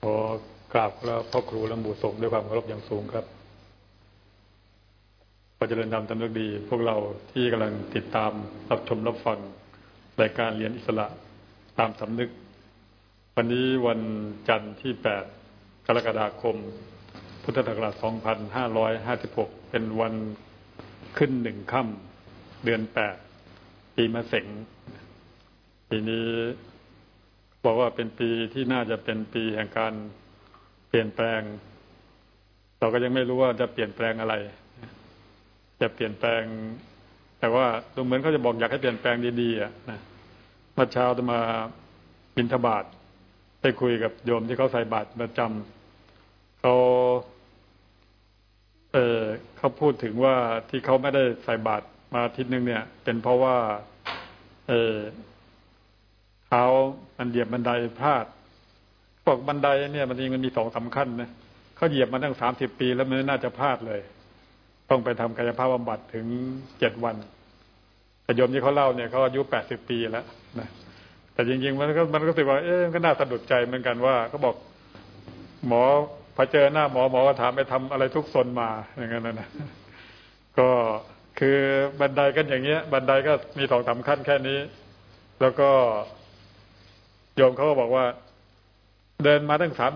ขอกราบแล้วพ่อครูและบูสงด้วยความเคารพอย่างสูงครับขอเจริญธรรมตามเรื่องดี พวกเราที่กำลังติดตามรับชมรับฟังรายการเรียนอิสระตามสำนึก วันนี้วันจันทร์ที่ 8 กรกฎาคม พุทธศักราช 2556 เป็นวันขึ้นหนึ่งค่ำเดือน 8 ปีมะเสงปีนี้ บอกว่าเป็นปีที่น่าจะเป็นปีแห่งการเปลี่ยนแปลง เราก็ยังไม่รู้ว่าจะเปลี่ยนแปลงอะไร จะเปลี่ยนแปลง แต่ว่าดูเหมือนเขาจะบอกอยากให้เปลี่ยนแปลงดีๆอะนะเมื่อเช้าจะมาบินทบาทไปคุยกับโยมที่เขาใส่บาตรประจำเขาเออเขาพูดถึงว่าที่เขาไม่ได้ใส่บาตรมาทิศนึงเนี่ย เป็นเพราะว่า เออ เท้ามันเหยียบบันไดพลาดบอกบันไดเนี่ยมันจริงมันมีสองสำคัญนะเขาเหยียบมาตั้งสามสิบปี แล้วมันน่าจะพลาดเลย ต้องไปทำกายภาพบำบัดถึงเจ็ดวัน แต่โยมที่เขาเล่าเนี่ยเขาอายุแปดสิบปีแล้วนะแต่จริง ๆ มันก็มันก็รู้สึกว่า เอ๊ะก็น่าสะดุดใจเหมือนกันว่าเขาบอก หมอพอเจอหน้าหมอหมอก็ถามไปทำอะไรทุกซนมาอย่างนั้นนะก็คือบันไดกันอย่างเงี้ย บันไดก็มีสองสาขั้นแค่นี้ แล้วก็ โยมเขาก็บอกว่า เดินมาตั้งสาม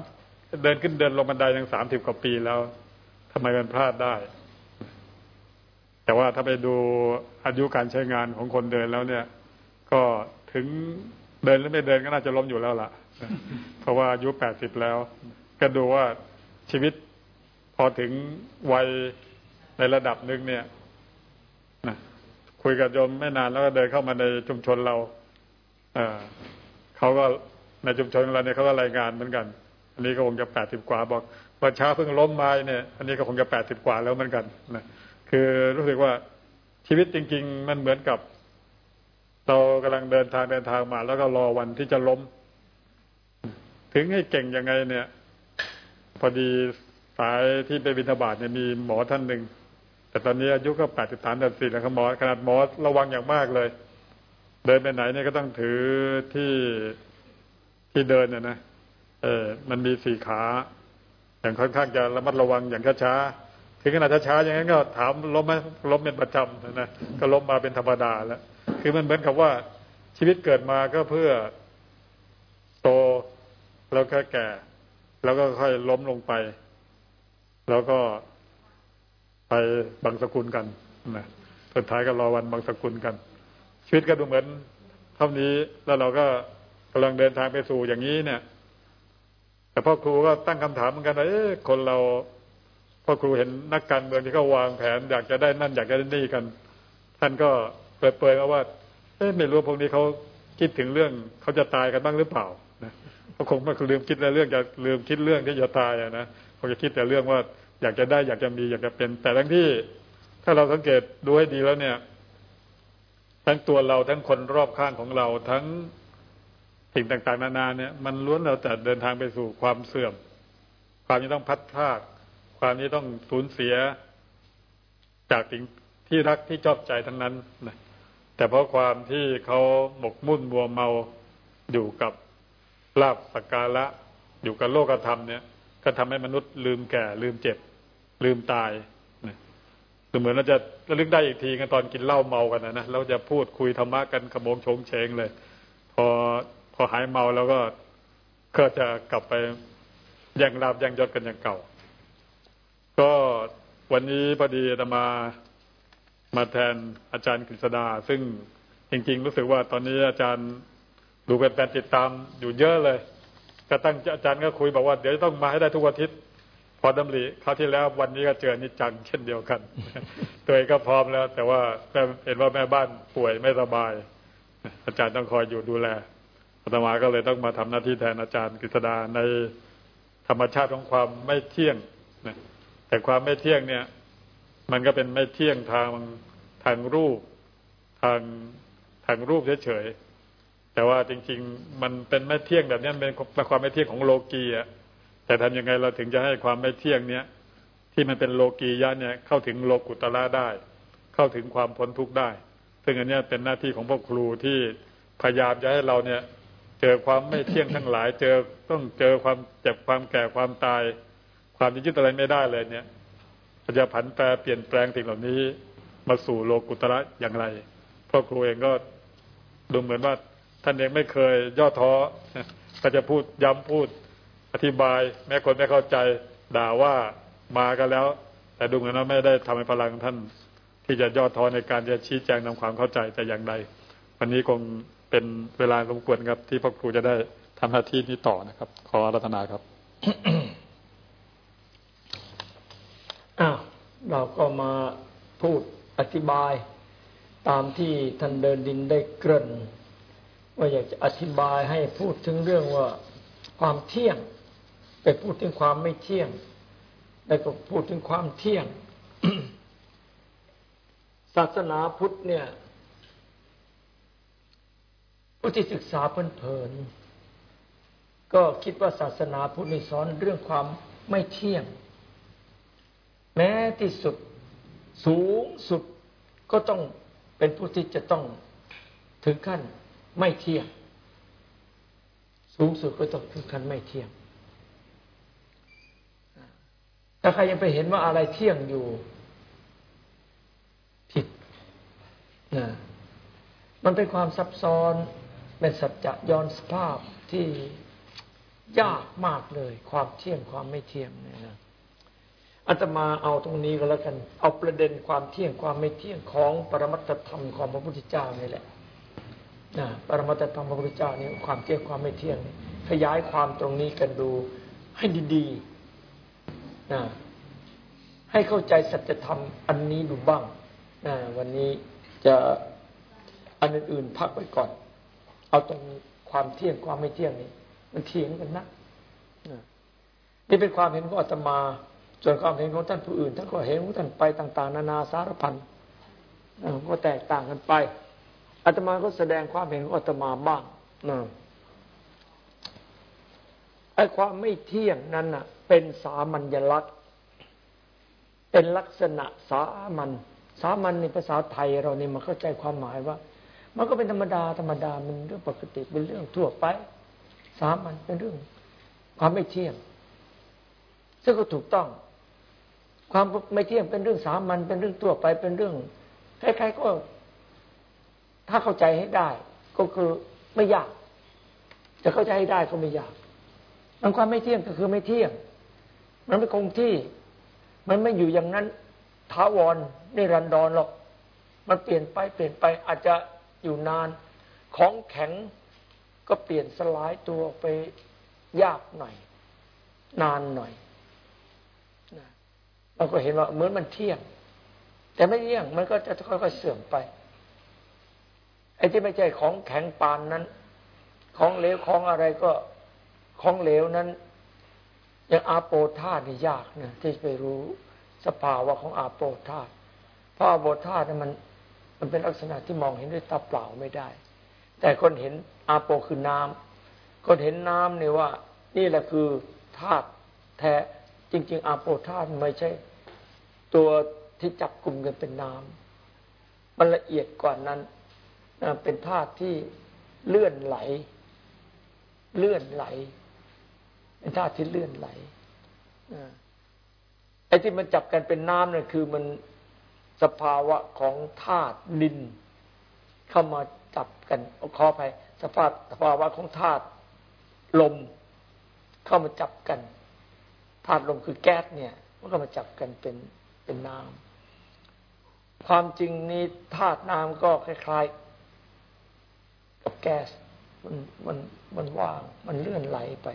เดินขึ้นเดินลงบันไดตั้งสามสิบกว่าปีแล้วทำไมมันพลาดได้ แต่ว่าถ้าไปดูอายุการใช้งานของคนเดินแล้วเนี่ย ก็ถึงเดินหรือไม่เดินก็น่าจะล้มอยู่แล้วล่ะ เพราะว่าอายุแปดสิบแล้ว ก็ดูว่าชีวิตพอถึงวัยในระดับหนึ่งเนี่ยนะคุยกับโยมไม่นานแล้วก็เดินเข้ามาในชุมชนเรา เเขาก็ในชุมชนเราเนี่ยเขาก็รายงานเหมือนกัน อันนี้ก็คงจะแปดสิบกว่าบอกว่าเช้าเพิ่งล้มมาเนี่ยอันนี้ก็คงจะแปดสิบกว่าแล้วเหมือนกันนะคือรู้สึกว่าชีวิตจริง ๆ มันเหมือนกับ เรากำลังเดินทางเดินทางมา แล้วก็รอวันที่จะล้ม ถึงให้เก่งยังไงเนี่ย พอดีสายที่ไปบินทบาทเนี่ยมีหมอท่านหนึ่งแต่ตอนนี้อายุก็แปดสิบสามแปดสี่แล้วครับหมอขนาดหมอระวังอย่างมากเลย เดินไปไหนเนี่ยก็ต้องถือที่ที่เดินเนี่ยนะเออมันมีสี่ขา อย่างค่อนข้างจะระมัดระวังอย่างช้าๆถึงขนาดช้าๆอย่างนั้นก็ถามล้มไหมล้มเป็นประจำนะก็ล้มมาเป็นธรรมดาแล้วคือมันเหมือนกับว่าชีวิตเกิดมาก็เพื่อโตแล้วก็แก่ แล้วก็ค่อยล้มลงไป แล้วก็ไปบางสกุลกันนะสุดท้ายก็รอวันบางสกุลกัน ชีวิตก็ดูเหมือนเท่านี้แล้วเราก็กำลังเดินทางไปสู่อย่างนี้เนี่ย แต่พ่อครูก็ตั้งคำถามเหมือนกันว่าเอ๊ะคนเราพ่อครูเห็นนักการเมืองที่เขาวางแผน อยากจะได้นั่นอยากจะได้นี่กัน ท่านก็เปิดๆมาว่าเอ๊ะไม่รู้พวกนี้เขาคิดถึงเรื่องเขาจะตายกันบ้างหรือเปล่านะเขาคงไม่ลืมคิดเรื่องจะลืมคิดเรื่องที่จะตายนะเขาจะคิดแต่เรื่องว่าอยากจะได้อยากจะมีอยากจะเป็น แต่ทั้งที่ถ้าเราสังเกตดูให้ดีแล้วเนี่ย ทั้งตัวเราทั้งคนรอบข้างของเราทั้งสิ่งต่าง ๆ นานาเนี่ย มันล้วนเราแต่เดินทางไปสู่ความเสื่อม ความที่ต้องพัดพลาดความที่ต้องสูญเสียจากสิ่งที่รักที่ชอบใจทั้งนั้นนะแต่เพราะความที่เขาหมกมุ่นบัวเมาอยู่กับลาบสักการะอยู่กับโลกธรรมเนี่ย ก็ทำให้มนุษย์ลืมแก่ ลืมเจ็บ ลืมตาย เหมือนเราจะระลึกได้อีกทีกันตอนกินเหล้าเมากันนะนะเราจะพูดคุยธรรมะกันขโมงชงเชงเลย พอพอหายเมาแล้วก็ก็จะกลับไปยังราบยังยศกันอย่างเก่า ก็วันนี้พอดีจะมามาแทนอาจารย์กฤษดา ซึ่งจริง ๆ รู้สึกว่าตอนนี้อาจารย์ดูเป็นแฟนติดตามอยู่เยอะเลยก็ตั้งอาจารย์ก็คุยบอกว่าเดี๋ยวต้องมาให้ได้ทุกอาทิตย์ พอดำริคราวที่แล้ววันนี้ก็เจอนิจังเช่นเดียวกัน ตัวเองก็พร้อมแล้ว แต่ว่าแม่เห็นว่าแม่บ้านป่วยไม่สบาย อาจารย์ต้องคอยอยู่ดูแลอาตมาก็เลยต้องมาทำหน้าที่แทนอาจารย์กฤษดาในธรรมชาติของความไม่เที่ยงนะแต่ความไม่เที่ยงเนี่ย มันก็เป็นไม่เที่ยงทางทางรูปทางทางรูปเฉยๆแต่ว่าจริง ๆ มันเป็นไม่เที่ยงแบบนี้เป็นความไม่เที่ยงของโลกีอะ แต่ทำยังไงเราถึงจะให้ความไม่เที่ยงเนี้ยที่มันเป็นโลกียะเนี่ยเข้าถึงโลกุตละได้ เข้าถึงความพ้นทุกข์ได้ ซึ่งอันนี้เป็นหน้าที่ของพวกครูที่พยายามจะให้เราเนี่ย เจอความไม่เที่ยงทั้งหลาย เจอต้องเจอความเจ็บความแก่ความตาย ความยึดอะไรไม่ได้เลยเนี่ยจะผันแปรเปลี่ยนแปลงสิ่งเหล่านี้ มาสู่โลกุตระอย่างไรพ่อครูเองก็ดูเหมือนว่าท่านเองไม่เคยย่อท้อก็จะพูดย้ำพูด อธิบาย แม้คนไม่เข้าใจด่าว่ามากันแล้ว แต่ดูเหมือนว่าไม่ได้ทำให้พลังท่าน ที่จะย่อท้อในการจะชี้แจงนำความเข้าใจแต่อย่างใด วันนี้คงเป็นเวลาสมควรครับ ที่พ่อครูจะได้ทำหน้าที่นี้ต่อนะครับ ขอรัตนาครับอ้าวเราก็มาพูดอธิบาย ตามที่ท่านเดินดินได้เกริ่นว่าอยากจะอธิบายให้พูดถึงเรื่องว่าความเที่ยง ไปพูดถึงความไม่เที่ยงแล้วก็พูดถึงความเที่ยง ศาสนาพุทธเนี่ยผู้ที่ศึกษาเพลินๆก็คิดว่าศาสนาพุทธสอนเรื่องความไม่เที่ยง แม้ที่สุดสูงสุดก็ต้องเป็นผู้ที่จะต้องถึงขั้นไม่เที่ยง สูงสุดก็ต้องถึงขั้นไม่เที่ยง ถ้าใครยังไปเห็นว่าอะไรเที่ยงอยู่ ผิดนะมันเป็นความซับซ้อนเป็นสัจจะย้อนสภาพที่ยากมากเลย ความเที่ยงความไม่เที่ยงเนี่ยนะอาตมาเอาตรงนี้ก็แล้วกัน เอาประเด็นความเที่ยงความไม่เที่ยงของปรมัตธรรมของพระพุทธเจ้านี่แหละนะปรมัตธรรมพระพุทธเจ้านี่ความเที่ยงความไม่เที่ยงขยายความตรงนี้กันดูให้ดีๆ นะให้เข้าใจสัจธรรมอันนี้ดูบ้างนะวันนี้จะอันอื่นๆพักไว้ก่อน เอาตรงความเที่ยงความไม่เที่ยงนี่มันเที่ยงกันนะนี่เป็นความเห็นของอาตมา ส่วนความเห็นของท่านผู้อื่นท่านก็เห็นของท่านไปต่าง ๆ นานาสารพันก็แตกต่างกันไปอาตมาก็แสดงความเห็นของอาตมาบ้างนะไอ้ความไม่เที่ยงนั้นน่ะ เป็นสามัญลักษณ์ เป็นลักษณะสามัญสามัญในภาษาไทยเรานี่มันเข้าใจความหมายว่า มันก็เป็นธรรมดาธรรมดามันเรื่องปกติเป็นเรื่องทั่วไป สามัญเป็นเรื่อง ความไม่เที่ยง ซึ่งก็ถูกต้อง ความไม่เที่ยงเป็นเรื่องสามัญเป็นเรื่องตัวไปเป็นเรื่องใครๆก็ ถ้าเข้าใจให้ได้ ก็คือไม่ยากจะเข้าใจให้ได้ก็ไม่ยากมันความไม่เที่ยงก็คือไม่เที่ยง มันไม่คงที่ มันไม่อยู่อย่างนั้นท้าวรนี่รันดรหรอก มันเปลี่ยนไปเปลี่ยนไปอาจจะอยู่นาน ของแข็งก็เปลี่ยนสลายตัวไปยากหน่อย นานหน่อยเราก็เห็นว่าเหมือนมันเที่ยง แต่ไม่เที่ยงมันก็จะค่อยๆเสื่อมไปไอ้ที่ไม่ใช่ของแข็งปานนั้น ของเหลวของอะไรก็ของเหลวนั้น อย่างอาโปธาตุนี่ยากนะที่ไปรู้สภาวะของอาโปธาตุเพราะอาโปธาตุมันมันเป็นลักษณะที่มองเห็นด้วยตาเปล่าไม่ได้ แต่คนเห็นอาโปคือน้ำคนเห็นน้ำเนี่ยว่า นี่แหละคือธาตุแท้จริง ๆ อาโปธาตุไม่ใช่ ตัวที่จับกลุ่มกันเป็นน้ำมันละเอียดกว่านั้นเป็นธาตุที่เลื่อนไหล เลื่อนไหล ธาตุที่เลื่อนไหลไอ้ที่มันจับกันเป็นน้ำเนี่ยคือมันสภาวะของธาตุดิน เข้ามาจับกันขอไปสภาพสภาวะของธาตุลม เข้ามาจับกันธาตุลมคือแก๊สเนี่ยมันก็มาจับกันเป็นเป็นน้ำความจริงนี้ธาตุน้ำก็คล้ายๆกับแก๊สมันมันมันว่าง มันเลื่อนไหลไป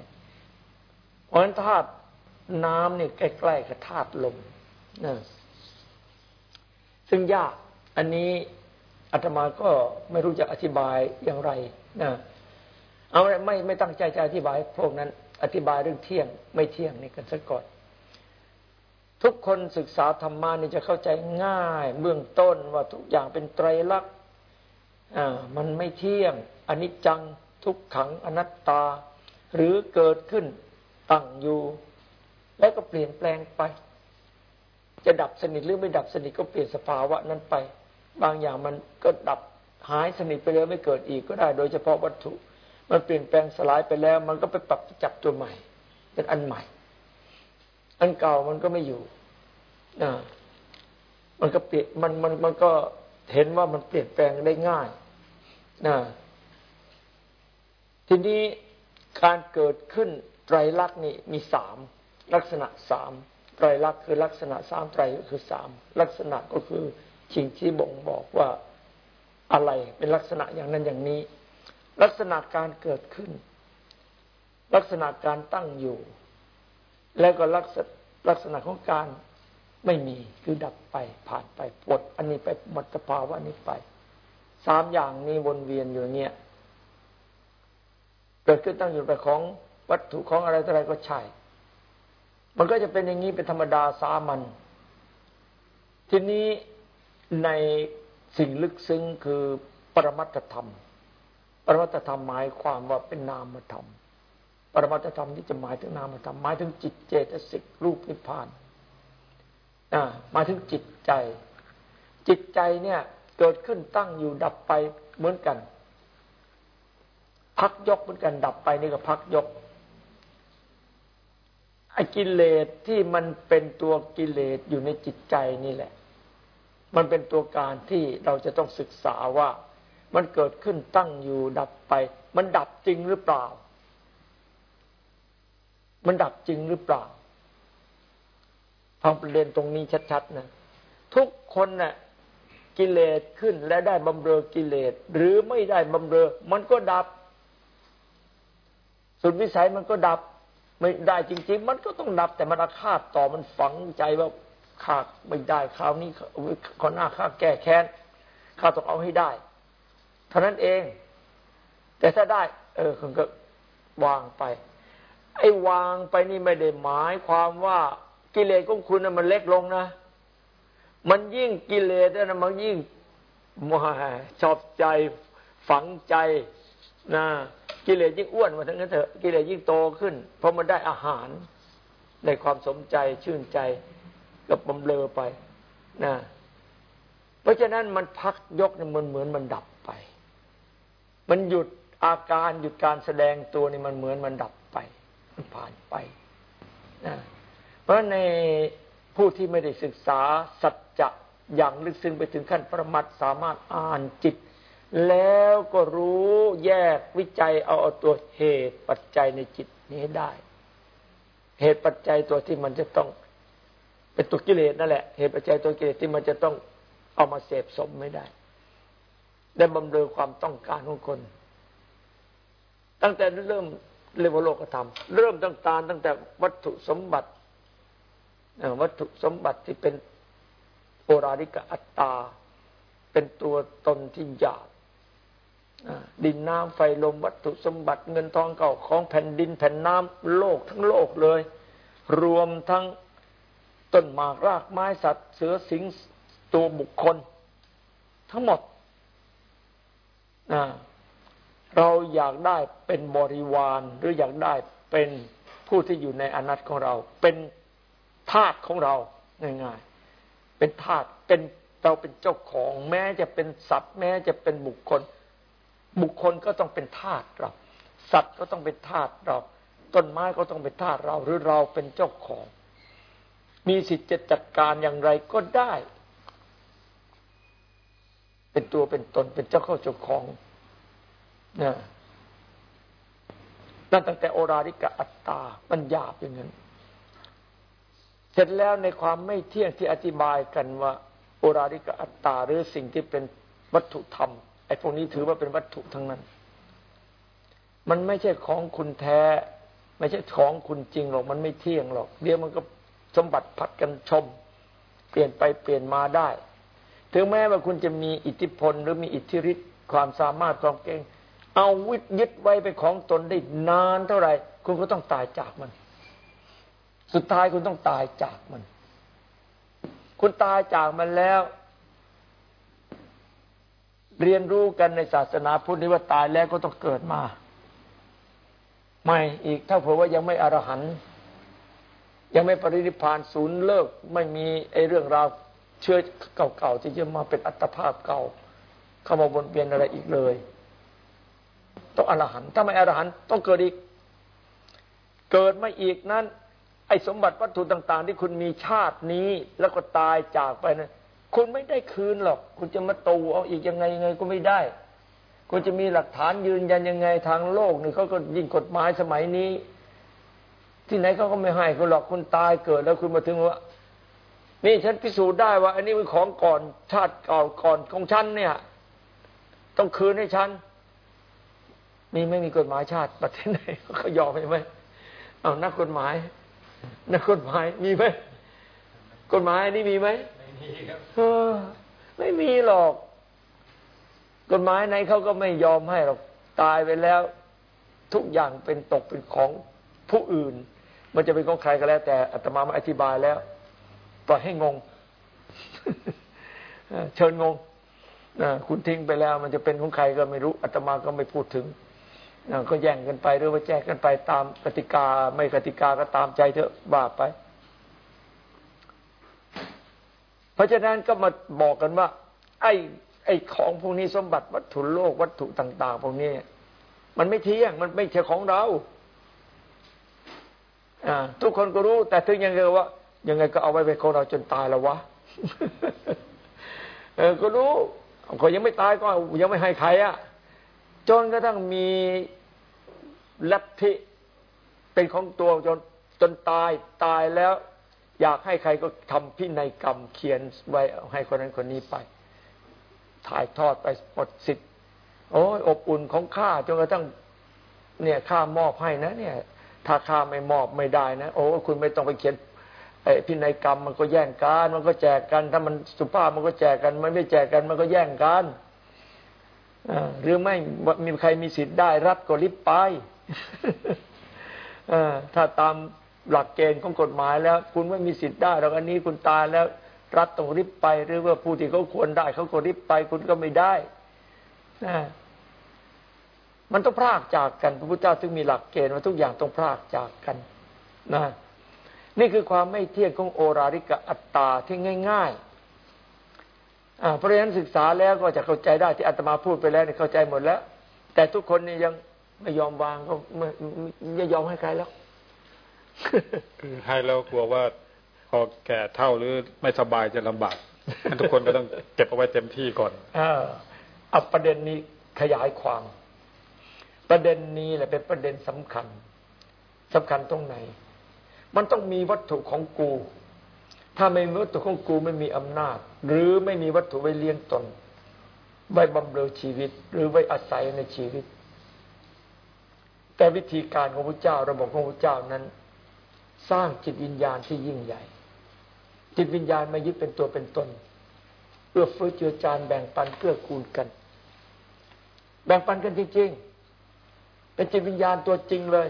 เพราะฉะนั้นธาตุน้ำเนี่ยใกล้ๆกับธาตุลมนะซึ่งยากอันนี้อาตมาก็ไม่รู้จะอธิบายอย่างไรนะเอาไม่ไม่ตั้งใจจะอธิบาย พวกนั้น อธิบายเรื่องเที่ยง ไม่เที่ยงนี่กันซะก่อน ทุกคนศึกษาธรรมานี่จะเข้าใจง่าย เบื้องต้นว่าทุกอย่างเป็นไตรลักษณ์อ่ามันไม่เที่ยงอนิจจังทุกขังอนัตตา หรือเกิดขึ้น ตั้งอยู่ แล้วก็เปลี่ยนแปลงไป จะดับสนิทหรือไม่ดับสนิทก็เปลี่ยนสภาวะนั้นไป บางอย่างมันก็ดับหายสนิทไปเลยไม่เกิดอีกก็ได้ โดยเฉพาะวัตถุ มันเปลี่ยนแปลงสลายไปแล้ว มันก็ไปปรับจับตัวใหม่ เป็นอันใหม่ อันเก่ามันก็ไม่อยู่นะมันก็เปลี่ยนมันมันมันก็เห็นว่ามันเปลี่ยนแปลงได้ง่ายนะทีนี้การเกิดขึ้น ไตรลักษณ์นี่มีสามลักษณะสามไตรลักษณ์คือลักษณะสามไตรก็คือสามลักษณะก็คือสิ่งที่บ่งบอกว่าอะไรเป็นลักษณะอย่างนั้นอย่างนี้ ลักษณะการเกิดขึ้น ลักษณะการตั้งอยู่ แล้วก็ลักษณะลักษณะของการไม่มีคือดับไปผ่านไปปวดอันนี้ไปหมดสภาวะนี้ไปสามอย่างนี้วนเวียนอยู่เงี้ยเกิดขึ้นตั้งอยู่ไปของ วัตถุของอะไรอะไรก็ใช่ มันก็จะเป็นอย่างนี้เป็นธรรมดาสามัญทีนี้ในสิ่งลึกซึ้งคือปรมัตธรรม ปรมัตธรรมหมายความว่าเป็นนามธรรม ปรมัตธรรมที่จะหมายถึงนามธรรมหมายถึงจิตเจตสิกรูปนิพพานหมายถึงจิตใจ จิตใจเนี่ยเกิดขึ้นตั้งอยู่ดับไปเหมือนกัน พักยกเหมือนกันดับไปนี่ก็พักยก ไอ้กิเลสที่มันเป็นตัวกิเลสอยู่ในจิตใจนี่แหละ มันเป็นตัวการที่เราจะต้องศึกษาว่ามันเกิดขึ้นตั้งอยู่ดับไป มันดับจริงหรือเปล่า มันดับจริงหรือเปล่าฟังประเด็นตรงนี้ชัดๆนะทุกคนนะ่ะกิเลสขึ้นและได้บำเรอกิเลส หรือไม่ได้บำเรอ มันก็ดับ สุดวิสัยมันก็ดับ ไม่ได้จริง ๆ มันก็ต้องดับแต่มันอาฆาตต่อมันฝังใจว่าข้าไม่ได้คราวนี้ขอหน้าข้าแก้แค้นข้าต้องเอาให้ได้เท่านั้นเอง แต่ถ้าได้ เออคุณก็วางไป ไอ้วางไปนี่ไม่ได้หมายความว่ากิเลสของคุณนะมันเล็กลงนะ มันยิ่งกิเลสนะมันยิ่งมาชอบใจฝังใจนะ กิเลสยิ่งอ้วนมาทั้งนั้นเถอะกิเลสยิ่งโตขึ้น เพราะมันได้อาหารในความสมใจชื่นใจกับบำเลอไปนะเพราะฉะนั้นมันพักยกเนี่ยมันเหมือนมันดับไป มันหยุดอาการหยุดการแสดงตัวนี่มันเหมือนมันดับไป มันผ่านไปนะเพราะในผู้ที่ไม่ได้ศึกษาสัจจะอย่างลึกซึ้งไปถึงขั้นประมัดสามารถอ่านจิต แล้วก็รู้แยกวิจัยเอาเอาตัวเหตุปัจจัยในจิตนี้ได้ เหตุปัจจัยตัวที่มันจะต้องเป็นตัวกิเลสนั่นแหละ เหตุปัจจัยตัวกิเลสที่มันจะต้องเอามาเสพสมไม่ได้ ได้บำเรอความต้องการของคน ตั้งแต่เริ่มเรียกว่าโลกธรรม เริ่มต่างๆตั้งแต่วัตถุสมบัติวัตถุสมบัติที่เป็นโอราริกอัตตา เป็นตัวตนที่หยาบ ดินน้ำไฟลมวัตถุสมบัติเงินทองเก่าของแผ่นดินแผ่นน้ำโลกทั้งโลกเลย รวมทั้งต้นหมากรากไม้สัตว์ เสือสิงตัวบุคคล ทั้งหมด เราอยากได้เป็นบริวาร หรืออยากได้เป็นผู้ที่อยู่ในอนัตของเรา เป็นธาตุของเราง่ายๆเป็นธาตุเป็นเราเป็นเจ้าของ แม้จะเป็นสัตว์ แม้จะเป็นบุคคล บุคคลก็ต้องเป็นธาตุเรา สัตว์ก็ต้องเป็นธาตุเรา ต้นไม้ก็ต้องเป็นธาตุเรา หรือเราเป็นเจ้าของ มีสิทธิ์จะจัดการอย่างไรก็ได้ เป็นตัวเป็นตนเป็นเจ้าเข้าเจ้าของนะนั่นตั้งแต่โอราริกะอัตตามันหยาบอย่างนั้น เสร็จแล้วในความไม่เที่ยงที่อธิบายกันว่า โอราริกอัตตาหรือสิ่งที่เป็นวัตถุธรรม ไอ้พวกนี้ถือว่าเป็นวัตถุทั้งนั้น มันไม่ใช่ของคุณแท้ ไม่ใช่ของคุณจริงหรอก มันไม่เที่ยงหรอก เดี๋ยวมันก็สมบัติพัดกันชม เปลี่ยนไปเปลี่ยนมาได้ ถึงแม้ว่าคุณจะมีอิทธิพลหรือมีอิทธิฤทธิ์ความสามารถความเก่ง เอาวิยึดไว้เป็นของตนได้นานเท่าไหร่ คุณก็ต้องตายจากมัน สุดท้ายคุณต้องตายจากมัน คุณตายจากมันแล้ว เรียนรู้กันในศาสนาพุทธนี้ว่าตายแล้วก็ต้องเกิดมาไม่อีกถ้าเผื่อว่ายังไม่อรหันยังไม่ปรินิพานศูนย์เลิก ไม่มีไอ้เรื่องราวเชื่อเก่าๆที่จะมาเป็นอัตภาพเก่า เข้ามาวนเวียนอะไรอีกเลย ต้องอรหันถ้าไม่อรหันต้องเกิดอีก เกิดมาอีกนั้น ไอ้สมบัติวัตถุต่าง ๆ ที่คุณมีชาตินี้ แล้วก็ตายจากไปนะ คุณไม่ได้คืนหรอก คุณจะมาตูเอาอีกยังไงยังไงก็ไม่ได้ คุณจะมีหลักฐานยืนยันยังไงทางโลกนี่เขาก็ยิ่งกฎหมายสมัยนี้ ที่ไหนเขาก็ไม่ให้คุณหรอกคุณตายเกิดแล้วคุณมาถึงว่านี่ฉันพิสูจน์ได้ว่า อันนี้เป็นของก่อนชาติเก่าก่อนของฉันเนี่ย ต้องคืนให้ฉันนี่ไม่มีกฎหมายชาติประเทศไหนเขายอมไหมเอานักกฎหมาย นักกฎหมายมีไหมกฎหมายนี่มีไหม ม่มีครับไม่มีหรอก กฎหมายไหนเขาก็ไม่ยอมให้หรอกตายไปแล้ว ทุกอย่างเป็นตกเป็นของผู้อื่น มันจะเป็นของใครก็แล้ว แต่อาตมามาอธิบายแล้วปล่อยให้งงเชิญงงคุณทิ้งไปแล้ว มันจะเป็นของใครก็ไม่รู้อาตมาก็ไม่พูดถึงก็แย่งกันไปหรือว่าแจกกันไปตามกติกา ไม่กติกาก็ตามใจเถอะบาปไป เพราะฉะนั้นก็มาบอกกันว่า ไอ้ไอ้ของพวกนี้สมบัติวัตถุโลกวัตถุต่าง ๆ พวกนี้ มันไม่เที่ยง มันไม่ใช่ของเราอทุกคนก็รู้ แต่ถึงยังไงว่า ยังไงก็เอาไว้เป็นของเราจนตายแล้ววะเออก็รู้ก็ยังไม่ตายก็ยังไม่ให้ใครอะจนกระทั่งมีลัทธิเป็นของตัวจนจนตายตายแล้ว อยากให้ใครก็ทำพินัยกรรมเขียนไว้ให้คนนั้นคนนี้ไป ถ่ายทอดไปหมดสิทธิ์โอ้ยอบอุ่นของข้าจนกระทั่งเนี่ยข้ามอบให้นะ เนี่ย ถ้าข้าไม่มอบไม่ได้นะโอ้คุณไม่ต้องไปเขียนไอ้พินัยกรรมมันก็แย่งกันมันก็แจกกัน ถ้ามันสุภาพมันก็แจกกัน มันไม่แจกกันมันก็แย่งกันหรือไม่มีใครมีสิทธิ์ได้รัฐก็ริบไปถ้าตาม หลักเกณฑ์ของกฎหมายแล้ว คุณไม่มีสิทธิ์ได้เราอันนี้คุณตายแล้ว รัฐต้องริบไปหรือว่าผู้ที่เขาควรได้เขาก็ริบไปคุณก็ไม่ได้นะมันต้องพรากจากกัน พระพุทธเจ้าถึงมีหลักเกณฑ์ว่าทุกอย่างต้องพรากจากกันนะนี่คือความไม่เที่ยงของโอราริกะอัตตาที่ง่ายๆเพราะฉะนั้นศึกษาแล้วก็จะเข้าใจได้ที่อาตมาพูดไปแล้วเข้าใจหมดแล้ว แต่ทุกคนนี่ยังไม่ยอมวางก็ไม่ไม่ยอมให้ใครแล้ว คือให้แล้วกลัวว่าพอแก่เท่าหรือไม่สบายจะลำบากทุกคนก็ต้องเก็บเอาไว้เต็มที่ก่อนอเอาประเด็นนี้ขยายความ ประเด็นนี้แหละเป็นประเด็นสำคัญสำคัญตรงไหน มันต้องมีวัตถุของกู ถ้าไม่มีวัตถุของกูไม่มีอำนาจ หรือไม่มีวัตถุไว้เลี้ยงตนไว้บำเรอชีวิต หรือไว้อาศัยในชีวิต แต่วิธีการของพระเจ้าระบบของพระเจ้านั้น สร้างจิตวิญญาณที่ยิ่งใหญ่ จิตวิญญาณไม่ยึดเป็นตัวเป็นตนเอื้อเฟื้อเจือจานแบ่งปันเกื้อกูลกัน แบ่งปันกันจริงๆ เป็นจิตวิญญาณตัวจริงเลย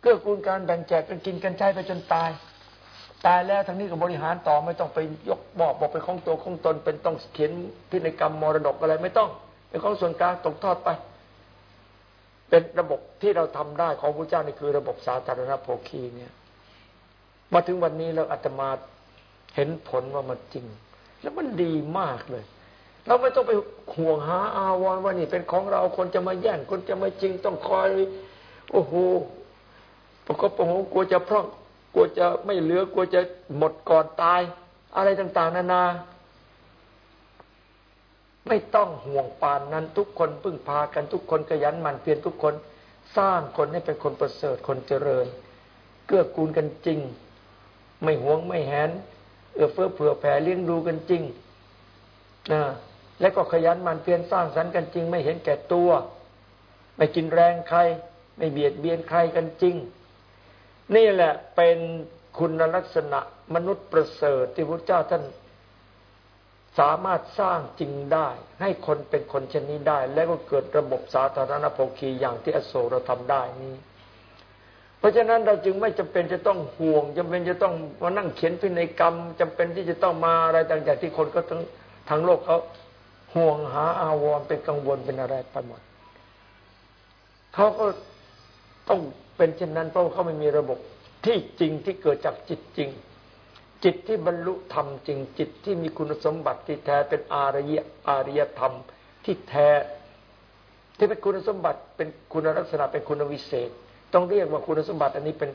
เกื้อกูลการแบ่งแจกกันกินกันใช้ไปจนตาย ตายแล้วทางนี้ก็บริหารต่อไม่ต้องไปยกบอกบอกไปของตัวของตน เป็นต้องเขียนพินัยกรรมมรดกอะไรไม่ต้อง เป็นของส่วนกลางตกทอดไป เป็นระบบที่เราทำได้ของพระเจ้านี่คือระบบสาธารณโภคีเนี่ย มาถึงวันนี้เราอาตมาเห็นผลว่ามันจริง แล้วมันดีมากเลย เราไม่ต้องไปห่วงหาอาวรว่านี่เป็นของเราคนจะมาแย่งคนจะมาจริงต้องคอยโอ้โหประกอบประงกลัวจะพร่องกลัวจะไม่เหลือกลัวจะหมดก่อนตาย อะไรต่าง ๆ นานา ไม่ต้องห่วงปานนั้นทุกคนพึ่งพากันทุกคนขยันหมั่นเพียรทุกคนสร้างคนให้เป็นคนประเสริฐคนเจริญ เกื้อกูลกันจริง ไม่ห่วงไม่แหนเอื้อเฟื้อเผื่อแผ่เลี้ยงดูกันจริงนะและก็ขยันหมั่นเพียรสร้างสรรค์กันจริง ไม่เห็นแก่ตัว ไม่กินแรงใคร ไม่เบียดเบียนใครกันจริง นี่แหละเป็นคุณลักษณะมนุษย์ประเสริฐที่พระเจ้าท่าน สามารถสร้างจริงได้ ให้คนเป็นคนชนิดได้ แล้วก็เกิดระบบสาธารณภคีอย่างที่อโศกเราทำได้นี้ เพราะฉะนั้นเราจึงไม่จำเป็นจะต้องห่วงจำเป็นจะต้องมานั่งเขียนพินัยกรรมจำเป็นที่จะต้องมาอะไรต่างๆที่คนก็ทั้งทางโลกเขาห่วงหาอาวรเป็นกังวลเป็นอะไรไปหมดเขาก็ต้องเป็นเช่นนั้นเพราะเขาไม่มีระบบที่จริงที่เกิดจากจิตจริง จิตที่บรรลุธรรมจริงจิตที่มีคุณสมบัติที่แท้เป็นอารยอารยธรรมที่แท้ ที่เป็นคุณสมบัติเป็นคุณลักษณะเป็นคุณวิเศษ ต้องเรียกว่าคุณสมบัติ อันนี้เป็น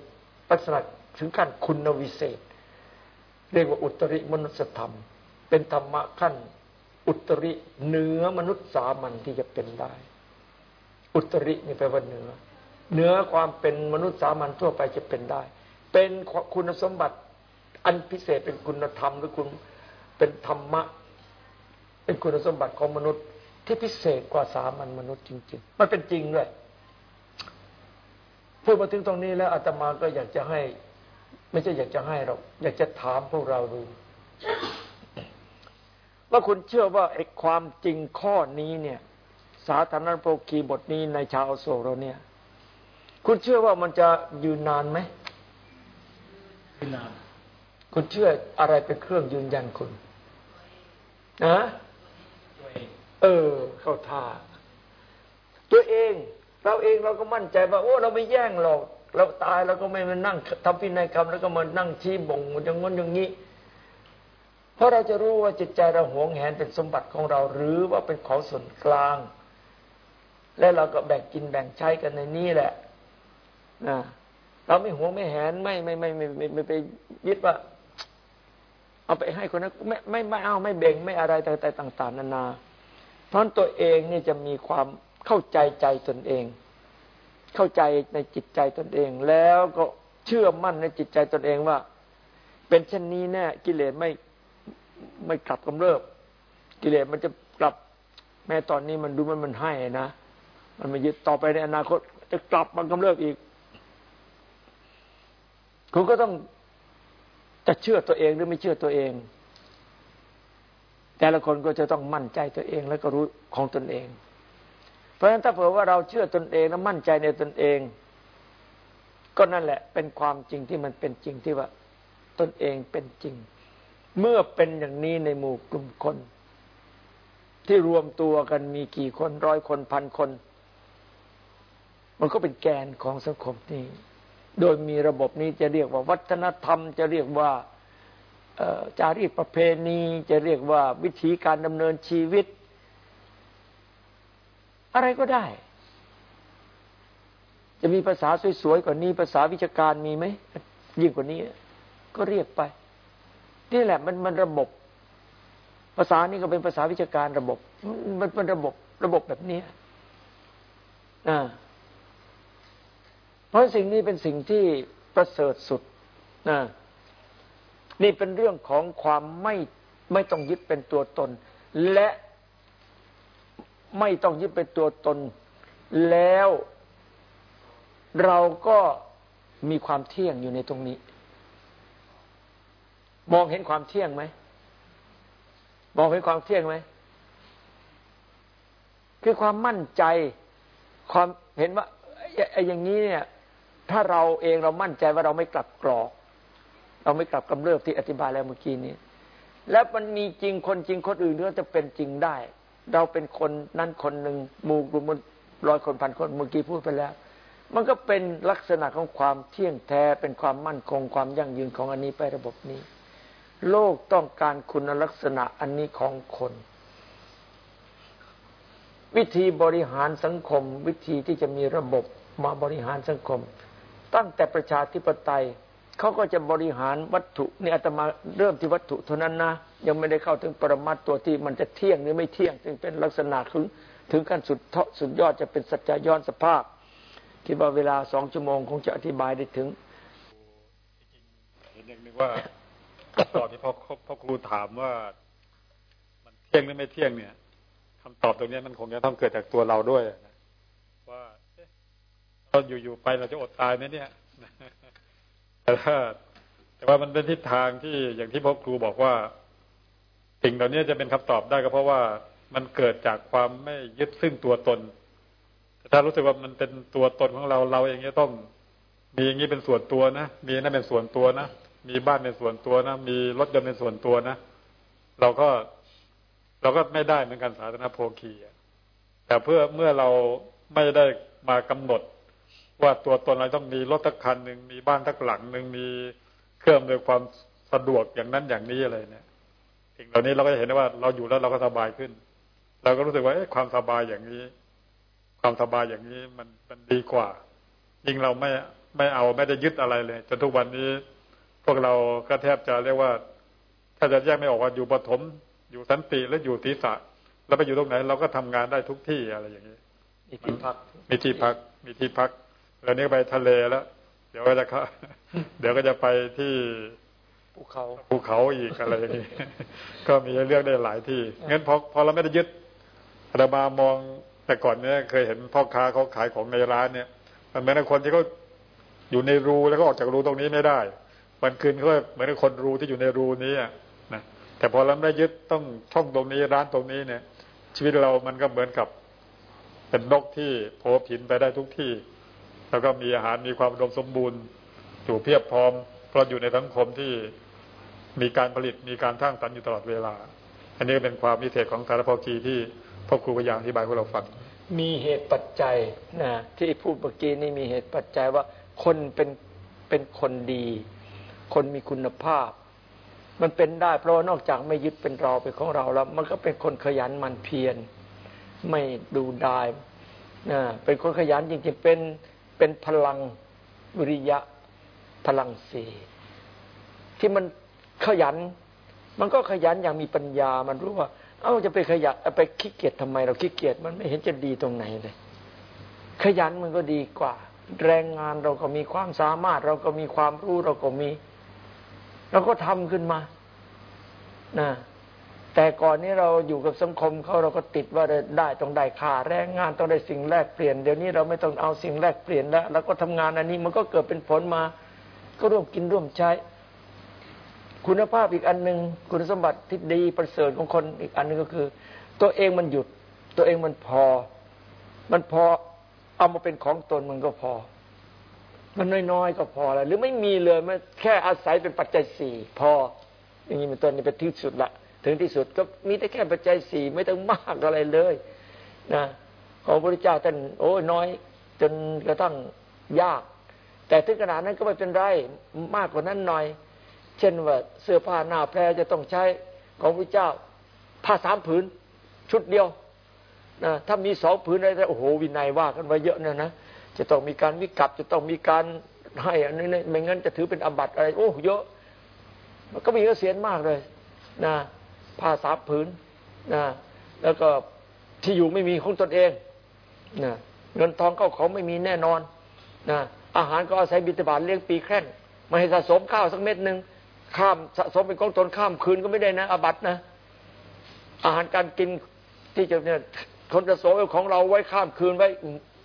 ลักษณะถึงขั้นคุณวิเศษ เรียกว่าอุตริมนุสธรรม เป็นธรรมะขั้น อุตริเหนือมนุษย์สามัญที่จะเป็นได้ อุตรินี่แปลว่าเหนือเหนือความเป็นมนุษย์สามัญทั่วไปจะเป็นได้ เป็นคุณสมบัติ อันพิเศษเป็นคุณธรรมหรือคุณเป็นธรรมะ เป็นคุณสมบัติของมนุษย์ที่พิเศษกว่าสามัญมนุษย์จริง ๆ มันเป็นจริงด้วยพูดมาถึงตรงนี้แล้วอาตมาก็อยากจะให้ ไม่ใช่อยากจะให้เรา อยากจะถามพวกเราดูว่าคุณเชื่อว่าไอ้ความจริงข้อนี้เนี่ย สาธารณโภคีบทนี้ในชาวโศกเราเนี่ย คุณเชื่อว่ามันจะยืนนานไหมยืนนาน คุณเชื่ออะไรเป็นเครื่องยืนยันคุณนะเออ เข้าท่า ตัวเอง เราเองเราก็มั่นใจว่าโอ้เราไม่แย่งหรอกเราตายเราก็ไม่มานั่งทำพินัยกรรมแล้วก็มานั่งชี้บ่งอย่างง้นอย่างนี้ เพราะเราจะรู้ว่าจิตใจเราหวงแหนเป็นสมบัติของเรา หรือว่าเป็นของส่วนกลาง และเราก็แบ่งกินแบ่งใช้กันในนี้แหละนะเราไม่หวงไม่แหนไม่ไม่ไม่ไม่ไม่ไม่ไปยึดว่า เอาไปให้คนนั้นไม่ไม่ไม่เอาไม่เบ่งไม่อะไรแต่ต่างๆนานา เพราะตัวเองเนี่จะมีความเข้าใจใจตนเอง เข้าใจในจิตใจตนเอง แล้วก็เชื่อมั่นในจิตใจตนเองว่า เป็นเช่นนี้แน่กิเลสไม่ไม่กลับกำเริบ กิเลสมันจะกลับแม้ตอนนี้มันดูมันมันให้นะมันมายึดต่อไปในอนาคต จะกลับมันกำเริบอีก คุณก็ต้อง จะเชื่อตัวเองหรือไม่เชื่อตัวเอง แต่ละคนก็จะต้องมั่นใจตัวเองแล้วก็รู้ของตนเอง เพราะฉะนั้นถ้าเผื่อว่าเราเชื่อตนเองและมั่นใจในตนเอง ก็นั่นแหละ เป็นความจริงที่มันเป็นจริงที่ว่า ตนเองเป็นจริง เมื่อเป็นอย่างนี้ในหมู่กลุ่มคน ที่รวมตัวกันมีกี่คนร้อยคนพันคน มันก็เป็นแกนของสังคมนี้ โดยมีระบบนี้จะเรียกว่าวัฒนธรรม จะเรียกว่าจารีตประเพณี จะเรียกว่าวิธีการดำเนินชีวิต อะไรก็ได้ จะมีภาษาสวยๆกว่านี้ภาษาวิชาการมีไหมยิ่งกว่านี้ ก็เรียกไปนี่แหละมันมันระบบ ภาษานี้ก็เป็นภาษาวิชาการระบบ มันเป็นระบบระบบแบบนี้อ่า เพราะสิ่งนี้เป็นสิ่งที่ประเสริฐสุดนะนี่เป็นเรื่องของความไม่ไม่ต้องยึดเป็นตัวตน และไม่ต้องยึดเป็นตัวตน แล้วเราก็มีความเที่ยงอยู่ในตรงนี้ มองเห็นความเที่ยงไหมมองเห็นความเที่ยงไหมคือความมั่นใจ ความเห็นว่าไอ้อย่างนี้เนี่ย ถ้าเราเองเรามั่นใจว่าเราไม่กลับกรอก เราไม่กลับกำเริบที่อธิบายแล้วเมื่อกี้นี้ แล้วมันมีจริงคนจริงคนอื่นก็จะเป็นจริงได้ เราเป็นคนนั้นคนหนึ่งหมู่กลุ่มร้อยคนพันคนเมื่อกี้พูดไปแล้ว มันก็เป็นลักษณะของความเที่ยงแท้เป็นความมั่นคงความยั่งยืนของอันนี้ไประบบนี้ โลกต้องการคุณลักษณะอันนี้ของคนวิธีบริหารสังคม วิธีที่จะมีระบบมาบริหารสังคม ตั้งแต่ประชาธิปไตยเขาก็จะบริหารวัตถุนี่อาตมาเริ่มที่วัตถุเท่านั้นนะยังไม่ได้เข้าถึงปรมัตตัวที่มันจะเที่ยงหรือไม่เที่ยงจึงเป็นลักษณะถึงถึงขั้นสุดเทาะสุดยอดจะเป็นสัจจย้อนสภาพ คิดว่าเวลาสองชั่วโมงคงจะอธิบายได้ถึงเห็นองนึงว่าตอนที่พ่อพ่อครูถามว่า มันเที่ยงหรือไม่เที่ยงเนี่ยคำตอบตรงนี้มันคงจะต้องเกิดจากตัวเราด้วยนะ เราอยู่ๆไปเราจะอดตายไหมเนี่ยแต่ว่าแต่ว่ามันเป็นทิศทางที่อย่างที่พ่อครูบอกว่าสิ่งเหล่านี้จะเป็นคำตอบได้ก็เพราะว่ามันเกิดจากความไม่ยึดซึ่งตัวตน ถ้ารู้สึกว่ามันเป็นตัวตนของเราเราอย่างนี้ต้องมีอย่างนี้เป็นส่วนตัวนะ มีนั่นเป็นส่วนตัวนะ มีบ้านเป็นส่วนตัวนะ มีรถยนต์เป็นส่วนตัวนะ เราก็เราก็ไม่ได้เหมือนกันสาธารณโภคีแต่เพื่อเมื่อเราไม่ได้มากำหนด ว่าตัวตนเราต้องมีรถตักคันหนึ่งมีบ้านตักหลังหนึ่งมีเครื่องดนวยความสะดวกอย่างนั้นอย่างนี้อะไรเนี่ยสิ่งเหล่านี้เราก็จะเห็นว่าเราอยู่แล้วเราก็สบายขึ้น เราก็รู้สึกว่าความสบายอย่างนี้ ความสบายอย่างนี้มันมันดีกว่า ยิ่งเราไม่ไม่เอาไม่ได้ยึดอะไรเลยจนทุกวันนี้ พวกเราก็แทบจะเรียกว่า ถ้าจะแยกไม่ออกว่าอยู่ปฐมอยู่สันติแล้วอยู่ศีรษะแล้วไปอยู่ตรงไหน เราก็ทำงานได้ทุกที่อะไรอย่างนี้มีที่พักมีที่พักมีที่พัก แล้วนี้ไปทะเลแล้ว เดี๋ยวก็จะเข้าเดี๋ยวก็จะไปที่ภูเขาภูเขาอีกอะไรอย่างนี้ ก็มีให้เลือกได้หลายที่งั้นพอพอเราไม่ได้ยึดอาตมามองแต่ก่อนเนี้ยเคยเห็นพ่อค้าเขาขายของในร้านเนี่ย มันเหมือนกับคนที่เขาอยู่ในรูแล้วก็ออกจากรูตรงนี้ไม่ได้วันคืนก็เหมือนกับคนรูที่อยู่ในรูนี้อะนะแต่พอเราไม่ได้ยึดต้องช่องตรงนี้ร้านตรงนี้เนี่ย ชีวิตเรามันก็เหมือนกับ เป็นนกที่โผผินไปได้ทุกที่ แล้วก็มีอาหารมีความอุดมสมบูรณ์อยู่เพียบพร้อม เพราะอยู่ในสังคมที่มีการผลิตมีการสร้างสรรค์อยู่ตลอดเวลา อันนี้ก็เป็นความพิเศษของสารพกีที่พ่อครูพยายามอธิบายให้เราฟัง มีเหตุปัจจัยนะที่พูดเมื่อกี้นี่มีเหตุปัจจัยว่าคนเป็นเป็นคนดี คนมีคุณภาพ มันเป็นได้ เพราะว่านอกจากไม่ยึดเป็นเราเป็นของเราแล้ว มันก็เป็นคนขยันมันเพียรไม่ดูดายนะเป็นคนขยันจริงๆเป็น เป็นพลังวิริยะพลังสีที่มันขยัน มันก็ขยันอย่างมีปัญญา มันรู้ว่า เอ้าจะไปขยันไปขี้เกียจทำไม เราขี้เกียจมันไม่เห็นจะดีตรงไหนเลย ขยันมันก็ดีกว่า แรงงานเราก็มีความสามารถ เราก็มีความรู้เราก็มี เราก็ทำขึ้นมานะ แต่ก่อนนี้เราอยู่กับสังคมเขาเราก็ติดว่าได้ต้องได้ค่าแรงงานต้องได้สิ่งแลกเปลี่ยนเดี๋ยวนี้เราไม่ต้องเอาสิ่งแลกเปลี่ยนแล้วแล้วก็ทำงานอันนี้มันก็เกิดเป็นผลมา ก็ร่วมกินร่วมใช้ คุณภาพอีกอันหนึ่งคุณสมบัติที่ดีประเสริฐของคนอีกอันหนึงก็คือ ตัวเองมันหยุด ตัวเองมันพอ มันพอเอามาเป็นของตนมันก็พอ มันน้อยๆก็พอแล้วหรือไม่มีเลยมันแค่อาศัยเป็นปัจจัยสี่พอ อย่างนี้เป็นต้นนี่เป็นที่สุดละ ถึงที่สุดก็มีแต่แค่ปัจจัยสี่ไม่ต้องมากอะไรเลยนะของพระพุทธเจ้าท่านโอ้ยน้อย จนกระทั่งยาก แต่ถึงขนาดนั้นก็ไม่เป็นไรมากกว่านั้นหน่อย เช่นว่าเสื้อผ้าหน้าแพรจะต้องใช้ของพระเจ้าผ้าสามผืน ชุดเดียวนะถ้ามีสองผืนอะไรโอ้โหวินัยว่ากันไว้เยอะนะนะจะต้องมีการวิกับจะต้องมีการให้อันนี้ไม่งั้นจะถือเป็นอบัตอะไร โอ้เยอะ มันก็มีเสียนมากเลย นะ ผ้าสามผืนนะแล้วก็ที่อยู่ไม่มีของตนเองนะเงินทองเข้าของไม่มีแน่นอนนะอาหารก็อาศัยบิณฑบาตเลี้ยงปีแค่นไม่ให้สะสมข้าวสักเม็ดหนึ่งข้ามสะสมเป็นของตนข้ามคืนก็ไม่ได้นะอาบัตนะ อาหารการกินที่จะเนี่ยคนจะโสมของเราไว้ข้ามคืนไว้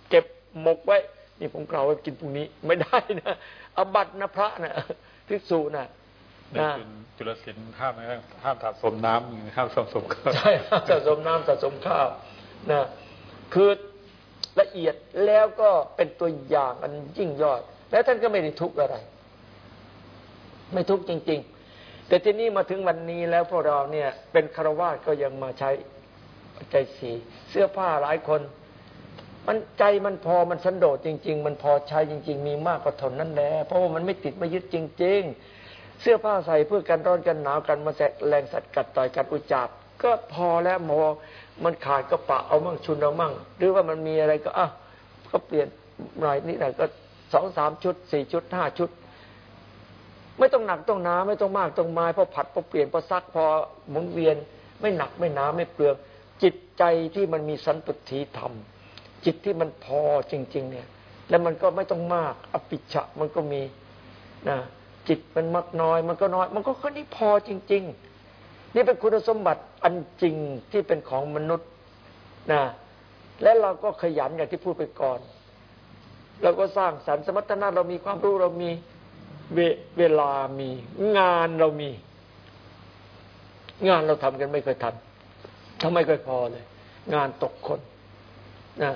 เก็บหมกไว้ นี่ผมกล่าวไว้กินพรุ่งนี้ ไม่ได้นะอาบัตนะพระนะภิกษุนะ ในจุลจุลศิลป์ห้ามนะครับห้ามสะสมน้ำห้ามสะสมข้าวใช่สะสมน้ำสะสมข้าวนะคือละเอียดแล้วก็เป็นตัวอย่างอันยิ่งยอด แล้วท่านก็ไม่ได้ทุกข์อะไร ไม่ทุกข์จริง ๆ แต่ที่นี่มาถึงวันนี้แล้วพวกเราเนี่ย เป็นคารวาสก็ยังมาใช้ใจสีเสื้อผ้าหลายคน มันใจมันพอมันสันโดษจริง ๆ มันพอใช้จริง ๆ มีมากกว่าทนนั่นแหละเพราะว่ามันไม่ติดไม่ยึดจริง ๆ เสื้อผ้าใส่เพื่อกันร้อนกันหนาวกันมาแสแรงสัตว์กัดต่อยกันอุจจาระก็พอแล้วหมอมันขาดก็ปะเอามั่งชุนเอามั่ง หรือว่ามันมีอะไรก็อะก็เปลี่ยนหน่อยนิดหน่อยก็สองสามชุดสี่ชุดห้าชุด ไม่ต้องหนักต้องหนาไม่ต้องมากต้องไมายพอผัดพอเปลี่ยนพอซักพอหมุนเวียน ไม่หนักไม่หนาไม่เปลืองจิตใจที่มันมีสันตุถีธรรม จิตที่มันพอจริง ๆ เนี่ย แล้วมันก็ไม่ต้องมากอภิชะมันก็มีนะ จิตมันมักน้อย มันก็น้อย มันก็แค่นี้พอจริง ๆ นี่เป็นคุณสมบัติอันจริงที่เป็นของมนุษย์นะและเราก็ขยันอย่างที่พูดไปก่อน เราก็สร้างสรรค์สมรรถนะเรามีความรู้เรามีเวเวลามี งานเรามี งานเราทำกันไม่เคยทันทำไม่เคยพอเลย งานตกคนนะ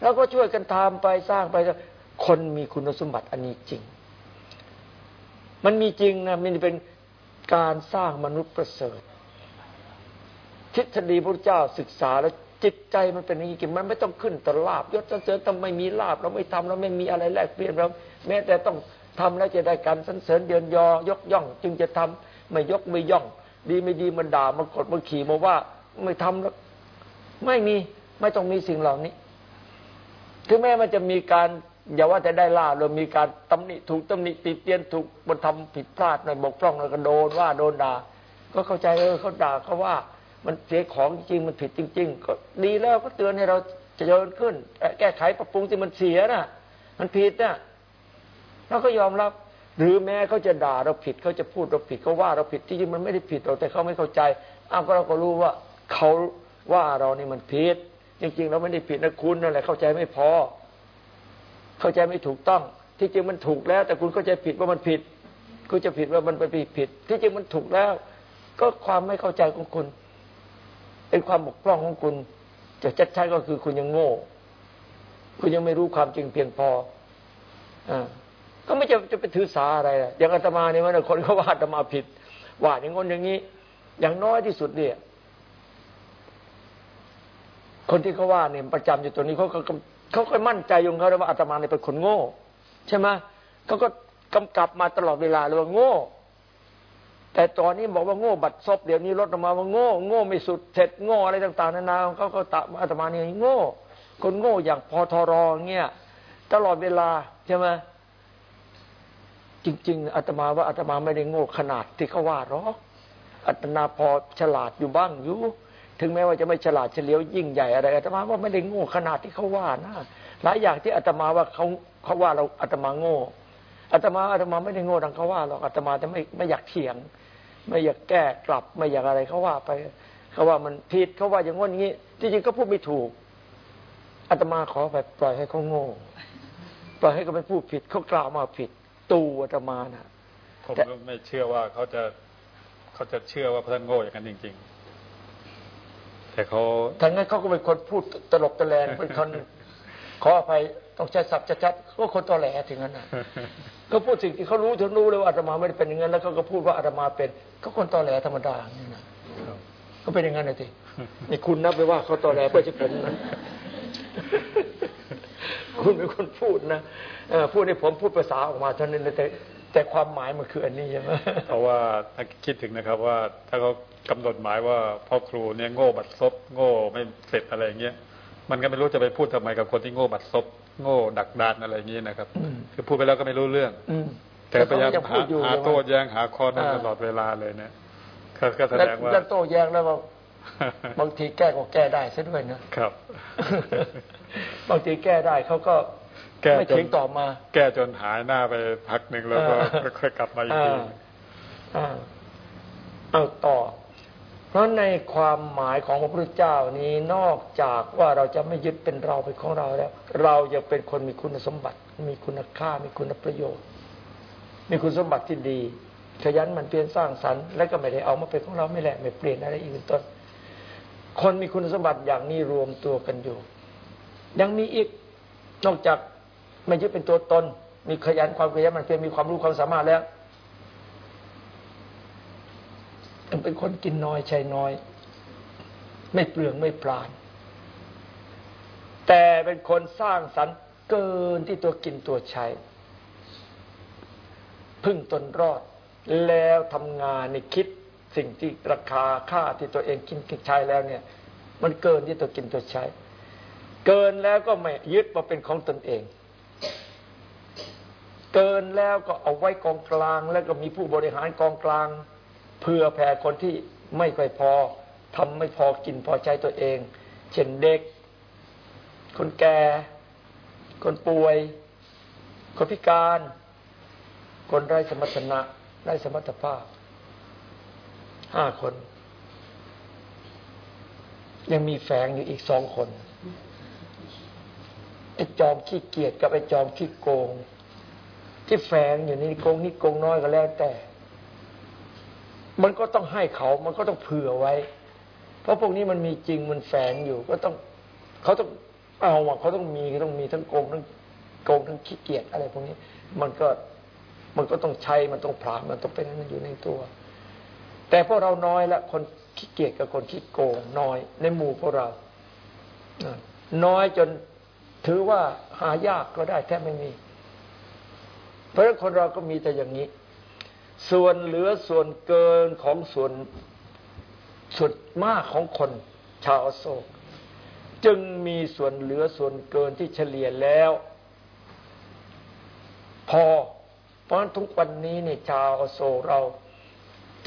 แล้วก็ช่วยกันทำไปสร้างไปคนมีคุณสมบัติอันนี้จริง มันมีจริงนะมันเป็นการสร้างมนุษย์ประเสริฐทฤษฎีพระเจ้าศึกษาแล้วจิตใจมันเป็นอย่างนี้มันไม่ต้องขึ้นแต่ลาบยศเสริญทำไม่มีลาบเราไม่ทำเราไม่มีอะไรแลกเปลี่ยนเราแม้แต่ต้องทำแล้วจะได้การสรรเสริญเดือนยอยกย่อง จึงจะทำไม่ยกไม่ย่อง ดีไม่ดีมันด่ามันกดมันขี่มาว่าไม่ทำแล้วไม่มีไม่ต้องมีสิ่งเหล่านี้ ถึงแม้มันจะมีการ อย่าว่าแต่ได้ล่าเรามีการตำหนิถูกตำหนิติเตียนถูกบนทำผิดพลาดหน่อยบกพร่องหน่อยก็โดนว่าโดนด่าก็เข้าใจเออเขาด่าเขาว่ามันเสียของจริงมันผิดจริง ๆ ก็ดีแล้วก็เตือนให้เราจะเจริญขึ้น แก้ไขปรับปรุงที่มันเสียน่ะ มันผิดน่ะเราก็ยอมรับ หรือแม้เขาจะด่าเราผิดเขาจะพูดเราผิดเขาว่าเราผิดที่จริงมันไม่ได้ผิดเราแต่เขาไม่เข้าใจอ้าวก็เราก็รู้ว่าเขาว่าเรานี่มันผิด จริง ๆ เราไม่ได้ผิดนะคุณนั่นแหละเข้าใจไม่พอ เข้าใจไม่ถูกต้อง ที่จริงมันถูกแล้ว แต่คุณเข้าใจผิดว่ามันผิด คุณจะผิดว่ามันเป็นผิด ที่จริงมันถูกแล้ว ก็ความไม่เข้าใจของคุณ เป็นความบกพร่องของคุณ จะชัดชัก็คือคุณยังโง่ คุณยังไม่รู้ความจริงเพียงพออ่าก็ไม่จะจะไปถือสาอะไร อย่างอาตมาเนี่ยมันคนเขาว่าอาตมาผิด ว่าอย่างงนอย่างนี้ อย่างน้อยที่สุดเนี่ยคนที่เขาว่าเนี่ยประจำอยู่ตัวนี้เขาก็ เขาก็มั่นใจยงเขาว่าอาตมาเนี่ยเป็นคนโง่ ใช่ไหมเขาก็กำกับมาตลอดเวลาเลยว่าโง่ แต่ตอนนี้บอกว่าโง่บัดซบเดี๋ยวนี้ลดออกมาว่าโง่ โง่ไม่สุดเสร็จโง่อะไรต่างๆนานาเขาก็ตะอาตมาเนี่ยโง่ คนโง่อย่างพอทรอเงี้ยตลอดเวลาใช่ไหมจริง ๆอาตมาว่าอาตมาไม่ได้โง่ขนาดที่เขาว่าหรอกอาตมาพอฉลาดอยู่บ้างอยู่ ถึงแม้ว่าจะไม่ฉลาดเฉลียวยิ่งใหญ่อะไรอาตมาว่าไม่ได้โง่ขนาดที่เขาว่านะหลายอย่างที่อาตมาว่าเขาเขาว่าเราอาตมาโง่อาตมาอาตมาไม่ได้โง่ดังเขาว่าหรอกอาตมาจะไม่ไม่อยากเถียง ไม่อยากแก้กลับไม่อยากอะไรเขาว่าไปเขาว่ามันผิดเขาว่าอย่างงี้อย่างนี้จริงๆก็พูดไม่ถูกอาตมาขอไปปล่อยให้เขาโง่ปล่อยให้เขาไปพูดผิดเขากล่าวมาผิดตูอาตมานะผมก็ไม่เชื่อว่าเขาจะเขาจะเชื่อว่าพระท่านโง่อย่างนั้นจริง ๆ แต่เขาทั้งนั้นเขาก็เป็นคนพูดตลบตะแลงเป็นคนขออภัยต้องใช้ศัพท์ชัดๆก็คนตอแหลถึงนั้นนะก็พูดสิ่งที่เขารู้ถึงรู้เลยว่าอาตมาไม่ได้เป็นอย่างนั้นแล้วเขาก็พูดว่าอาตมาเป็น ก็คนตอแหลธรรมดาเนี่ยนะเขาเป็นอย่างนั้นเลยทีนี่คุณนับไปว่าเขาตอแหลเพื่อจะผมนะคุณเป็นคนพูดนะพูดให้ผมพูดภาษาออกมาเท่านั้นแต่ แต่ความหมายมันคืออันนี้ใช่ไหมเพราะว่าถ้าคิดถึงนะครับว่าถ้าเขากำหนดหมายว่าพ่อครูเนี่ยโง่บัดซบโง่ไม่เสร็จอะไรเงี้ยมันก็ไม่รู้จะไปพูดทำไมกับคนที่โง่บัดซบโง่ดักดานอะไรอย่างนี้นะครับคือพูดไปแล้วก็ไม่รู้เรื่องแต่พยายามหาหาโต้แย้งหาข้อนั้นตลอดเวลาเลยเนี่ยก็แสดงว่าแล้วโต้แย้งแล้วว่าบางทีแก้ก็แก้ได้ซะด้วยนะครับ บางทีแก้ได้เขาก็ แก้ไม่ทิ้งต่อมา แก้จนหายหน้าไปพักหนึ่งแล้วก็ค่อยกลับมาอีกทีเอาต่อ เพราะในความหมายของพระพุทธเจ้านี้นอกจากว่าเราจะไม่ยึดเป็นเราเป็นของเราแล้ว เรายังเป็นคนมีคุณสมบัติ มีคุณค่า มีคุณประโยชน์ มีคุณสมบัติที่ดีขยันมันเปลี่ยนสร้างสรรค์และก็ไม่ได้เอามาเป็นของเราไม่แหละไม่เปลี่ยนอะไรอีกเป็นต้น คนมีคุณสมบัติอย่างนี้รวมตัวกันอยู่ ยังมีอีกนอกจาก ไม่ยึดเป็นตัวตน มีขยันความขยันมันเพียรมีความรู้ความสามารถแล้วยังเป็นคนกินน้อยใช้น้อย ไม่เปลืองไม่ปราณแต่เป็นคนสร้างสรรค์เกินที่ตัวกินตัวใช้ พึ่งตนรอด แล้วทำงานในคิดสิ่งที่ราคาค่าที่ตัวเองกินกินใช้แล้วเนี่ย มันเกินที่ตัวกินตัวใช้ เกินแล้วก็ไม่ยึดมาเป็นของตนเอง เกินแล้วก็เอาไว้กองกลาง แล้วก็มีผู้บริหารกองกลาง เพื่อแผ่คนที่ไม่ค่อยพอทำไม่พอกินพอใจตัวเอง เช่นเด็ก คนแก่ คนป่วย คนพิการ คนไร้สมรรถนะไร้สมรรถภาพห้าคน ยังมีแฝงอยู่อีกสองคน ไอ้จอมขี้เกียจกับไอ้จอมขี้โกง ที่แฝงอยู่ในโกงนี่โกงน้อยก็แล้วแต่ มันก็ต้องให้เขา มันก็ต้องเผื่อไว้ เพราะพวกนี้มันมีจริงมันแฝงอยู่ ก็ต้องเขาต้องเอาว่าเขาต้องมีต้องมีทั้งโกงทั้งโกงทั้งขี้เกียจอะไรพวกนี้ มันก็มันก็ต้องใช้มันต้องผลามันต้องเป็นนั้นอยู่ในตัว แต่พวกเราน้อยละคนขี้เกียจกับคนขี้โกงน้อย ในหมู่พวกเราน้อยจน ถือว่าหายากก็ได้แทบไม่มี เพราะคนเราก็มีแต่อย่างนี้ ส่วนเหลือส่วนเกินของส่วนสุดมากของคนชาวอโศก จึงมีส่วนเหลือส่วนเกินที่เฉลี่ยแล้ว พอ เพราะฉะนั้นทุกวันนี้เนี่ยชาวโซเรา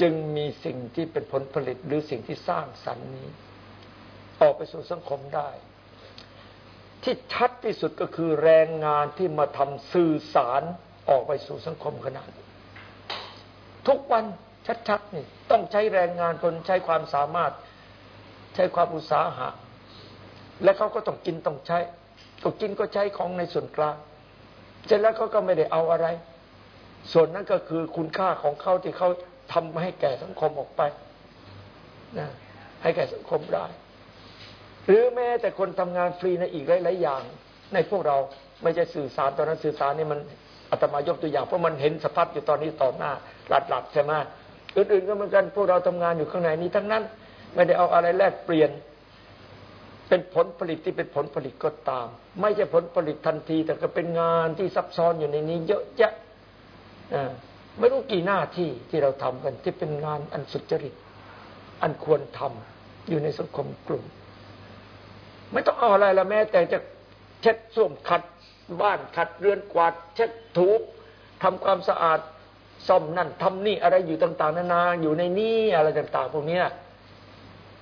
จึงมีสิ่งที่เป็นผลผลิตหรือสิ่งที่สร้างสรรค์นี้ ออกไปสู่สังคมได้ ที่ชัดที่สุดก็คือแรงงานที่มาทำสื่อสารออกไปสู่สังคมขนาด ทุกวันชัดๆนี่ต้องใช้แรงงานคนใช้ความสามารถ ใช้ความอุตสาหะ และเขาก็ต้องกินต้องใช้ก็กินก็ใช้ของในส่วนกลางเสร็จแล้วเขาก็ไม่ได้เอาอะไร ส่วนนั้นก็คือคุณค่าของเขาที่เขาทำให้แก่สังคมออกไปนะให้แก่สังคมได้ หรือแม้แต่คนทำงานฟรีในอีกหลายๆอย่าง ในพวกเราไม่ใช่สื่อสารตอนนั้นสื่อสารนี่มันอาตมายกตัวอย่างเพราะมันเห็นสภาพอยู่ตอนนี้ต่อหน้าหลัดๆใช่ไหมอื่นๆก็เหมือนกันพวกเราทำงานอยู่ข้างในนี้ทั้งนั้น ไม่ได้เอาอะไรแลกเปลี่ยน เป็นผลผลิตที่เป็นผลผลิตก็ตาม ไม่ใช่ผลผลิตทันที แต่ก็เป็นงานที่ซับซ้อนอยู่ในนี้ เยอะแยะไม่รู้กี่หน้าที่ที่เราทำกัน ที่เป็นงานอันสุจริต อันควรทำอยู่ในสังคมกลุ่ม ไม่ต้องเอาอะไรละแม้ แต่จะเช็ดส้วมขัดบ้านขัดเรือนกวาด เช็ดถูทำความสะอาดซ่อมนั่นทำนี่อะไรอยู่ต่าง ๆ นานาอยู่ในนี่อะไรต่าง ๆ พวกนี้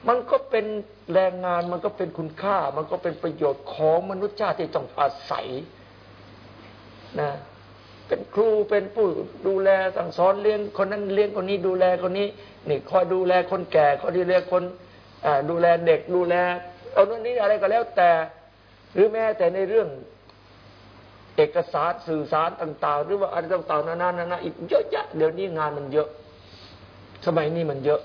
มันก็เป็นแรงงานมันก็เป็นคุณค่า มันก็เป็นประโยชน์ของมนุษย์ชาติที่ต้องอาศัยนะเป็นครูเป็นผู้ดูแลสั่งสอนเลี้ยงคนนั้นเลี้ยงคนนี้ดูแลคนนี้นี่คอยดูแลคนแก่คอยดูแลคนดูแลเด็กดูแล เอาโน่นนี้อะไรก็แล้วแต่ หรือแม้แต่ในเรื่อง เอกสารสื่อสารต่าง ๆ หรือว่าอะไรต่างๆนานานานาอีกเยอะแยะเดี๋ยวนี้งานมันเยอะ สมัยนี้มันเยอะ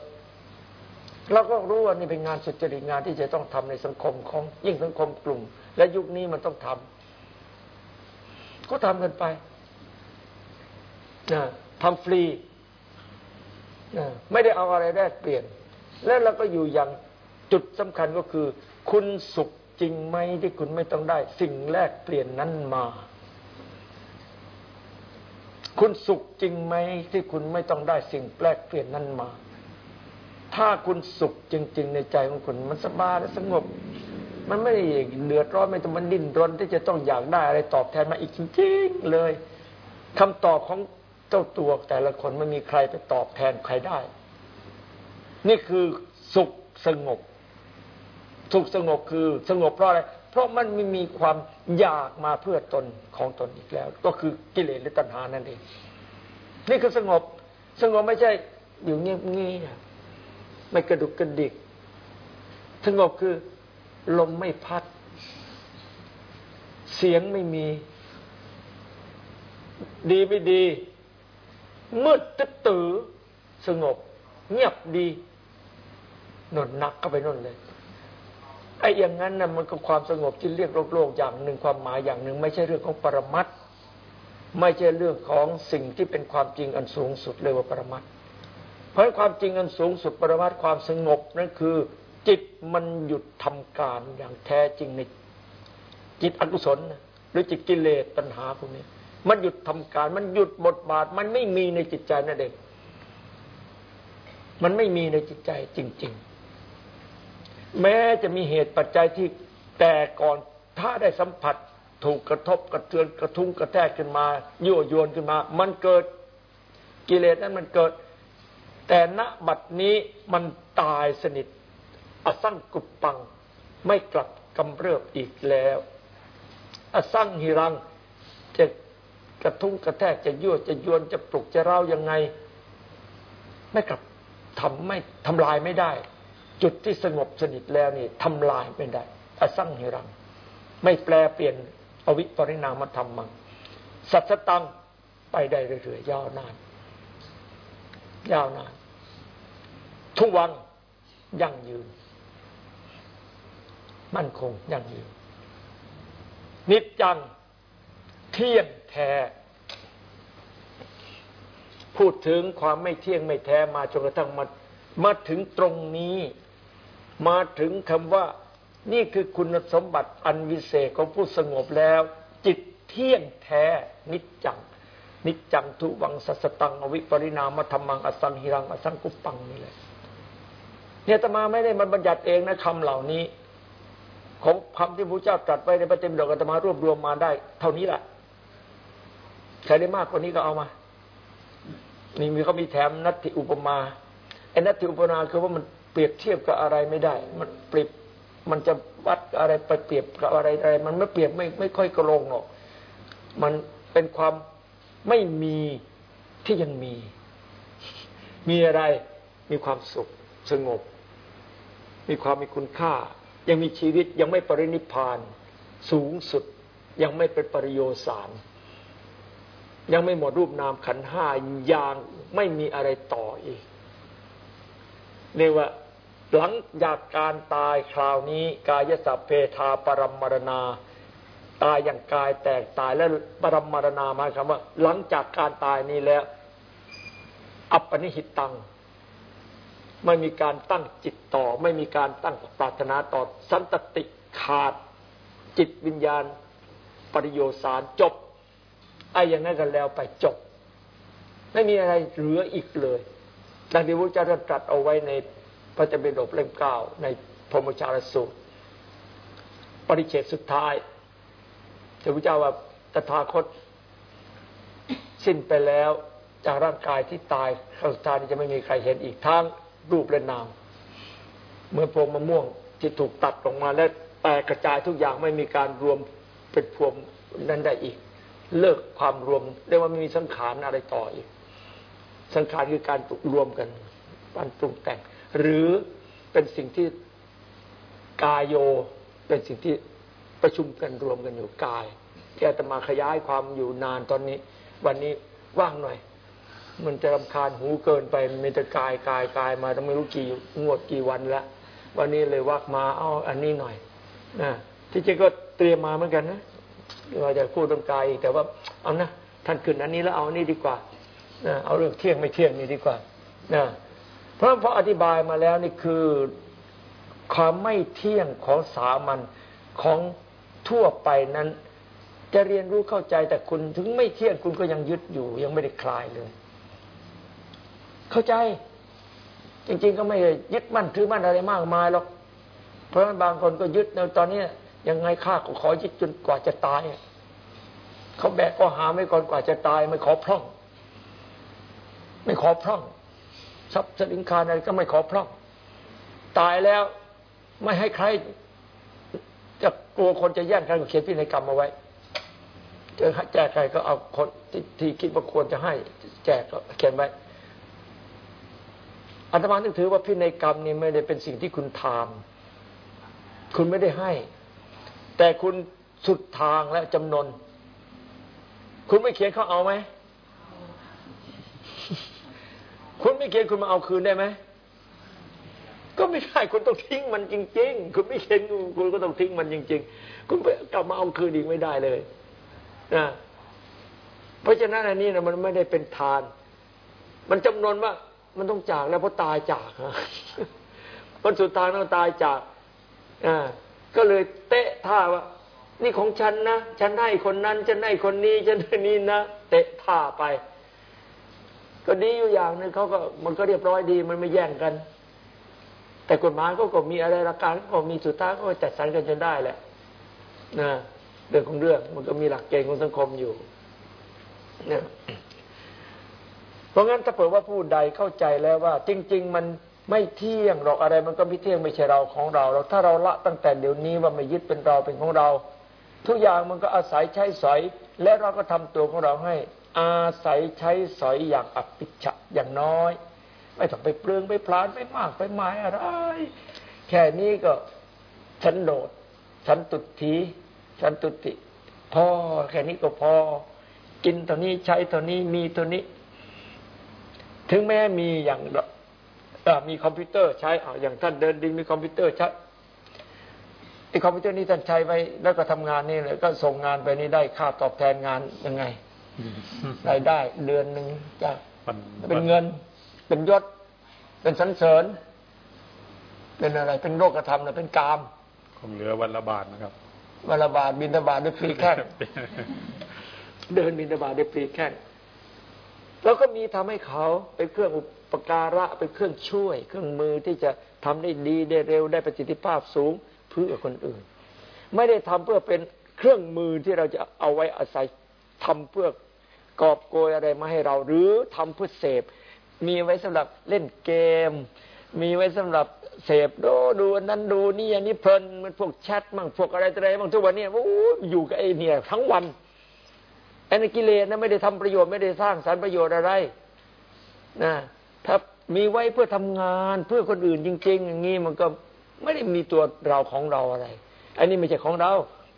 เราก็รู้ว่านี่เป็นงานสุจริตงานที่จะต้องทำในสังคมของ ยิ่งสังคมกลุ่ม และยุคนี้มันต้องทำก็ทำกันไปนะทำฟรีนะไม่ได้เอาอะไรแลกเปลี่ยน แล้วเราก็อยู่อย่างจุดสำคัญก็คือ คุณสุขจริงไหมที่คุณไม่ต้องได้ สิ่งแลกเปลี่ยนนั้นมา คุณสุขจริงไหมที่คุณไม่ต้องได้ สิ่งแปลกเปลี่ยนนั้นมา ถ้าคุณสุขจริง ๆ ในใจของคุณมันสบายและสงบ มันไม่เดือดร้อนไม่ต้องมันดิ้นรนที่จะต้องอยากได้อะไรตอบแทนมาอีกจริงๆเลยคำตอบของเจ้าตัวแต่ละคนไม่มีใครไปตอบแทนใครได้ นี่คือสุขสงบ สุขสงบคือสงบเพราะอะไร เพราะมันไม่มีความอยากมาเพื่อตนของตนอีกแล้ว ก็คือกิเลสหรือตัณหานั่นเอง นี่คือสงบ สงบไม่ใช่อยู่เงียบเงียบไม่กระดุกกระดิก สงบคือลมไม่พัด เสียงไม่มี ดีไม่ดี มืดตึ๊ตือสงบ เงียบดีนนนักเข้าไปนนเลย ไอ้อย่างนั้นนะมันก็ความสงบที่เรียกโลกโลกอย่างหนึ่งความหมายอย่างหนึ่ง ไม่ใช่เรื่องของปรมัตไม่ใช่เรื่องของสิ่งที่เป็นความจริงอันสูงสุดเลยว่าปรมัตเพราะความจริงอันสูงสุดปรมัตความสงบนั่นคือ จิตมันหยุดทำการอย่างแท้จริงในจิตอกุศลหรือจิตกิเลสตัณหาพวกนี้มันหยุดทำการ มันหยุดบทบาท มันไม่มีในจิตใจนั่นเองมันไม่มีในจิตใจจริง ๆ แม้จะมีเหตุปัจจัยที่แต่ก่อนถ้าได้สัมผัสถูกกระทบกระเทือนกระทุ้งกระแทกขึ้นมา ยั่วยวนขึ้นมา มันเกิดกิเลสนั้นมันเกิด แต่ณบัดนี้มันตายสนิทอสั่งกุปปัง ไม่กลับกำเริบอีกแล้วอสั่งหิรังจะกระทุ้งกระแทกจะยั่วจะยวนจะปลุกจะเร้ายังไง ไม่กลับทำไม่ทำลายไม่ได้ จุดที่สงบสนิทแล้วนี่ทำลายไม่ได้อสั่งหิรัง ไม่แปลเปลี่ยนอวิปริณามธรรมมัง สัจตังไปได้เรื่อยๆยาวนาน ยาวนาน ทุกวันยั่งยืน มั่นคงยั่งยืน นิจจัง เที่ยงแท้ พูดถึงความไม่เที่ยงไม่แท้มาจนกระทั่งมามาถึงตรงนี้ มาถึงคำว่า นี่คือคุณสมบัติอันวิเศษของผู้สงบแล้ว จิตเที่ยงแท้ นิจจัง นิจจังทุวังสัสตัง อวิปริณามธรรมังอสังหิรัง อสังกุปังนี่แหละเนี่ยตมาไม่ได้มันบัญญัติเองนะคำเหล่านี้ ของคำที่พระเจ้าตรัสไว้ในพระเต็มดอกตมารวบรวมมาได้ เท่านี้แหละใครได้มากกว่านี้ก็เอามานี่มีเขามีแถมนัตถิอุปมาไอ้นัตถิอุปมาคือว่ามัน เปรียบเทียบกับอะไรไม่ได้ มันเปรียบมันจะวัดอะไรไปเปรียบกับอะไรอะไร มันไม่เปรียบไม่ไม่ค่อยกระลงหรอก มันเป็นความไม่มีที่ยังมี มีอะไรมีความสุขสงบ มีความมีคุณค่า ยังมีชีวิตยังไม่ปรินิพาน สูงสุดยังไม่เป็นปริโยสาร ยังไม่หมดรูปนามขันห้าอย่างไม่มีอะไรต่ออีกเรียกว่า หลังจากการตายคราวนี้ กายสัพเพทาปรมมรณา ตายอย่างกายแตกตายแล้วปรมมรณาหมายความว่า หลังจากการตายนี้แล้ว อัปปนิหิตตังไม่มีการตั้งจิตต่อ ไม่มีการตั้งปรารถนาต่อ สันตติขาดจิตวิญญาณปริโยสารจบไอ้อย่างนั้นกันแล้วไปจบ ไม่มีอะไรเหลืออีกเลยดังที่พระเจ้าตรัสเอาไว้ใน พระจ้าเป็นดบเล่มเก้าในพรหมจารสูตร ปริเฉดสุดท้ายพระพุทธเจ้าว่าตถาคต สิ้นไปแล้วจากร่างกายที่ตายครั้งสุดท้ายนี้จะไม่มีใครเห็นอีกทั้งรูปและนาม เมื่อพวงมะม่วงที่ถูกตัดลงมาและแตกกระจายทุกอย่างไม่มีการรวมเป็นพวงนั้นได้อีก เลิกความรวมเรียกว่าไม่มีสังขารอะไรต่ออีก สังขารคือการรวมกันการปรุงแต่ง หรือเป็นสิ่งที่กายโย เป็นสิ่งที่ประชุมกันรวมกันอยู่กายที่อาตมาขยายความอยู่นานตอนนี้ วันนี้ว่างหน่อย มันจะรำคาญหูเกินไปมันมีแต่กายกายกายมาต้องไม่รู้กี่งวดกี่วันละวันนี้เลยวักมาเอาอันนี้หน่อยนะที่จริงก็เตรียมมาเหมือนกันนะว่าจะพูดเรื่องกายอีกแต่ว่าเอานะท่านขึ้นอันนี้แล้วเอานนี้ดีกว่านะเอาเรื่องเที่ยงไม่เที่ยงนี่ดีกว่านะ เพราะพออธิบายมาแล้วนี่คือความไม่เที่ยงของสามัญของทั่วไปนั้น จะเรียนรู้เข้าใจแต่คุณถึงไม่เที่ยงคุณก็ยังยึดอยู่ ยังไม่ได้คลายเลย เข้าใจ จริง ๆ ก็ไม่ยึดมั่นถือมั่นอะไรมากมายหรอกเพราะฉะนั้นบางคนก็ยึดในตอนนี้ยังไงข้าก็ขอยึดจนกว่าจะตายเขาแบกก็หาไม่ก่อนกว่าจะตาย ไม่ขอพร่อง ไม่ขอพร่อง ทรัพย์สินคารอะไรก็ไม่ขอพร่องตายแล้วไม่ให้ใคร จะกลัวคนจะแย่งกันก็เขียนพินัยกรรมเอาไว้จะแจกใครก็เอาคนที่ที่คิดว่าควรจะให้ แจกก็เขียนไว้อาตมาถึงถือว่าพินัยกรรมนี่ไม่ได้เป็นสิ่งที่คุณทานคุณไม่ได้ให้ แต่คุณสุดทางและจำนน คุณไม่เขียนเขาเอาไหม คุณไม่เขียนคุณมาเอาคืนได้ไหมก็ไม่ได้คุณต้องทิ้งมันจริง ๆ คุณไม่เขียนคุณก็ต้องทิ้งมันจริง ๆ คุณกลับมาเอาคืนอีกไม่ได้เลยนะเพราะฉะนั้นอันนี้นะมันไม่ได้เป็นทาน มันจำนวนว่า มันต้องจากแล้วเพราะตายจากมันสุดทางต้องตายจากอ่าก็เลยเตะท่าว่านี่ของฉันนะ ฉันให้คนนั้น ฉันให้คนนี้ ฉันให้นี่นะ เตะท่าไป ก็ดีอยู่อย่างนึงเขาก็มันก็เรียบร้อยดีมันไม่แย่งกัน แต่กฎหมายก็ก็มีอะไรหละกการก็มีสุดท้ายก็จัดสรรกันจนได้แหละนะเรื่องของเรื่องมันก็มีหลักเกณฑ์ของสังคมอยู่นะเพราะงั้นถ้าเผื่อว่าผู้ใดเข้าใจแล้วว่า จริง ๆ มันไม่เที่ยงหรอกอะไรมันก็ไม่เที่ยงไม่ใช่เราของเราเราถ้าเราละตั้งแต่เดี๋ยวนี้ว่าไม่ยึดเป็นเราเป็นของเรา ทุกอย่างมันก็อาศัยใช้สอย และเราก็ทำตัวของเราให้ อาศัยใช้สอยอย่างอภิชะอย่างน้อย ไม่ต้องไปเปลืองไปพลานไปมากไปหมายอะไร แค่นี้ก็ฉันโดดฉันตุทีฉันตุติพอแค่นี้ก็พอ กินตัวนี้ใช้ตัวนี้มีตัวนี้ ถึงแม้มีอย่างมีคอมพิวเตอร์ใช้อย่างท่านเดินดินมีคอมพิวเตอร์ใช้ไอ้คอมพิวเตอร์นี้ท่านใช้ไว้แล้วก็ทำงานนี่เลยก็ส่งงานไปนี่ได้ค่าตอบแทนงานยังไง รายได้เดือนหนึ่งจะเป็นเงิน เป็นยศ เป็นสันเสริญ เป็นอะไร เป็นโลกธรรมนะเป็นกาม คงเหลือวันละบาทนะครับ วันละบาทบินทบาทด้วยฟรีแค่เดินบินทบาทด้วยฟรีแค่แล้วก็มีทำให้เขาเป็นเครื่องอุปการะเป็นเครื่องช่วย เครื่องมือที่จะทำได้ดีได้เร็วได้ประสิทธิภาพสูงเพื่อคนอื่น ไม่ได้ทำเพื่อเป็นเครื่องมือที่เราจะเอาไว้อาศัยทำเพื่อ กอบโกยอะไรมาให้เรา หรือทำเพื่อเสพ มีไว้สำหรับเล่นเกม มีไว้สำหรับเสพดูดูนั้นดูนี่อันนี้เพลินมันพวกแชทมั่งพวกอะไรอะไรบางทุกวันนี้โอ้อยู่กับไอ้เนี่ยทั้งวันไอ้นกิเลสนะไม่ได้ทำประโยชน์ไม่ได้สร้างสรรประโยชน์อะไรนะถ้ามีไว้เพื่อทำงานเพื่อคนอื่นจริง ๆ อย่างนี้มันก็ไม่ได้มีตัวเราของเราอะไรอันนี้ไม่ใช่ของเรา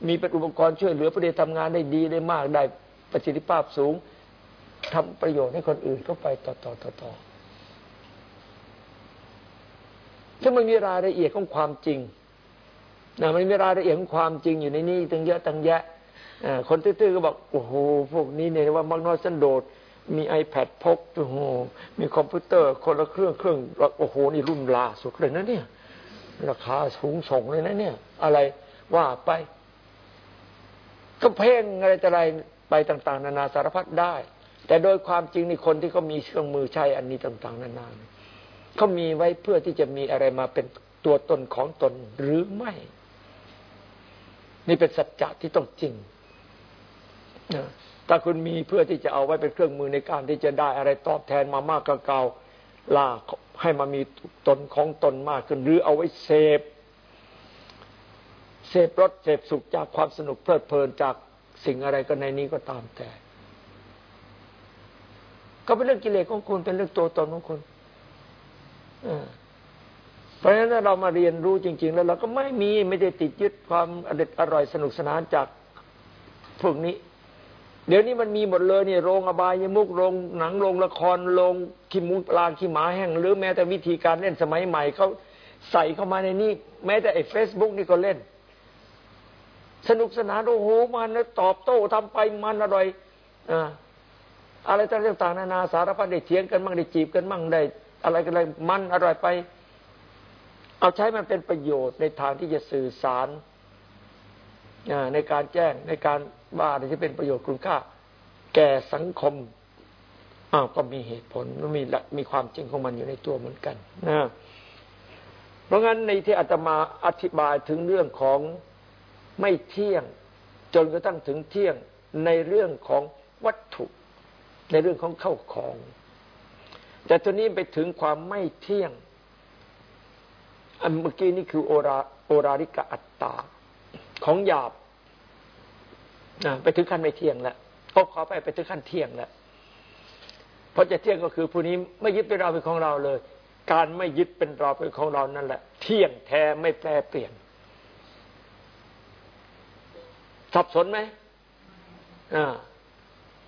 มีเป็นอุปกรณ์ช่วยเหลือประเดี๋ยวทำงานได้ดีได้มากได้ ประสิทธิภาพสูงทำประโยชน์ให้คนอื่นเข้าไปต่อต่อต่อต่อถ้ามันมีรายละเอียดของความจริงนะมันมีรายละเอียดของความจริงอยู่ในนี้ตั้งเยอะตั้งแยะคนตื้อๆก็บอกโอ้โหพวกนี้เนี่ยว่ามักน้อยสันโดษมี iPad พกโอ้โหมีคอมพิวเตอร์คนละเครื่องเครื่องโอ้โหนี่รุ่นล่าสุดเลยนะเนี่ย ราคาสูงส่งเลยนะเนี่ย อะไรว่าไป ก็เพ่งอะไรแต่อะไร ไปต่างๆ นานาสารพัดได้ แต่โดยความจริงนี่คนที่เขามีเครื่องมือใช้อันนี้ต่าง ๆ นานาเขามีไว้เพื่อที่จะมีอะไรมาเป็นตัวตนของตนหรือไม่ นี่เป็นสัจจะที่ต้องจริงนะถ้าคุณมีเพื่อที่จะเอาไว้เป็นเครื่องมือในการที่จะได้อะไรตอบแทนมามากกว่าเก่าล่าให้มามีตนของตนมากขึ้น หรือเอาไว้เสพเสพรสเสพสุขจากความสนุกเพลิดเพลินจาก สิ่งอะไรก็ในนี้ก็ตามแต่ ก็เป็นเรื่องกิเลสของคุณเป็นเรื่องตัวตนของคุณเพราะฉะนั้นเรามาเรียนรู้จริง ๆ แล้วเราก็ไม่มีไม่ได้ติดยึดความอเด็ดอร่อยสนุกสนานจากพวกนี้ เดี๋ยวนี้มันมีหมดเลยเนี่ยโรงอบายมุกโรงหนังโรงละครโรงขี้มูปลาขี้หมาแห้งหรือแม้แต่วิธีการเล่นสมัยใหม่เขาใส่เข้ามาในนี้ แม้แต่ไอ้เฟซบุ๊กนี่ก็เล่น สนุกสนานโอ้โหมันตอบโต้ทำไปมันอร่อยอ่าอะไรต่างๆนานาสารพัดได้เถียงกันมั่งได้จีบกันมั่งได้ อะไรกันอะไรมันอร่อยไป เอาใช้มันเป็นประโยชน์ในทางที่จะสื่อสารในการแจ้งในการว่าที่เป็นประโยชน์คุณค่า แก่สังคมอ้าวก็มีเหตุผลมันมีมีความจริงของมันอยู่ในตัวเหมือนกันนะเพราะงั้นในที่อาตมาอธิบายถึงเรื่องของ ไม่เที่ยงจนกระทั่งถึงเที่ยงในเรื่องของวัตถุ ในเรื่องของเข้าของ แต่ตัวนี้ไปถึงความไม่เที่ยงอันเมื่อกี้นี่คือโอราโอราริกะอัตตา ของหยาบไปถึงขั้นไม่เที่ยงแล้วพบขอไปไปถึงขั้นเที่ยงแล้วเพราะจะเที่ยงก็คือผู้นี้ไม่ยึดเป็นเราเป็นของเราเลย การไม่ยึดเป็นเราเป็นของเรานั่นแหละ เที่ยงแท้ไม่แปรเปลี่ยน สับสนไหม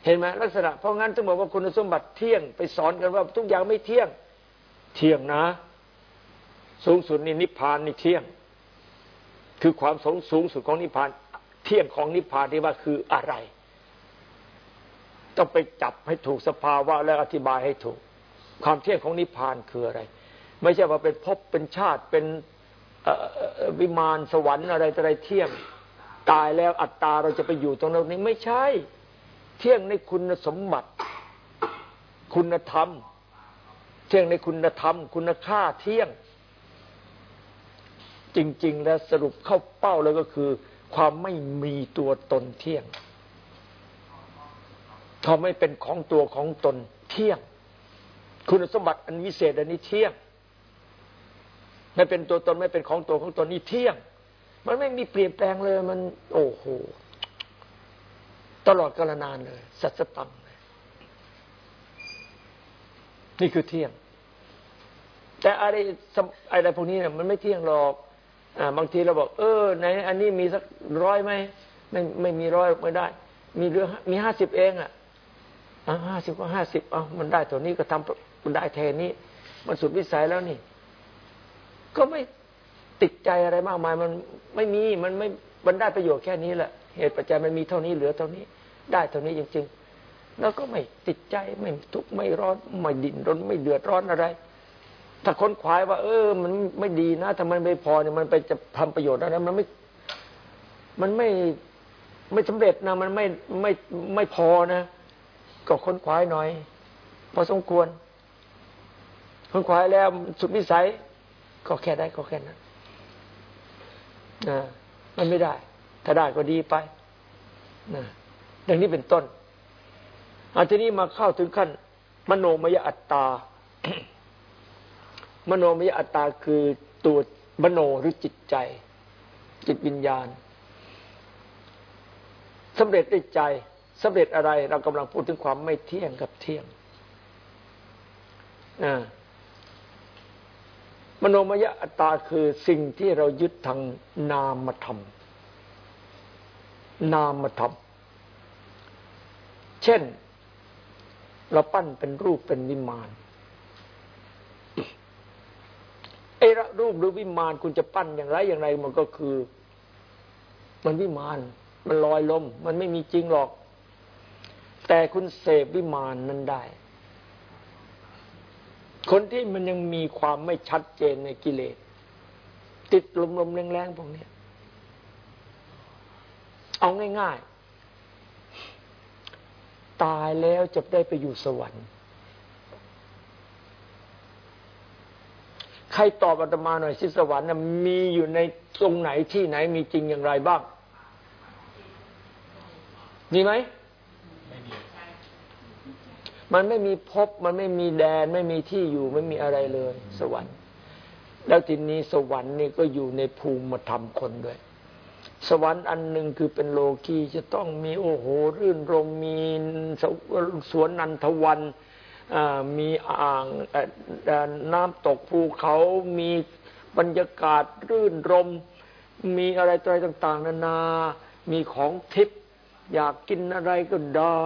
เห็นไหมลักษณะ เพราะงั้นต้องบอกว่าคุณสมบัติเที่ยงไปสอนกันว่าทุกอย่างไม่เที่ยง เที่ยงนะ สูงสุดนี่นิพพานนี่เที่ยง คือความสูงสูงสุดของนิพพาน เที่ยงของนิพพานที่ว่าคืออะไร ต้องไปจับให้ถูกสภาวะแล้วอธิบายให้ถูก ความเที่ยงของนิพพานคืออะไร ไม่ใช่ว่าเป็นภพเป็นชาติเป็นวิมานสวรรค์อะไรอะไรเที่ยง ตายแล้วอัตตาเราจะไปอยู่ตรงนั้นนี้ไม่ใช่ เที่ยงในคุณสมบัติ คุณธรรม เที่ยงในคุณธรรม คุณค่าเที่ยง จริง ๆ แล้วสรุปเข้าเป้าแล้วก็คือ ความไม่มีตัวตนเที่ยงเขาไม่เป็นของตัวของตนเที่ยง คุณสมบัติอันวิเศษอันนี้เที่ยง ไม่เป็นตัวตนไม่เป็นของตัวของตนนี่เที่ยง มันไม่มีเปลี่ยนแปลงเลย มันโอ้โห ตลอดกาลนานเลย สัจตัง นี่คือเที่ยง แต่อะไรอะไรพวกนี้เนี่ยมันไม่เที่ยงหรอกบางทีเราบอก เออในอันนี้มีสักร้อยไหมไม่ไม่มีร้อยไม่ได้ มีเรือมีห้าสิบเองอะห้าสิบก็ห้าสิบเอามันได้ตัวนี้ก็ทำมันได้แทนนี้ มันสุดวิสัยแล้วนี่ ก็ไม่ ติดใจอะไรมากมายมันไม่มีมันไม่มันได้ประโยชน์แค่นี้แหละ เหตุปัจจัยมันมีเท่านี้เหลือเท่านี้ ได้เท่านี้จริงๆ แล้วก็ไม่ติดใจไม่ทุกข์ไม่ร้อนไม่ดิ้นรนไม่เดือดร้อนอะไร ถ้าค้นคว้าว่า เออ มันไม่ดีนะถ้ามันไม่พอเนี่ยมันไปจะทำประโยชน์อะไรมันไม่ มันไม่ไม่สำเร็จนะมันไม่ไม่ไม่พอนะก็ค้นคว้าหน่อย พอสมควรค้นคว้าแล้วสุดวิสัยก็แค่ได้ก็แค่นั้น มันไม่ได้ ถ้าได้ก็ดีไปนะดังนี้เป็นต้นอาทีนี้มาเข้าถึงขั้น มโนมยอัตตา มโนมยอัตตาคือตัวมโนหรือจิตใจ จิตวิญญาณสำเร็จด้วยใจสำเร็จอะไร เรากำลังพูดถึงความไม่เที่ยงกับเที่ยง มโนมยอัตตาคือสิ่งที่เรายึดทางนามธรรม นามธรรม เช่น เราปั้นเป็นรูปเป็นวิมานไอ้รูปหรือวิมานคุณจะปั้นอย่างไรอย่างไรมันก็คือ มันวิมาน มันลอยลม มันไม่มีจริงหรอก แต่คุณเสพวิมานนั้นได้ คนที่มันยังมีความไม่ชัดเจนในกิเลส ติดลมๆแรงๆพวกนี้เอาง่ายๆ ตายแล้วจะได้ไปอยู่สวรรค์ ใครตอบอาตมาหน่อยสิสวรรค์มีอยู่ในตรงไหนที่ไหนมีจริงอย่างไรบ้าง มีไหม มันไม่มีภพมันไม่มีแดน ไม่มีที่อยู่ไม่มีอะไรเลย สวรรค์ แล้วทีนี้สวรรค์นี่ก็อยู่ในภูมิธรรมคนด้วย สวรรค์อันหนึ่งคือเป็นโลกีจะต้องมีโอ้โหรื่นรมมีสวนนันทวันมีอ่างน้ำตกภูเขามีบรรยากาศรื่นรม มีอะไรอะไรต่าง ๆ นานา มีของทิพย์อยากกินอะไรก็ได้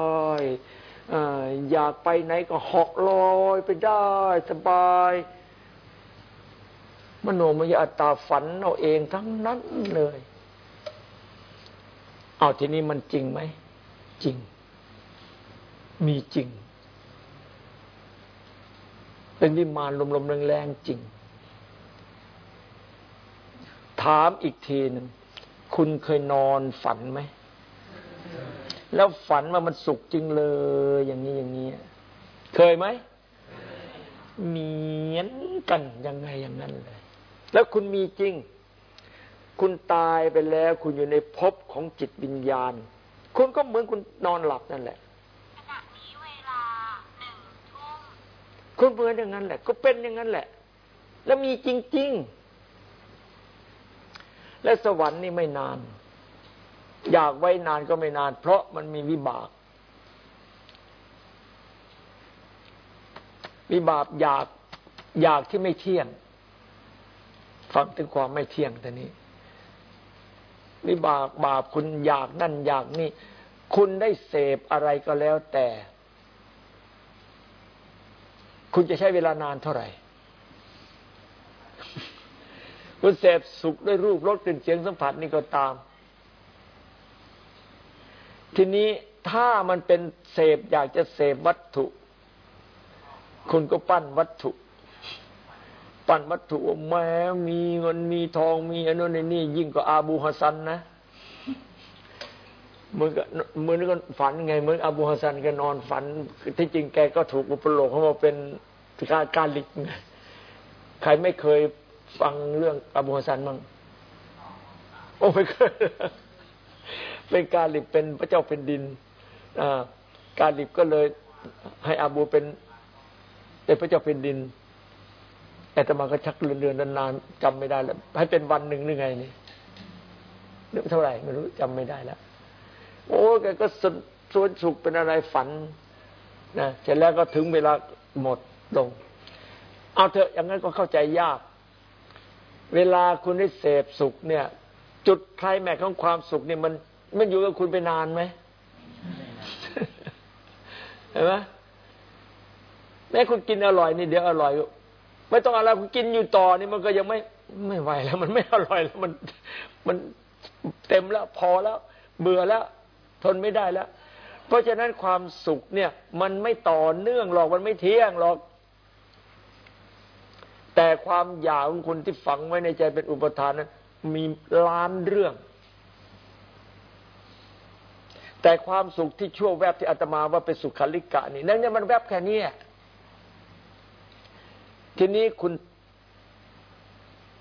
อยากไปไหนก็หาะลอยไปได้สบาย มโนมยอัตตาฝันเอาเองทั้งนั้นเลย เอาทีนี้มันจริงไหม จริง มีจริง เป็นวิมานลมๆแรงๆจริง ถามอีกทีหนึ่งคุณเคยนอนฝันไหม แล้วฝันว่ามันสุขจริงเลย อย่างนี้อย่างนี้ เคยไหมเหมือนกันยังไงอย่างนั้นเลย แล้วคุณมีจริง คุณตายไปแล้ว คุณอยู่ในภพของจิตวิญญาณ คุณก็เหมือนคุณนอนหลับนั่นแหละขณะนี้เวลาหนึ่งทุ่มคุณเหมือนอย่างนั้นแหละ ก็เป็นอย่างนั้นแหละ แล้วมีจริง ๆ และสวรรค์นี่ไม่นาน อยากไว้นานก็ไม่นาน เพราะมันมีวิบาก วิบากอยากอยากที่ไม่เที่ยง ฟังถึงความไม่เที่ยงแต่นี้ วิบากบาปคุณอยากนั่นอยากนี่ คุณได้เสพอะไรก็แล้วแต่ คุณจะใช้เวลานานเท่าไหร่คุณเสพสุขด้วยรูปรสกลิ่นเสียงสัมผัสนี่ก็ตาม ทีนี้ถ้ามันเป็นเสพอยากจะเสพวัตถุ คุณก็ปั้นวัตถุ ปั้นวัตถุแม้มีเงินมีทองมีอันนั้นนี่ ยิ่งกว่าอาบูฮัสันนะเหมือนกับเหมือนกับฝันไงเหมือนอาบูฮัสันแกนอนฝันที่จริงแกก็ถูกอุปโลกเขามาเป็นการการลิกใครไม่เคยฟังเรื่องอาบูฮัสันมั้งโอ้ไม่เคย เป็นกาลิบเป็นพระเจ้าเป็นดินกาลิบก็เลยให้อาบูเป็นเป็นพระเจ้าเป็นดินแต่ตมาก็ชักเรือนๆนานๆจำไม่ได้แล้วให้เป็นวันหนึ่งหรือไงนี่เรื่องเท่าไหร่ไม่รู้จำไม่ได้แล้วโอ้แกก็สวนสุขเป็นอะไรฝันนะเสร็จแล้วก็ถึงเวลาหมดลง เอาเถอะอย่างนั้นก็เข้าใจยาก เวลาคุณได้เสพสุขเนี่ย จุดใครแม็กของความสุขเนี่ยมัน มันอยู่กับคุณไปนานไหมเห็นไหมแม้คุณกินอร่อยนี่เดี๋ยวอร่อย ไม่ต้องอะไรคุณกินอยู่ต่อนี่มันก็ยังไม่ไม่ไหวแล้ว มันไม่อร่อยแล้วมันมันเต็มแล้ว พอแล้ว เบื่อแล้ว ทนไม่ได้แล้ว เพราะฉะนั้นความสุขเนี่ย มันไม่ต่อเนื่องหรอกมันไม่เที่ยงหรอก แต่ความอยากของคุณที่ฝังไว้ในใจเป็นอุปทานนั้นมีล้านเรื่อง แต่ความสุขที่ชั่วแวบที่อาตมาว่าเป็นสุขคลิกะนี่นั่นเนี่ยมันแวบแค่นี้ทีนี้คุณ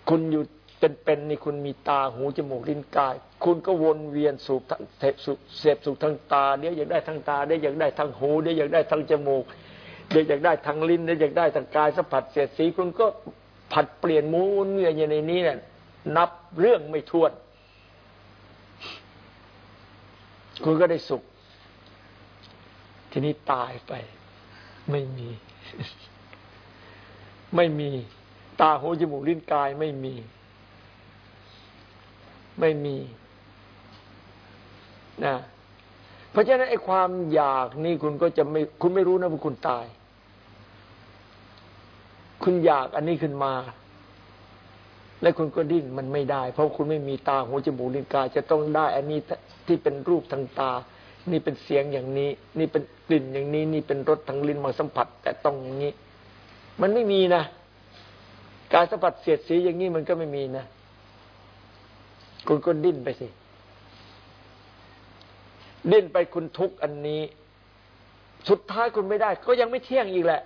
คุณอยู่เป็นๆนี่คุณมีตาหูจมูกลิ้นกาย คุณก็วนเวียนสูบเสพสุขเสพสุขทางตาเดี๋ยวอยากได้ทางตาเดี๋ยวอยากได้ทางหูเดี๋ยวอยากได้ทางจมูกเดี๋ยวอยากได้ทางลิ้นเดี๋ยวอยากได้ทางกายสัมผัสเสียดสีคุณก็ผัดเปลี่ยนมูนเวียนอยู่ในนี้เนี่ยนับเรื่องไม่ถ้วน คุณก็ได้สุข ทีนี้ตายไป ไม่มี ไม่มี ตาหูจมูกลิ้นกายไม่มี ไม่มีนะเพราะฉะนั้นไอ้ความอยากนี่คุณก็จะไม่ คุณไม่รู้นะว่าคุณตาย คุณอยากอันนี้ขึ้นมา และคุณก็ดิ้นมันไม่ได้ เพราะคุณไม่มีตาหูจมูกลิ้นกายจะต้องได้ อันนี้ที่เป็นรูปทางตา นี่เป็นเสียงอย่างนี้ นี่เป็นกลิ่นอย่างนี้ นี่เป็นรสทางลิ้นมาสัมผัส แต่ต้องอย่างนี้ มันไม่มีนะ การสัมผัสเสียดสีอย่างนี้มันก็ไม่มีนะคุณก็ดิ้นไปสิดิ้นไปคุณทุกอันนี้ สุดท้ายคุณไม่ได้ ก็ยังไม่เที่ยงอีกแหละ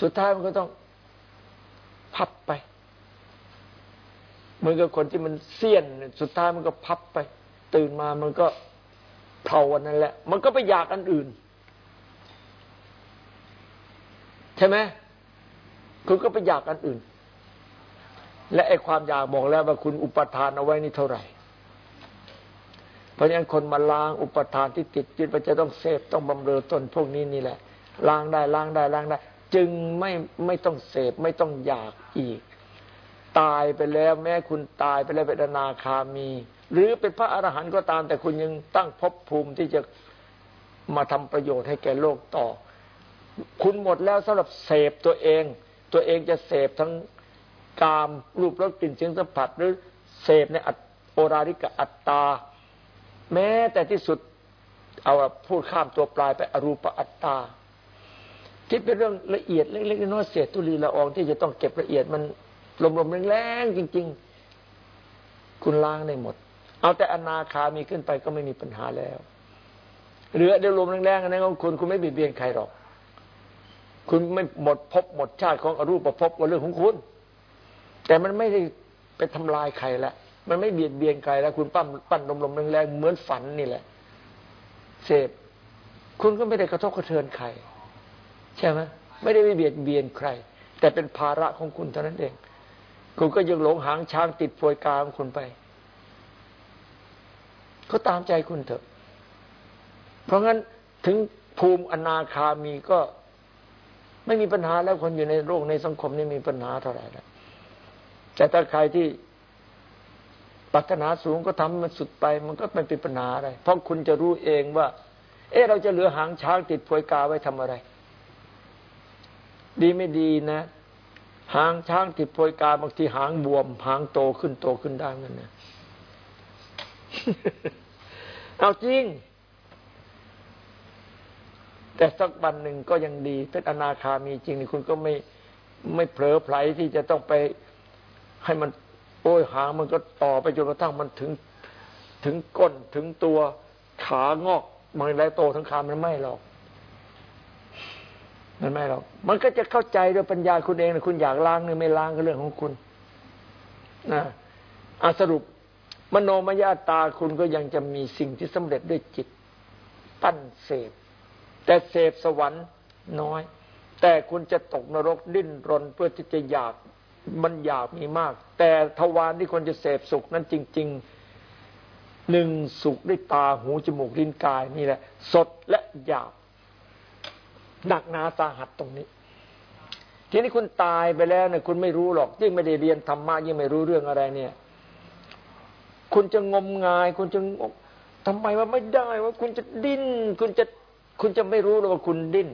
สุดท้ายมันก็ต้องพับไป เหมือนกับคนที่มันเสี้ยน สุดท้ายมันก็พับไป ตื่นมามันก็เผาวันนั้นแหละ มันก็ไปอยากอันอื่น ใช่ไหมคุณก็ไปอยากอันอื่น และไอ้ความอยากบอกแล้วว่าคุณอุปทานเอาไว้นี่เท่าไหร่เพราะฉะนั้นคนมาล้างอุปทานที่ติดยึดมันจะต้องเสพต้องบำเรอตนพวกนี้นี่แหละล้างได้ล้างได้ล้างได้ จึงไม่ไม่ต้องเสพไม่ต้องอยากอีก ตายไปแล้วแม้คุณตายไปแล้วเป็นอนาคามี หรือเป็นพระอรหันต์ก็ตาม แต่คุณยังตั้งภพภูมิที่จะมาทำประโยชน์ให้แก่โลกต่อ คุณหมดแล้วสำหรับเสพตัวเอง ตัวเองจะเสพทั้งกามรูปรสกลิ่นเสียงสัมผัส หรือเสพในอัตโอราริกอัตตา แม้แต่ที่สุดเอาพูดข้ามตัวปลายไปอรูปอัตตาคิดเป็นเรื่องละเอียดเล็กๆน้อยๆเศษตุลีละอองที่จะต้องเก็บละเอียดมัน ลมๆแรงๆจริง ๆ คุณล้างได้หมด เอาแต่อนาคามีขึ้นไปก็ไม่มีปัญหาแล้วเหลือเดี๋ยวลมแรงๆอันนั้นของคุณคุณไม่เบีบเบียนใครหรอก คุณไม่หมดภพหมดชาติของอรูปภพก็เรื่องของคุณ แต่มันไม่ได้ไปทำลายใครแล้วมันไม่เบียดเบียนใครแล้ว คุณปั้นปั้นลมๆแรงๆเหมือนฝันนี่แหละ เสพคุณก็ไม่ได้กระทบกระเทือนใคร ใช่ไหมไม่ได้ไปเบียดเบียนใคร แต่เป็นภาระของคุณเท่านั้นเอง คุณก็ยังหลงหางช้างติดพวยกาของคุณไป ก็ตามใจคุณเถอะ เพราะงั้นถึงภูมิอนาคามีก็ไม่มีปัญหาแล้วคนอยู่ในโลกในสังคมนี่มีปัญหาเท่าไหร่แล้วแต่ถ้าใครที่ปรารถนาสูงก็ทำมันสุดไป มันก็ไม่เป็นปัญหาอะไร เพราะคุณจะรู้เองว่า เอ๊ะเราจะเหลือหางช้างติดพวยกาไว้ทำอะไร ดีไม่ดีนะ หางช้างติดพยกาบางทีหางบวม หางโตขึ้นโตขึ้นได้นั่นนะเอาจริง แต่สักวันหนึ่งก็ยังดี เป็นอนาคามีจริงนี่คุณก็ไม่ไม่เผลอไผลที่จะต้องไปให้มันโอ้ยหางมันก็ต่อไปจนกระทั่งมันถึงถึงก้นถึงตัวขางอกมันไรโตทั้งขามันไม่หรอก มันไม่หรอกมันก็จะเข้าใจด้วยปัญญาคุณเองนะคุณอยากล้างหรือไม่ล้างก็เรื่องของคุณนะอาสรุป มโนมยาตาคุณก็ยังจะมีสิ่งที่สำเร็จด้วยจิต ปั้นเสพแต่เสพสวรรค์น้อย แต่คุณจะตกนรกดิ้นรนเพื่อที่จะอยากมันอยากมีมาก แต่ทวารที่คนจะเสพสุขนั้นจริงๆหนึ่งสุขด้วยตาหูจมูกลิ้นกายนี่แหละ สดและหยาบ หนักหนาสาหัสตรงนี้ ทีนี้คุณตายไปแล้วเนี่ยคุณไม่รู้หรอกยิ่งไม่ได้เรียนธรรมะยิ่งไม่รู้เรื่องอะไรเนี่ย คุณจะงมงาย คุณจะทำไมว่าไม่ได้ว่าคุณจะดิ้น คุณจะคุณจะไม่รู้หรอกว่าคุณดิ้น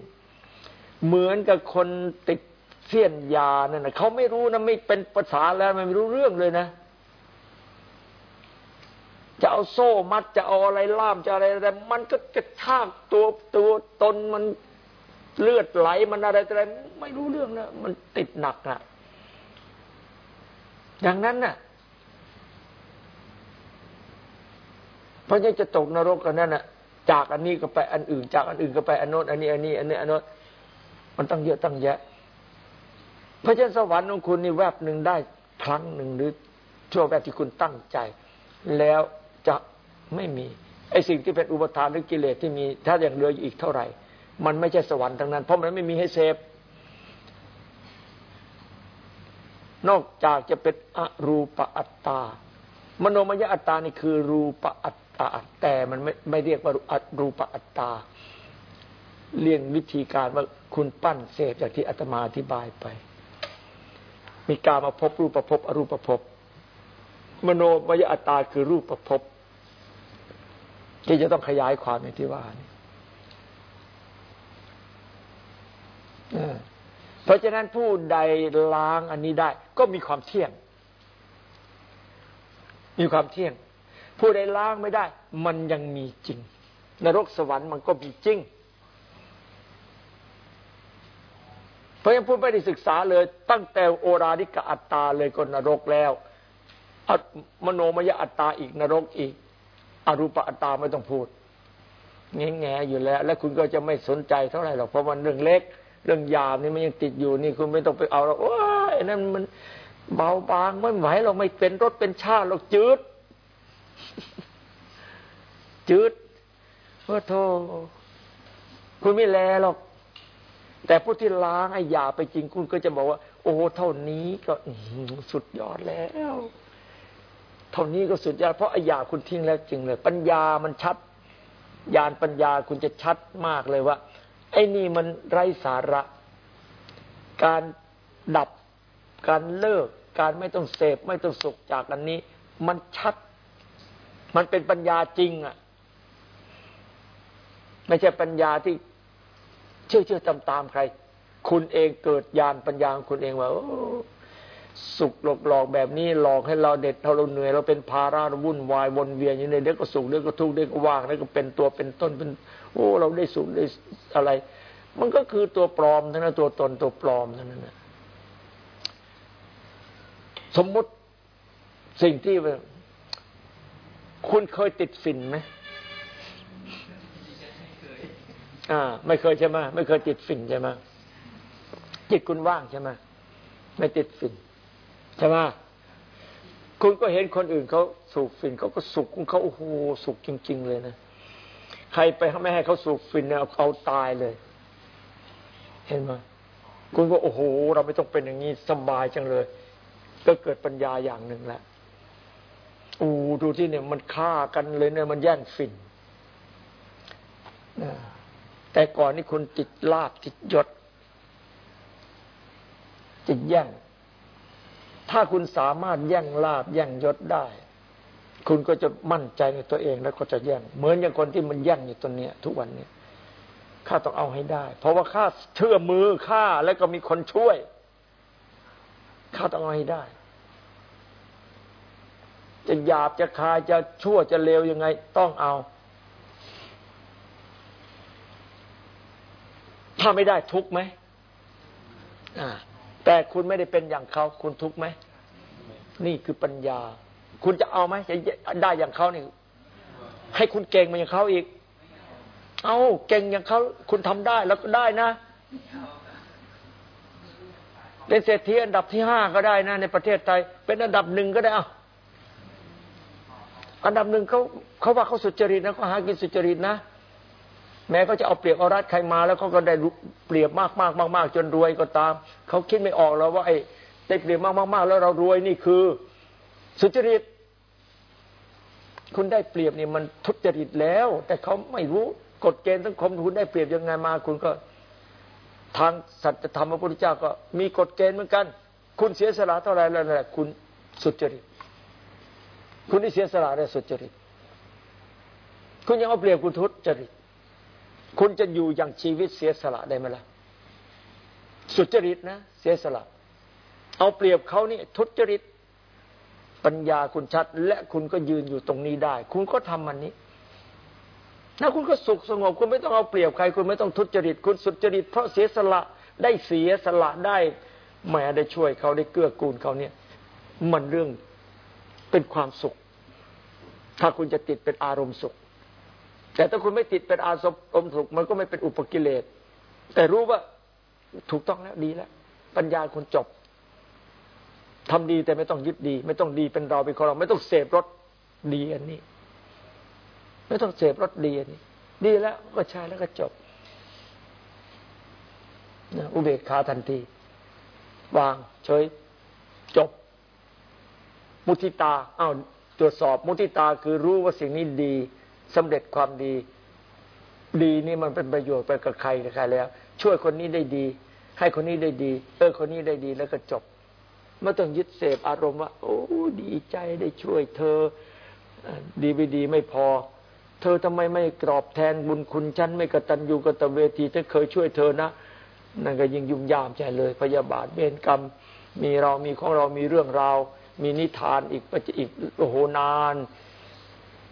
เหมือนกับคนติดเสี้ยนยานั่นนะเขาไม่รู้นะไม่เป็นภาษาแล้วไม่รู้เรื่องเลยนะจะเอาโซ่มัดจะเอาอะไรล่ามจะอะไรอะไรมันก็กระชากตัวตัวตนมัน เลือดไหลมันอะไรอะไรไม่รู้เรื่องนะมันติดหนักนะอย่างนั้นน่ะเพราะฉะนั้นจะตกนรกกันนั่นน่ะ จากอันนี้ก็ไปอันอื่น จากอันอื่นก็ไปอันโน้นอันนี้ อันนี้ อันนี้อันโน้นมันตั้งเยอะตั้งแยะ เพราะฉะนั้นสวรรค์ของคุณนี่แวบหนึ่งได้ครั้งหนึ่งหรือชั่วแบบที่คุณตั้งใจ แล้วจะไม่มีไอสิ่งที่เป็นอุปทานหรือกิเลสที่มี ถ้าอย่างเหลืออยู่อีกเท่าไหร่ มันไม่ใช่สวรรค์ทั้งนั้น เพราะมันไม่มีให้เสพนอกจากจะเป็นอรูปอัตตามโนมยอัตตานี่คือ รูปอัตตาแต่มันไม่ไม่เรียกว่ารูปอัตตาเรียนวิธีการว่าคุณปั้นเสพจากที่อาตมาอธิบายไป มีการมาพบรูปประพบอรูปประพบมโนมยอัตตาคือรูปประพบที่จะต้องขยายความในที่ว่านี่ เพราะฉะนั้นผู้ใดล้างอันนี้ได้ ก็มีความเที่ยง มีความเที่ยง ผู้ใดล้างไม่ได้ มันยังมีจริง นรกสวรรค์มันก็มีจริง เพราะยังพูดไม่ได้ศึกษาเลย ตั้งแต่โอราดิกอัตตาเลยก็นรกแล้วมโนมยอัตตาอีกนรกอีก อรูปอัตตาไม่ต้องพูดแง่แง่อยู่แล้ว และคุณก็จะไม่สนใจเท่าไหร่หรอกเพราะมันเรื่องเล็ก เรื่องยามนี่มันยังติดอยู่นี่คุณไม่ต้องไปเอาหรอกโอ้ยนั่นมันเบาบางไม่ไหวเราไม่เป็นรถเป็นชาติเราจืด จืดว่าโทคุณไม่แลหรอกแต่ผู้ที่ล้างไอ้ยาไปจริงคุณก็จะบอกว่า โอ้เท่านี้ก็สุดยอดแล้ว เท่านี้ก็สุดยอดเพราะไอายาคุณทิ้งแล้วจริงเลย ปัญญามันชัดญาณปัญญาคุณจะชัดมากเลยว่า ไอ้นี่มันไร้สาระ การดับ การเลิก การไม่ต้องเสพ ไม่ต้องสุขจากอันนี้ มันชัด มันเป็นปัญญาจริงอะ ไม่ใช่ปัญญาที่เชื่อเชื่อตามตามใคร คุณเองเกิดญาณปัญญาของคุณเองว่าสุขหลอกหลอกแบบนี้หลอกให้เราเด็ดเราเหนื่อย เราเป็นภาระเราวุ่นวายวนเวียนอยู่ในเด็กก็สุขเด็กก็ทุกข์เด็กก็ว่างเด็กก็เป็นตัวเป็นต้นเป็น โอ้เราได้สุขได้อะไร มันก็คือตัวปลอมทั้งนั้นตัวตนตัวปลอมทั้งนั้นสมมติสิ่งที่คุณเคยติดฝิ่นไหมอ่า ไม่เคยใช่ไหมไม่เคยติดฝิ่นใช่ไหมจิตคุณว่างใช่ไหมไม่ติดฝิ่นใช่ไหมคุณก็เห็นคนอื่นเขาสูบฝิ่นเขาก็สุขของเขาโอ้โหสุขจริง ๆ เลยนะ ใครไปไม่ให้เขาสูบฝิ่นเนี่ยเอาตายเลย เห็นไหมคุณก็โอ้โห เราไม่ต้องเป็นอย่างนี้สบายจังเลย ก็เกิดปัญญาอย่างหนึ่งแหล้วอู้ดูที่เนี่ย มันฆ่ากันเลยเนี่ยมันแย่งฝิ่นแต่ก่อนนี่คุณติดลาบติดยศติดแย่ง ถ้าคุณสามารถแย่งลาบแย่งยศได้ คุณก็จะมั่นใจในตัวเองแล้วก็จะแย่ง เหมือนอย่างคนที่มันแย่งอยู่ตัวเนี้ย ทุกวันเนี้ยข้าต้องเอาให้ได้ เพราะว่าข้าเชื่อมือข้าแล้วก็มีคนช่วยข้าต้องเอาให้ได้ จะหยาบจะคายจะชั่วจะเลวยังไง ต้องเอา ถ้าไม่ได้ทุกไหมอ่าแต่คุณไม่ได้เป็นอย่างเขาคุณทุกไหมนี่คือปัญญา คุณจะเอาไหมจะได้อย่างเขานี่ให้คุณเก่งมาอย่างเขาอีก เอาเก่งอย่างเขาคุณทำได้แล้วก็ได้นะเป็นเศรษฐีอันดับที่ห้าก็ได้นะ ในประเทศไทย เป็นอันดับหนึ่งก็ได้เอาอันดับหนึ่งเขาเขาว่าเขาสุจริตนะเขาหากินสุจริตนะแม้ก็จะเอาเปรียบเอารัดใครมาแล้วเขาก็ได้เปรียบมากมากมากมากจนรวยก็ตามเขาคิดไม่ออกแล้วว่าไอ้ได้เปรียบมากมากมากแล้วเรารวยนี่คือ สุจริต คุณได้เปรียบนี่มันทุจริตแล้ว แต่เขาไม่รู้กฎเกณฑ์สังคมคุณได้เปรียบยังไงมา คุณก็ ทางสัจธรรมพระพุทธเจ้าก็ มีกฎเกณฑ์เหมือนกัน คุณเสียสละเท่าไรแล้วนั่นแหละคุณสุจริต คุณที่เสียสละได้สุจริต คุณยังเอาเปรียบคุณทุจริต คุณจะอยู่อย่างชีวิตเสียสละได้ไหมล่ะสุจริตนะ เสียสละ เอาเปรียบเขานี่ทุจริต ปัญญาคุณชัด และคุณก็ยืนอยู่ตรงนี้ได้ คุณก็ทำมันนี้แล้วคุณก็สุขสงบ คุณไม่ต้องเอาเปรียบใคร คุณไม่ต้องทุจริต คุณสุจริต เพราะเสียสละได้เสียสละได้แหมได้ช่วยเขาได้เกื้อกูลเขาเนี่ย มันเรื่องเป็นความสุข ถ้าคุณจะติดเป็นอารมณ์สุข แต่ถ้าคุณไม่ติดเป็นอาสมสุข มันก็ไม่เป็นอุปกิเลสแต่รู้ว่าถูกต้องแล้วดีแล้ว ปัญญาคุณจบ ทำดีแต่ไม่ต้องยึดดี ไม่ต้องดีเป็นเราเป็นของเรา ไม่ต้องเสพรสดีอันนี้ ไม่ต้องเสพรสดีอันนี้ ดีแล้วก็ใช่แล้วก็จบอุเบกขาทันที วางเฉยจบ มุทิตาอ้าวตรวจสอบมุทิตาคือรู้ว่าสิ่งนี้ดีสำเร็จความดี ดีนี่มันเป็นประโยชน์ไปกับใครกับใครแล้ว ช่วยคนนี้ได้ดี ให้คนนี้ได้ดี เออคนนี้ได้ดีแล้วก็จบ ไม่ต้องยึดเสพอารมณ์ว่า โอ้ดีใจได้ช่วยเธอ ดีไม่ดีไม่พอ เธอทำไมไม่กรอบแทนบุญคุณฉันไม่กตัญญูกตเวทีฉันเคยช่วยเธอนะนั่นก็ยิ่งยุ่งยามใจเลย พยาบาทเวรกรรม มีเรามีของเรามีเรื่องราว มีนิทานอีกอีกโอ้โหนาน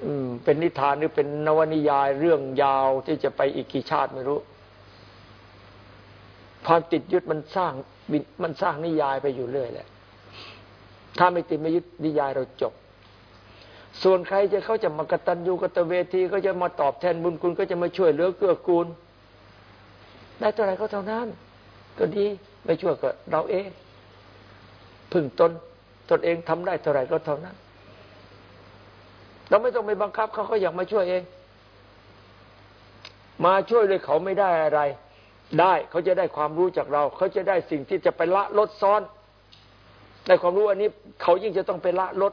อืม เป็นนิทานหรือเป็นนวนิยายเรื่องยาวที่จะไปอีกกี่ชาติไม่รู้ความติดยึดมันสร้างมันสร้างนิยายไปอยู่เรื่อยแหละ ถ้าไม่ติดไม่ยึดนิยายเราจบ ส่วนใครจะเขาจะมากตัญญูกตเวทีก็จะมาตอบแทนบุญคุณก็จะมาช่วยเหลือเกื้อกูลได้เท่าไรก็เท่านั้น ก็ดีไม่ช่วยก็เราเองพึ่งตนตนเองทำได้เท่าไรก็เท่านั้น เราไม่ต้องไปบังคับเขาเขาอยากมาช่วยเอง มาช่วยเลยเขาไม่ได้อะไร ได้เขาจะได้ความรู้จากเรา เขาจะได้สิ่งที่จะไปละลดซ้อน ได้ความรู้อันนี้ เขายิ่งจะต้องไปละลด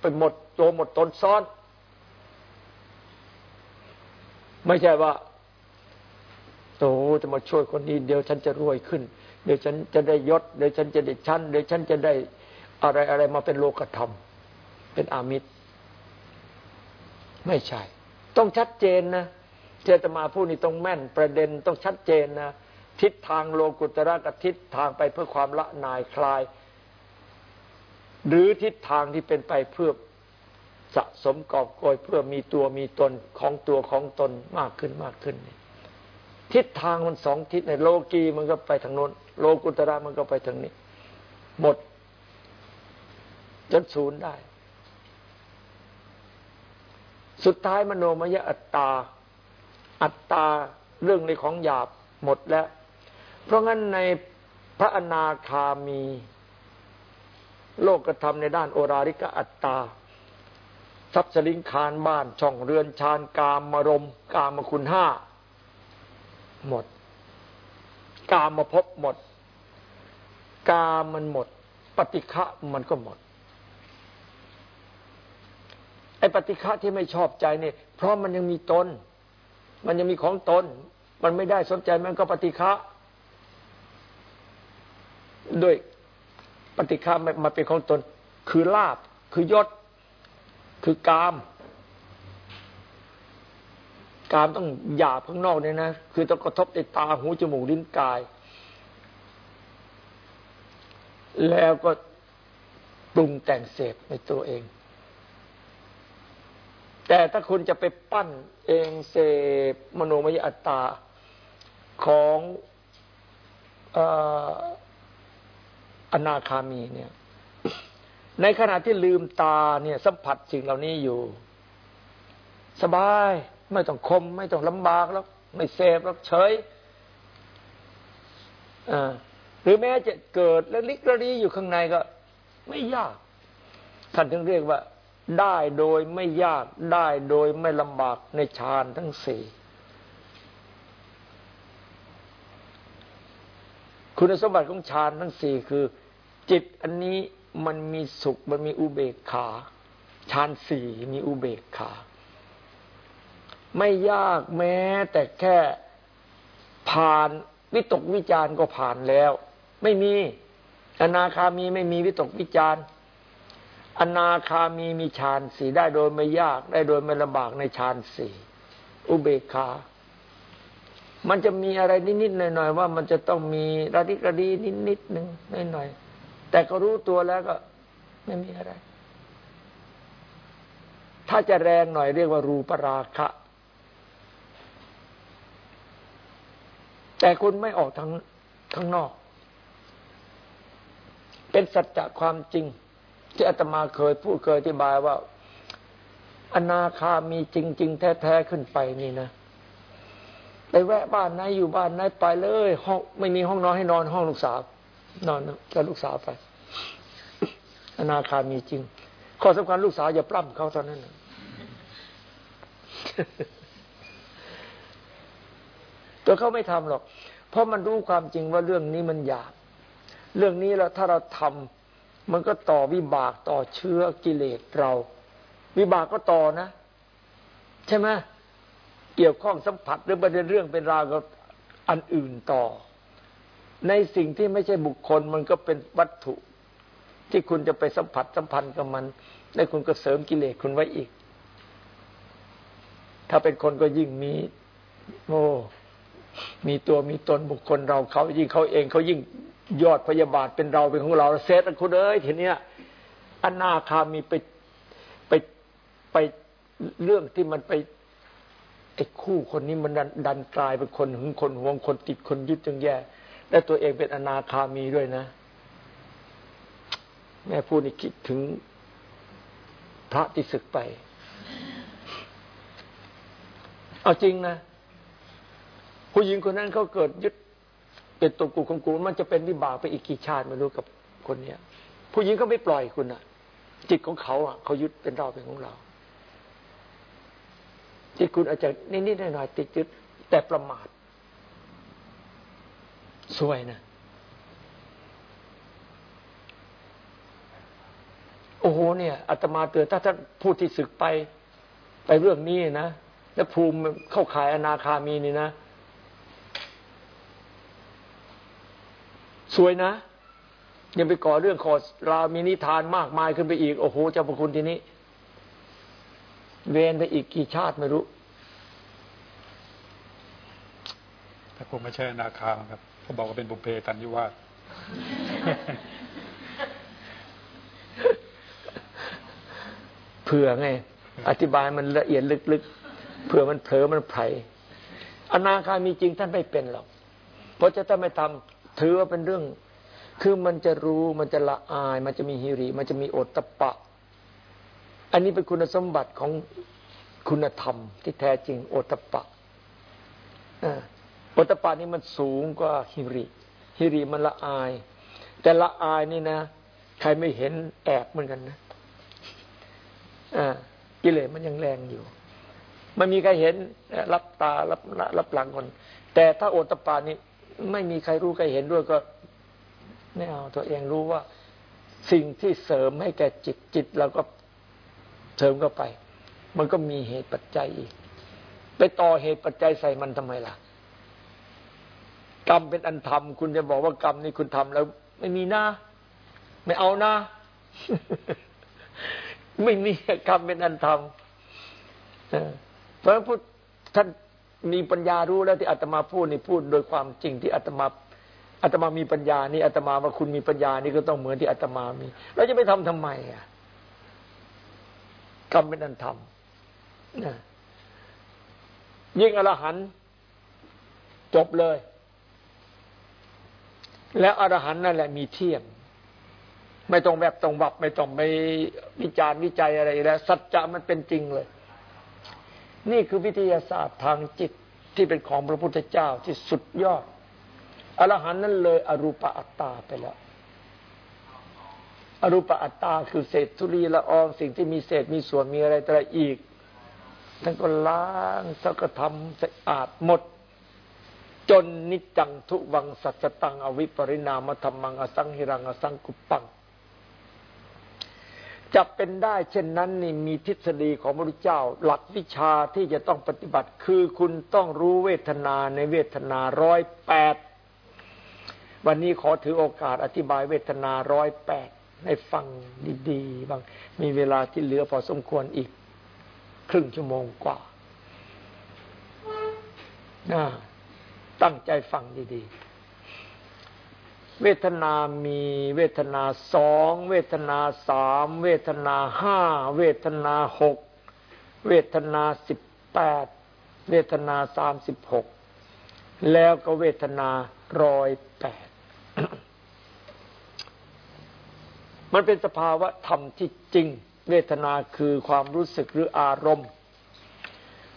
ไปหมดตัวหมดตนซ้อน ไม่ใช่ว่าโตจะมาช่วยคนนี้ เดี๋ยวฉันจะรวยขึ้น เดี๋ยวฉันจะได้ยศเดี๋ยวฉันจะได้ชั้นเดี๋ยวฉันจะได้อะไรอะไรมาเป็นโลกธรรม เป็นอามิตร ไม่ใช่ ต้องชัดเจนนะเจตมาผู้นี้ต้องแม่นประเด็นต้องชัดเจนนะ ทิศทางโลกุตระกับทิศทางไปเพื่อความละนายคลาย หรือทิศทางที่เป็นไปเพื่อสะสมกอบโกยเพื่อมีตัวมีตนของตัวของตนมากขึ้นมากขึ้น ทิศทางมันสองทิศในโลกีมันก็ไปทางโน้น โลกุตระมันก็ไปทางนี้ หมด จนศูนย์ได้ สุดท้ายมโนมยอัตตา อัตตาเรื่องในของหยาบหมดแล้ว เพราะงั้นในพระอนาคามี โลกกระทำในด้านโอราริกอัตตาทรัพย์สลิงคารบ้านช่องเรือนชานกามมารมกามคุณห้าหมด กามมาพบหมด กามมันหมด ปฏิฆะมันก็หมดไอ้ปฏิฆะที่ไม่ชอบใจเนี่ยเพราะมันยังมีตน มันยังมีของตน มันไม่ได้สนใจมันก็ปฏิฆะ ด้วยปฏิฆามาเป็นของตน คือลาบ คือยศ คือกาม กามต้องหยาบข้างนอกเนี่ยนะ คือต้องกระทบในตาหูจมูกลิ้นกาย แล้วก็ปรุงแต่งเสพในตัวเอง แต่ถ้าคุณจะไปปั้นเองเสพมโนมยอัตตาของอ อนาคามีเนี่ย ในขณะที่ลืมตาเนี่ย สัมผัสสิ่งเหล่านี้อยู่ สบายไม่ต้องคม ไม่ต้องลำบากแล้วไม่เสพแล้วเฉยหรือแม้จะเกิดแล้วลิกระลีอยู่ข้างในก็ ไม่ยาก ท่านถึงเรียกว่า ได้โดยไม่ยากได้โดยไม่ลำบากในฌานทั้งสี่คุณสมบัติของฌานทั้งสี่คือ จิตอันนี้มันมีสุขมันมีอุเบกขาฌานสี่มีอุเบกขา ไม่ยากแม้ แต่แค่ผ่านวิตกวิจารก็ผ่านแล้ว ไม่มี อนาคามีไม่มีวิตกวิจารอนาคามีมีฌานสี่ได้โดยไม่ยาก ได้โดยไม่ลำบากในฌานสี่อุเบกขามันจะมีอะไรนิดๆหน่อยๆว่ามันจะต้องมีระดิกระดีนิดๆหนึ่งหน่อยๆ แต่ก็รู้ตัวแล้วก็ไม่มีอะไร ถ้าจะแรงหน่อยเรียกว่ารูปราคะ แต่คุณไม่ออกทางข้างนอก เป็นสัจจะความจริง ที่อาตมาเคยพูดเคยอธิบายว่า อนาคามีจริง ๆ แท้ๆขึ้นไปนี่นะไปแวะบ้านไหนอยู่บ้านไหนไปเลยห้องไม่มีห้องนอนให้นอนห้องลูกสาว นอนกับลูกสาวไป อนาคามีจริง ข้อสำคัญลูกสาวอย่าปล้ำเขาตอนนั้นตัวเขาไม่ทำหรอก เพราะมันรู้ความจริงว่าเรื่องนี้มันหยาบ เรื่องนี้แล้วถ้าเราทำมันก็ต่อวิบากต่อเชื้อกิเลสเรา วิบากก็ต่อนะ ใช่ไหมเกี่ยวข้องสัมผัสหรือประเด็นเรื่องเป็นราวกับอันอื่นต่อ ในสิ่งที่ไม่ใช่บุคคลมันก็เป็นวัตถุ ที่คุณจะไปสัมผัสสัมพันธ์กับมันแลวคุณก็เสริมกิเลสคุณไว้อีก ถ้าเป็นคนก็ยิ่งมี โอ้มีตัวมีตนบุคคลเราเขายิ่งเขาเองเขายิ่งยอดพยาบาทเป็นเราเป็นของเราเซตคุณเอ้ยทีเนี้ยอนาคามีไปไปไปเรื่องที่มันไปไอ้คู่คนนี้มันดันดันกลายเป็นคนหึงคนหวงคนติดคนยึดจงแย่ และตัวเองเป็นอนาคามีด้วยนะ แม่พูดนี่คิดถึงพระที่ศึกไป เอาจริงนะ ผู้หญิงคนนั้นเขาเกิดยึดเป็นตัวกูของกู มันจะเป็นวิบากไปอีกกี่ชาติไม่รู้กับคนเนี้ย ผู้หญิงก็ไม่ปล่อยคุณอะ จิตของเขาอะเขายึดเป็นเราเป็นของเราที่คุณอาจจะนิดๆหน่อยๆติดยึดแต่ประมาท สวยนะ โอ้โหเนี่ยอาตมาเตือนถ้าท่านพูดที่ศึกไปไปเรื่องนี้นะแล้วภูมิเข้าขายอนาคามีนี่นะ สวยนะ ยังไปก่อเรื่องขอรามีนิทานมากมายขึ้นไปอีก โอ้โหเจ้าพระคุณทีนี้ เวนไปอีกกี่ชาติไม่รู้แต่คงไม่ใช่อนาคาครับ เขาบอกว่าเป็นบุพเพตันยุวาสเผื่อไง อธิบายมันละเอียดลึกๆเผื่อมันเผลอมันไผลอนาคามีจริงท่านไม่เป็นหรอก เพราะจะถ้าไม่ทำถือว่าเป็นเรื่อง คือมันจะรู้มันจะละอาย มันจะมีฮิริ มันจะมีโอตตะปะ อันนี้เป็นคุณสมบัติของคุณธรรมที่แท้จริงโอตตะปะ โอตตปะนี่มันสูงกว่าฮิริ ฮิริมันละอาย แต่ละอายนี่นะ ใครไม่เห็นแอบเหมือนกันนะอ่ากิเลสมันยังแรงอยู่ไม่มีใครเห็นรับตารับรับหลังคน แต่ถ้าโอตปานี่ไม่มีใครรู้ใครเห็นด้วยก็ไม่เอาตัวเองรู้ว่า สิ่งที่เสริมให้แก่จิตจิตเราก็เสริมเข้าไป มันก็มีเหตุปัจจัยอีก ไปต่อเหตุปัจจัยใส่มันทำไมล่ะ กรรมเป็นอันทำคุณจะบอกว่ากรรมนี่คุณทำแล้ว ไม่มีหน้าไม่เอาน้าไม่มีกรรมเป็นอันทำเพราะพูดท่านมีปัญญารู้แล้วที่อาตมาพูดนี่พูดโดยความจริงที่อาตมาอาตมามีปัญญานี่อาตมาว่าคุณมีปัญญานี่ก็ต้องเหมือนที่อาตมามีเราจะไปทำทำไมอะกรรมเป็นอันทำนะยิ่งอรหันจบเลย แล้วอรหันต์นั่นแหละมีเทียมไม่ต้องแบบต้องวับไม่ต้องไปวิจารณ์วิจัยอะไรแล้ว สัจจะมันเป็นจริงเลย นี่คือวิทยาศาสตร์ทางจิตที่เป็นของพระพุทธเจ้าที่สุดยอดอรหันต์นั้นเลยอรูปอัตตาไปแล้วอรูปอัตตาคือเศษธุลีละอองสิ่งที่มีเศษมีส่วนมีอะไรต่ออีกท่านก็ล้างสักธรรมสะอาดหมด จนนิจังทุวังสัจตังอวิปริณามธรรมังอสังหิรังอสังกุปัง จะเป็นได้เช่นนั้นนี่มีทฤษฎีของพระพุทธเจ้า หลักวิชาที่จะต้องปฏิบัติคือคุณต้องรู้เวทนาในเวทนาร้อยแปดวันนี้ขอถือโอกาสอธิบายเวทนาร้อยแปดให้ฟังดีๆบางมีเวลาที่เหลือพอสมควรอีก ครึ่งชั่วโมงกว่านะ ตั้งใจฟังดีๆ เวทนามีเวทนาสองเวทนาสามเวทนาห้าเวทนาหกเวทนาสิบแปดเวทนาสามสิบหกแล้วก็เวทนาร้อยแปดมันเป็นสภาวะธรรมที่จริง เวทนาคือความรู้สึกหรืออารมณ์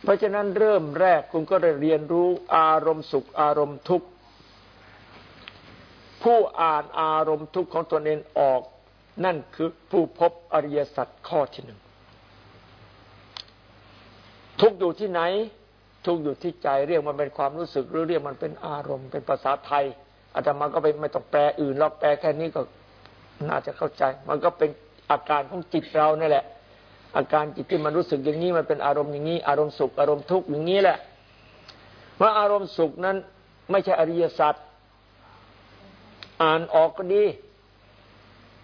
เพราะฉะนั้นเริ่มแรกคุณก็ได้เรียนรู้อารมณ์สุขอารมณ์ทุกข์ผู้อ่านอารมณ์ทุกข์ของตนเองออก นั่นคือผู้พบอริยสัจข้อที่หนึ่งทุกอยู่ที่ไหน ทุกอยู่ที่ใจเรียกมันเป็นความรู้สึกหรือเรียกมันเป็นอารมณ์ เป็นภาษาไทยอาตมาก็ไปไม่ต้องแปลอื่นเราแปลแค่นี้ก็น่าจะเข้าใจ มันก็เป็นอาการของจิตเรานี่แหละ อาการจิตที่มันรู้สึกอย่างนี้มันเป็นอารมณ์อย่างนี้ อารมณ์สุขอารมณ์ทุกข์อย่างนี้แหละว่าอารมณ์สุขนั้น ไม่ใช่อริยสัจอ่านออกก็ดี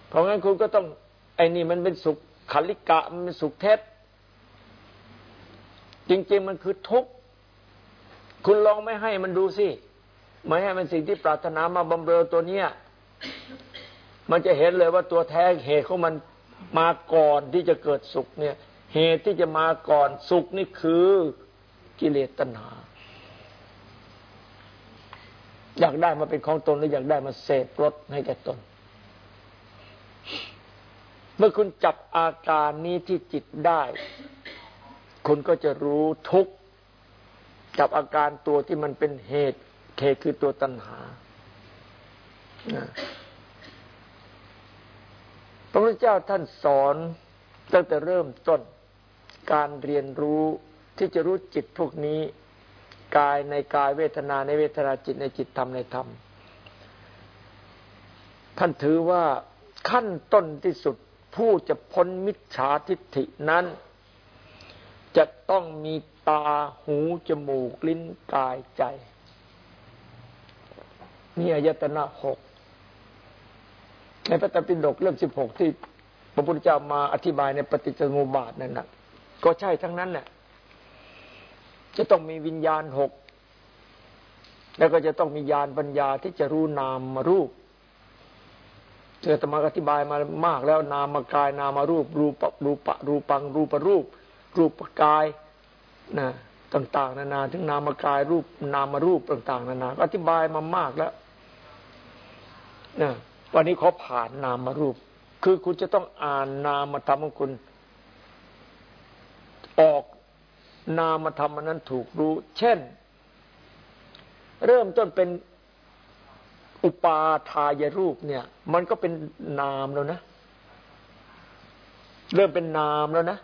เพราะงั้นคุณก็ต้องไอ้นี่มันเป็นสุขขันลิกะมันเป็นสุขเท็จจริง ๆ มันคือทุกข์คุณลองไม่ให้มันดูสิไม่ให้มันสิ่งที่ปรารถนามาบำเรอตัวเนี้ยมันจะเห็นเลยว่าตัวแท้เหตุของมัน มาก่อนที่จะเกิดสุขเนี่ย เหตุที่จะมาก่อนสุขนี่คือกิเลสตัณหา อยากได้มาเป็นของตนหรืออยากได้มาเสพรสให้แก่ตน เมื่อคุณจับอาการนี้ที่จิตได้ คุณก็จะรู้ทุกจับอาการตัวที่มันเป็นเหตุเคคือตัวตัณหา พระพุทธเจ้าท่านสอนตั้งแต่เริ่มต้นการเรียนรู้ที่จะรู้จิตพวกนี้ กายในกายเวทนาในเวทนาจิตในจิตธรรมในธรรม ท่านถือว่าขั้นต้นที่สุดผู้จะพ้นมิจฉาทิฏฐินั้น จะต้องมีตาหูจมูกลิ้นกายใจนี่อายตนะหก ในพระตปิฎกเล่มสิบหกที่พระพุทธเจ้ามาอธิบายในปฏิจจสมุปบาทนั่นนะก็ใช่ทั้งนั้นแหละจะต้องมีวิญญาณหกแล้วก็จะต้องมีญาณปัญญาที่จะรู้นามมารูปเจอตมาอธิบายมามากแล้วนามมากายนามารูป รูปรูปะรูปัง รูปรูป รูปกายนะต่าง ๆ นานาถึงนามกายรูป นามารูปต่าง ๆ นานาอธิบายมามากแล้วนะ วันนี้เขาผ่านนามรูป คือคุณจะต้องอ่านนามธรรมของคุณ ออกนามธรรมนั้นถูกรู้ เช่น เริ่มต้นเป็นอุปาทายรูปเนี่ย มันก็เป็นนามแล้วนะ เริ่มเป็นนามแล้วนะ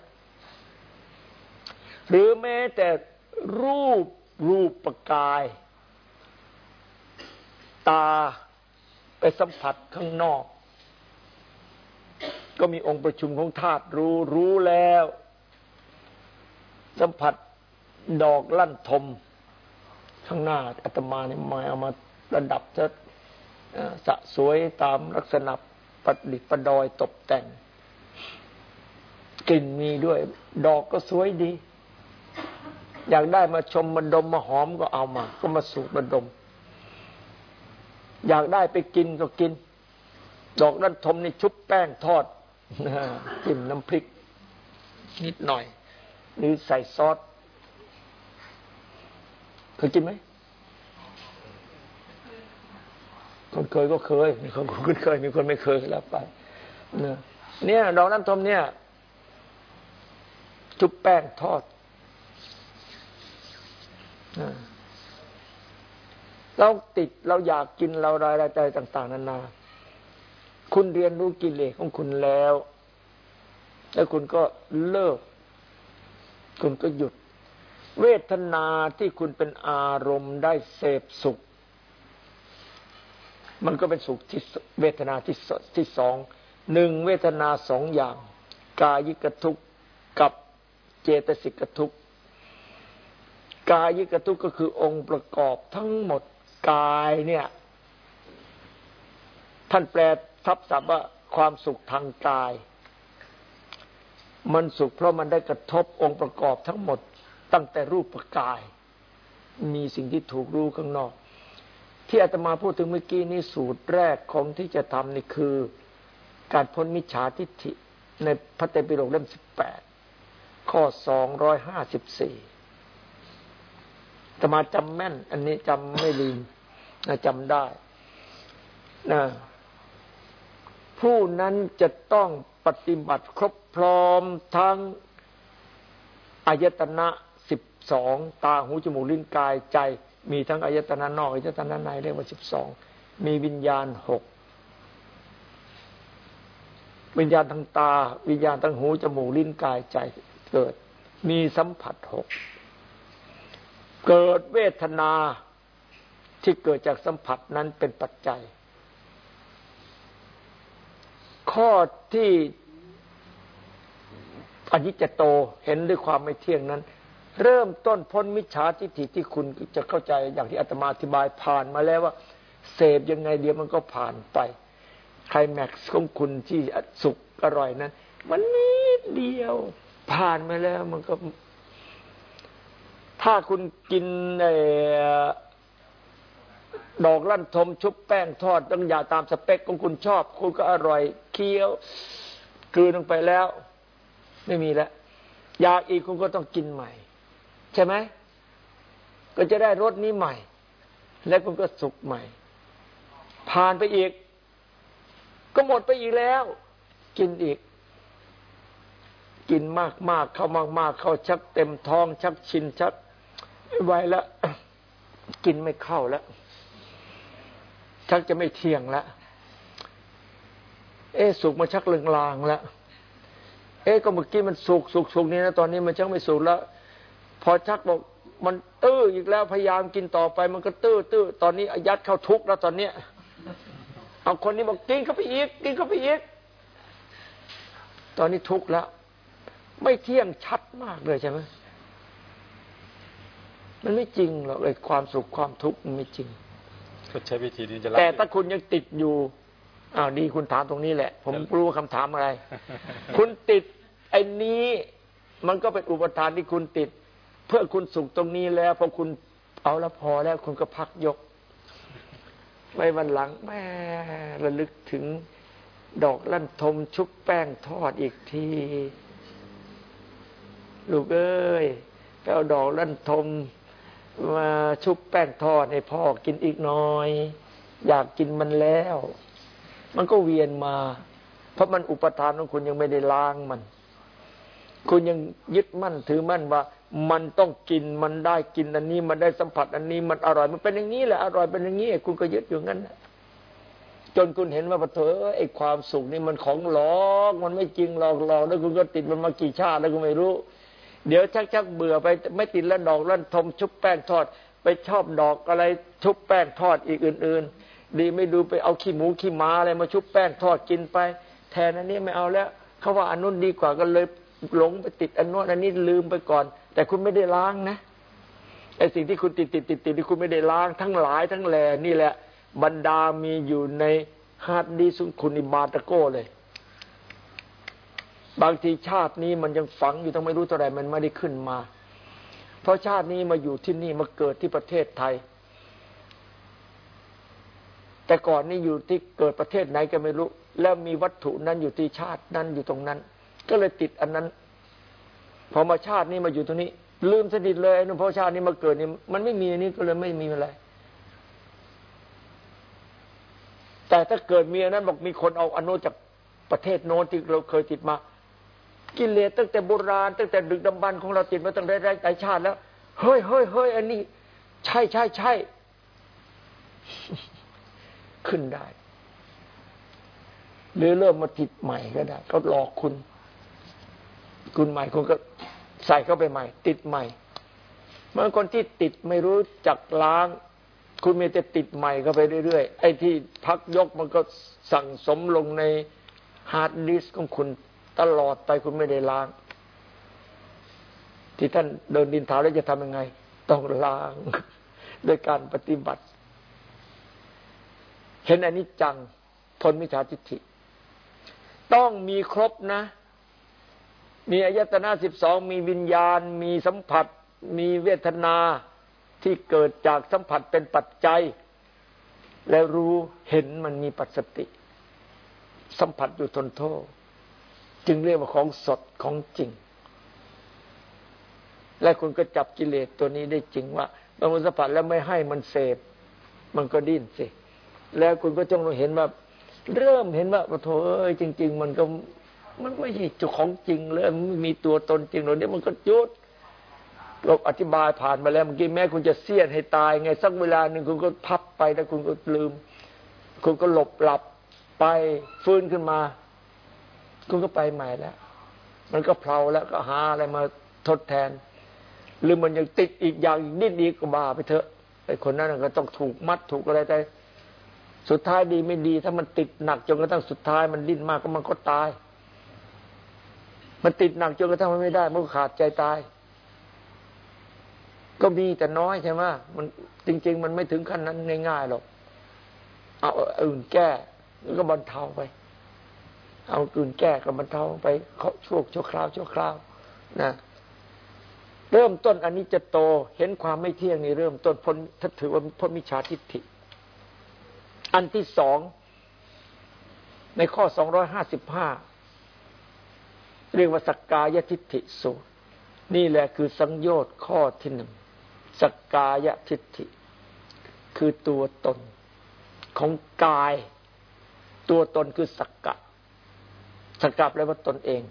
หรือแม้แต่รูปรูปประกาย ตา ไปสัมผัสข้างนอก ก็มีองค์ประชุมของธาตุรู้รู้แล้ว สัมผัสดอกลั่นทม ข้างหน้าอาตมาเนี่ยมาเอามาระดับจะสะสวยตามลักษณะประดิษฐ์ประดอยตกแต่งกลิ่นมีด้วย ดอกก็สวยดี อยากได้มาชมมาดมมาหอมก็เอามา ก็มาสูดมาดม อยากได้ไปกินก็กิน ดอกนั้นทมนี่ชุบแป้งทอดจิ้มน้ำพริก นิดหน่อย หรือใส่ซอสเคยกินไหมคนเคยก็เคย มีคนคุ้นเคย มีคนไม่เคยแล้วไปเนี่ยดอกน้ำทมเนี่ย ชุบแป้งทอด เราติดเราอยากกินเรารายรายใจต่าง ๆ นานา คุณเรียนรู้กิเลสของคุณแล้ว แล้วคุณก็เลิก คุณก็หยุด เวทนาที่คุณเป็นอารมณ์ได้เสพสุข มันก็เป็นสุขที่เวทนาที่ที่สองหนึ่งเวทนาสองอย่าง กายิกทุกกับเจตสิกทุกกายิกทุกก็คือองค์ประกอบทั้งหมด กายเนี่ย ท่านแปลทับศัพท์ว่าความสุขทางกาย มันสุขเพราะมันได้กระทบองค์ประกอบทั้งหมดตั้งแต่รูปกาย มีสิ่งที่ถูกรู้ข้างนอก ที่อาตมาพูดถึงเมื่อกี้นี้สูตรแรกของที่จะทำนี่คือ การพ้นมิจฉาทิฏฐิในพระเตปิฎกเล่มสิบแปดข้อสองร้อยห้าสิบสี่ ตมาจำแม่น อันนี้จำไม่ลืมนะจำได้นะผู้นั้นจะต้องปฏิบัติครบพร้อมทั้งอายตนะสิบสองตาหูจมูกลิ้นกายใจ มีทั้งอายตนะนอกอายตนะในเรียกว่าสิบสองมีวิญญาณหกวิญญาณทางตา วิญญาณทางหูจมูกลิ้นกายใจเกิด มีสัมผัสหก เกิดเวทนาที่เกิดจากสัมผัสนั้นเป็นปัจจัย ข้อที่อนิจจโตเห็นด้วยความไม่เที่ยงนั้น เริ่มต้นพ้นมิจฉาทิฏฐิที่คุณจะเข้าใจอย่างที่อาตมาอธิบายผ่านมาแล้วว่า เสพยังไงเดียวมันก็ผ่านไปไคลแม็กซ์ของคุณที่สุขอร่อยนั้น มันนิดเดียวผ่านมาแล้วมันก็ ถ้าคุณกินดอกลั่นทมชุบแป้งทอดต้องอย่าตามสเปคของคุณชอบ คุณก็อร่อย เคี้ยวกลืนลงไปแล้ว ไม่มีแล้วอยากอีกคุณก็ต้องกินใหม่ ใช่ไหมก็จะได้รสนี้ใหม่ แล้วคุณก็สุขใหม่ ผ่านไปอีก ก็หมดไปอีกแล้ว กินอีก กินมากมากเข้ามากมากเข้าชักเต็มท้อง ชักชินชัก ไม่ไหวแล้วกินไม่เข้าแล้วชักจะไม่เที่ยงแล้วเอ๊สุกมาชักเลืองลางแล้วเอ๊ก็เมื่อกี้มันสุกสุกสุกนี่นะตอนนี้มันชักไม่สุกแล้ว พอชักบอกมันตื้ออีกแล้วพยายามกินต่อไป มันก็ตื้อตื้อตอนนี้อายัดเข้าทุกข์แล้วตอนเนี้ยเอาคนนี้บอกกินเข้าไปอีกกินเข้าไปอีกตอนนี้ทุกข์แล้ว ไม่เที่ยงชัดมากเลยใช่ไหม มันไม่จริงหรอกไอ้ความสุขความทุกข์มันไม่จริงก็ใช้วิธีนี้จะแต่ถ้าคุณยังติดอยู่อ้าวดีคุณถามตรงนี้แหละ ผมรู้ว่าคำถามอะไร คุณติดไอ้นี้มันก็เป็นอุปทานที่คุณติด เพื่อคุณสุขตรงนี้แล้วพอคุณเอาแล้วพอแล้วคุณก็พักยกไว้วันหลังแม่ระลึกถึงดอกลั่นทมชุบแป้งทอดอีกทีลูกเอ้ยไปเอาดอกลั่นทม มาชุบแป้งทอดให้พ่อกินอีกหน่อย อยากกินมันแล้ว มันก็เวียนมา เพราะมันอุปทานของคุณยังไม่ได้ล้างมัน คุณยังยึดมั่นถือมั่นว่า มันต้องกินมันได้กินอันนี้ มันได้สัมผัส อันนี้มันอร่อยมันเป็นอย่างนี้แหละอร่อยเป็นอย่างนี้คุณก็ยึดอยู่งั้นจนคุณเห็นว่าเถอไอ้ความสุขนี่มันของหลอก มันไม่จริงหลอกหลอกแล้วคุณก็ติดมันมากี่ชาติแล้วก็ไม่รู้ เดี๋ยวชักชักเบื่อไปไม่ติดแล้วดอกลั่นทมชุบแป้งทอด ไปชอบดอกอะไรชุบแป้งทอดอีกอื่น ๆ ดีไม่ดูไปเอาขี้หมูขี้ม้าอะไรมาชุบแป้งทอดกินไป แทนอันนี้ไม่เอาแล้วเขาว่าอันนู้นดีกว่าก็เลยหลงไปติดอันนู้นอันนี้ลืมไปก่อน แต่คุณไม่ได้ล้างนะไอสิ่งที่คุณติดติดติดติดที่คุณไม่ได้ล้างทั้งหลายทั้งแหล่นี่แหละ บรรดามีอยู่ในฮาร์ดดีสุคุณอิบาตะโก้เลย บางทีชาตินี้มันยังฝังอยู่ต้องไม่รู้เท่าไรมันไม่ได้ขึ้นมา เพราะชาตินี้มาอยู่ที่นี่มาเกิดที่ประเทศไทย แต่ก่อนนี่อยู่ที่เกิดประเทศไหนก็ไม่รู้ แล้วมีวัตถุนั้นอยู่ที่ชาตินั้นอยู่ตรงนั้น ก็เลยติดอันนั้น พอมาชาตินี้มาอยู่ตรงนี้ ลืมสนิทเลยนุ่เพราะชาตินี้มาเกิดนี่มันไม่มีอันนี้ก็เลยไม่มีอะไรแต่ถ้าเกิดมีอันนั้นบอกมีคนเอาอนุจากประเทศโน้นที่เราเคยติดมา กิเลสตั้งแต่โบราณ ตั้งแต่ดึกดำบรรของเราติดมาตั้งแต่แรกแต่ชาติแล้ว เฮ้ยเฮ้ยเฮ้ยอันนี้ ใช่ใช่ใช่ขึ้นได้ หรือเริ่มมาติดใหม่ก็ได้ก็หลอกคุณ คุณใหม่คุณก็ใส่เข้าไปใหม่ ติดใหม่เมื่อคนที่ติดไม่รู้จักล้าง คุณมีแต่ติดใหม่เข้าไปเรื่อยๆไอ้ที่พักยกมันก็สั่งสมลงในฮาร์ดดิสก์ของคุณ ตลอดไปคุณไม่ได้ล้าง ที่ท่านเดินดินเท้าแล้วจะทำยังไง ต้องล้างโดยการปฏิบัติ เห็นอันนี้จังพ้นมิจฉาทิฏฐิ ต้องมีครบนะ มีอายตนะสิบสองมีวิญญาณ มีสัมผัส มีเวทนาที่เกิดจากสัมผัสเป็นปัจจัย และรู้เห็นมันมีปัจสติ สัมผัสอยู่ทนโทษ จึงเรียกว่าของสดของจริง และคุณก็จับกิเลสตัวนี้ได้จริงว่าบางคนสัมผัสแล้วไม่ให้มันเสพ มันก็ดิ้นสิ แล้วคุณก็จงเห็นว่า เริ่มเห็นว่าโถเอ้ยจริง ๆ มันก็มันไม่ใช่จุของจริงเลยมันมีตัวตนจริงหรอกเดี๋ยวมันก็ยุดเราอธิบายผ่านมาแล้วเมื่อกี้แม้คุณจะเสียนให้ตายไงสักเวลาหนึ่งคุณก็พับไปแล้วคุณก็ลืม คุณก็หลบหลับไปฟื้นขึ้นมา คุณก็ไปใหม่แล้ว มันก็เพลาแล้วก็หาอะไรมาทดแทน หรือมันยังติดอีกอย่างอีกนิดอีกก็บ้าไปเถอะไอ้คนนั้นก็ต้องถูกมัดถูกอะไรแต่สุดท้ายดีไม่ดี ถ้ามันติดหนักจนกระทั่งสุดท้ายมันดิ้นมากก็มันก็ตาย มันติดหนักจนกระทั่งมันไม่ได้ มันก็ขาดใจตาย ก็มีแต่น้อยใช่ไหมมันจริง ๆ มันไม่ถึงขั้นนั้นง่ายๆหรอกเอาอื่นแก้แล้วก็บรรเทาไป เอาอื่นแก้ก็บรรเทาไปช่วงชั่วคราวชั่วคราวนะเริ่มต้นอันนี้จะโตเห็นความไม่เที่ยงนี่เริ่มต้นพ้นถ้าถือว่าพ้นมิจฉาทิฏฐิ อันที่สองในข้อสองร้อยห้าสิบห้าเรียกว่าสักกายทิฏฐิสูตร นี่แหละคือสังโยชน์ข้อที่หนึ่งสักกายทิฏฐิ คือตัวตนของกาย ตัวตนคือสักกะ สกกะแปลว่าตนเอง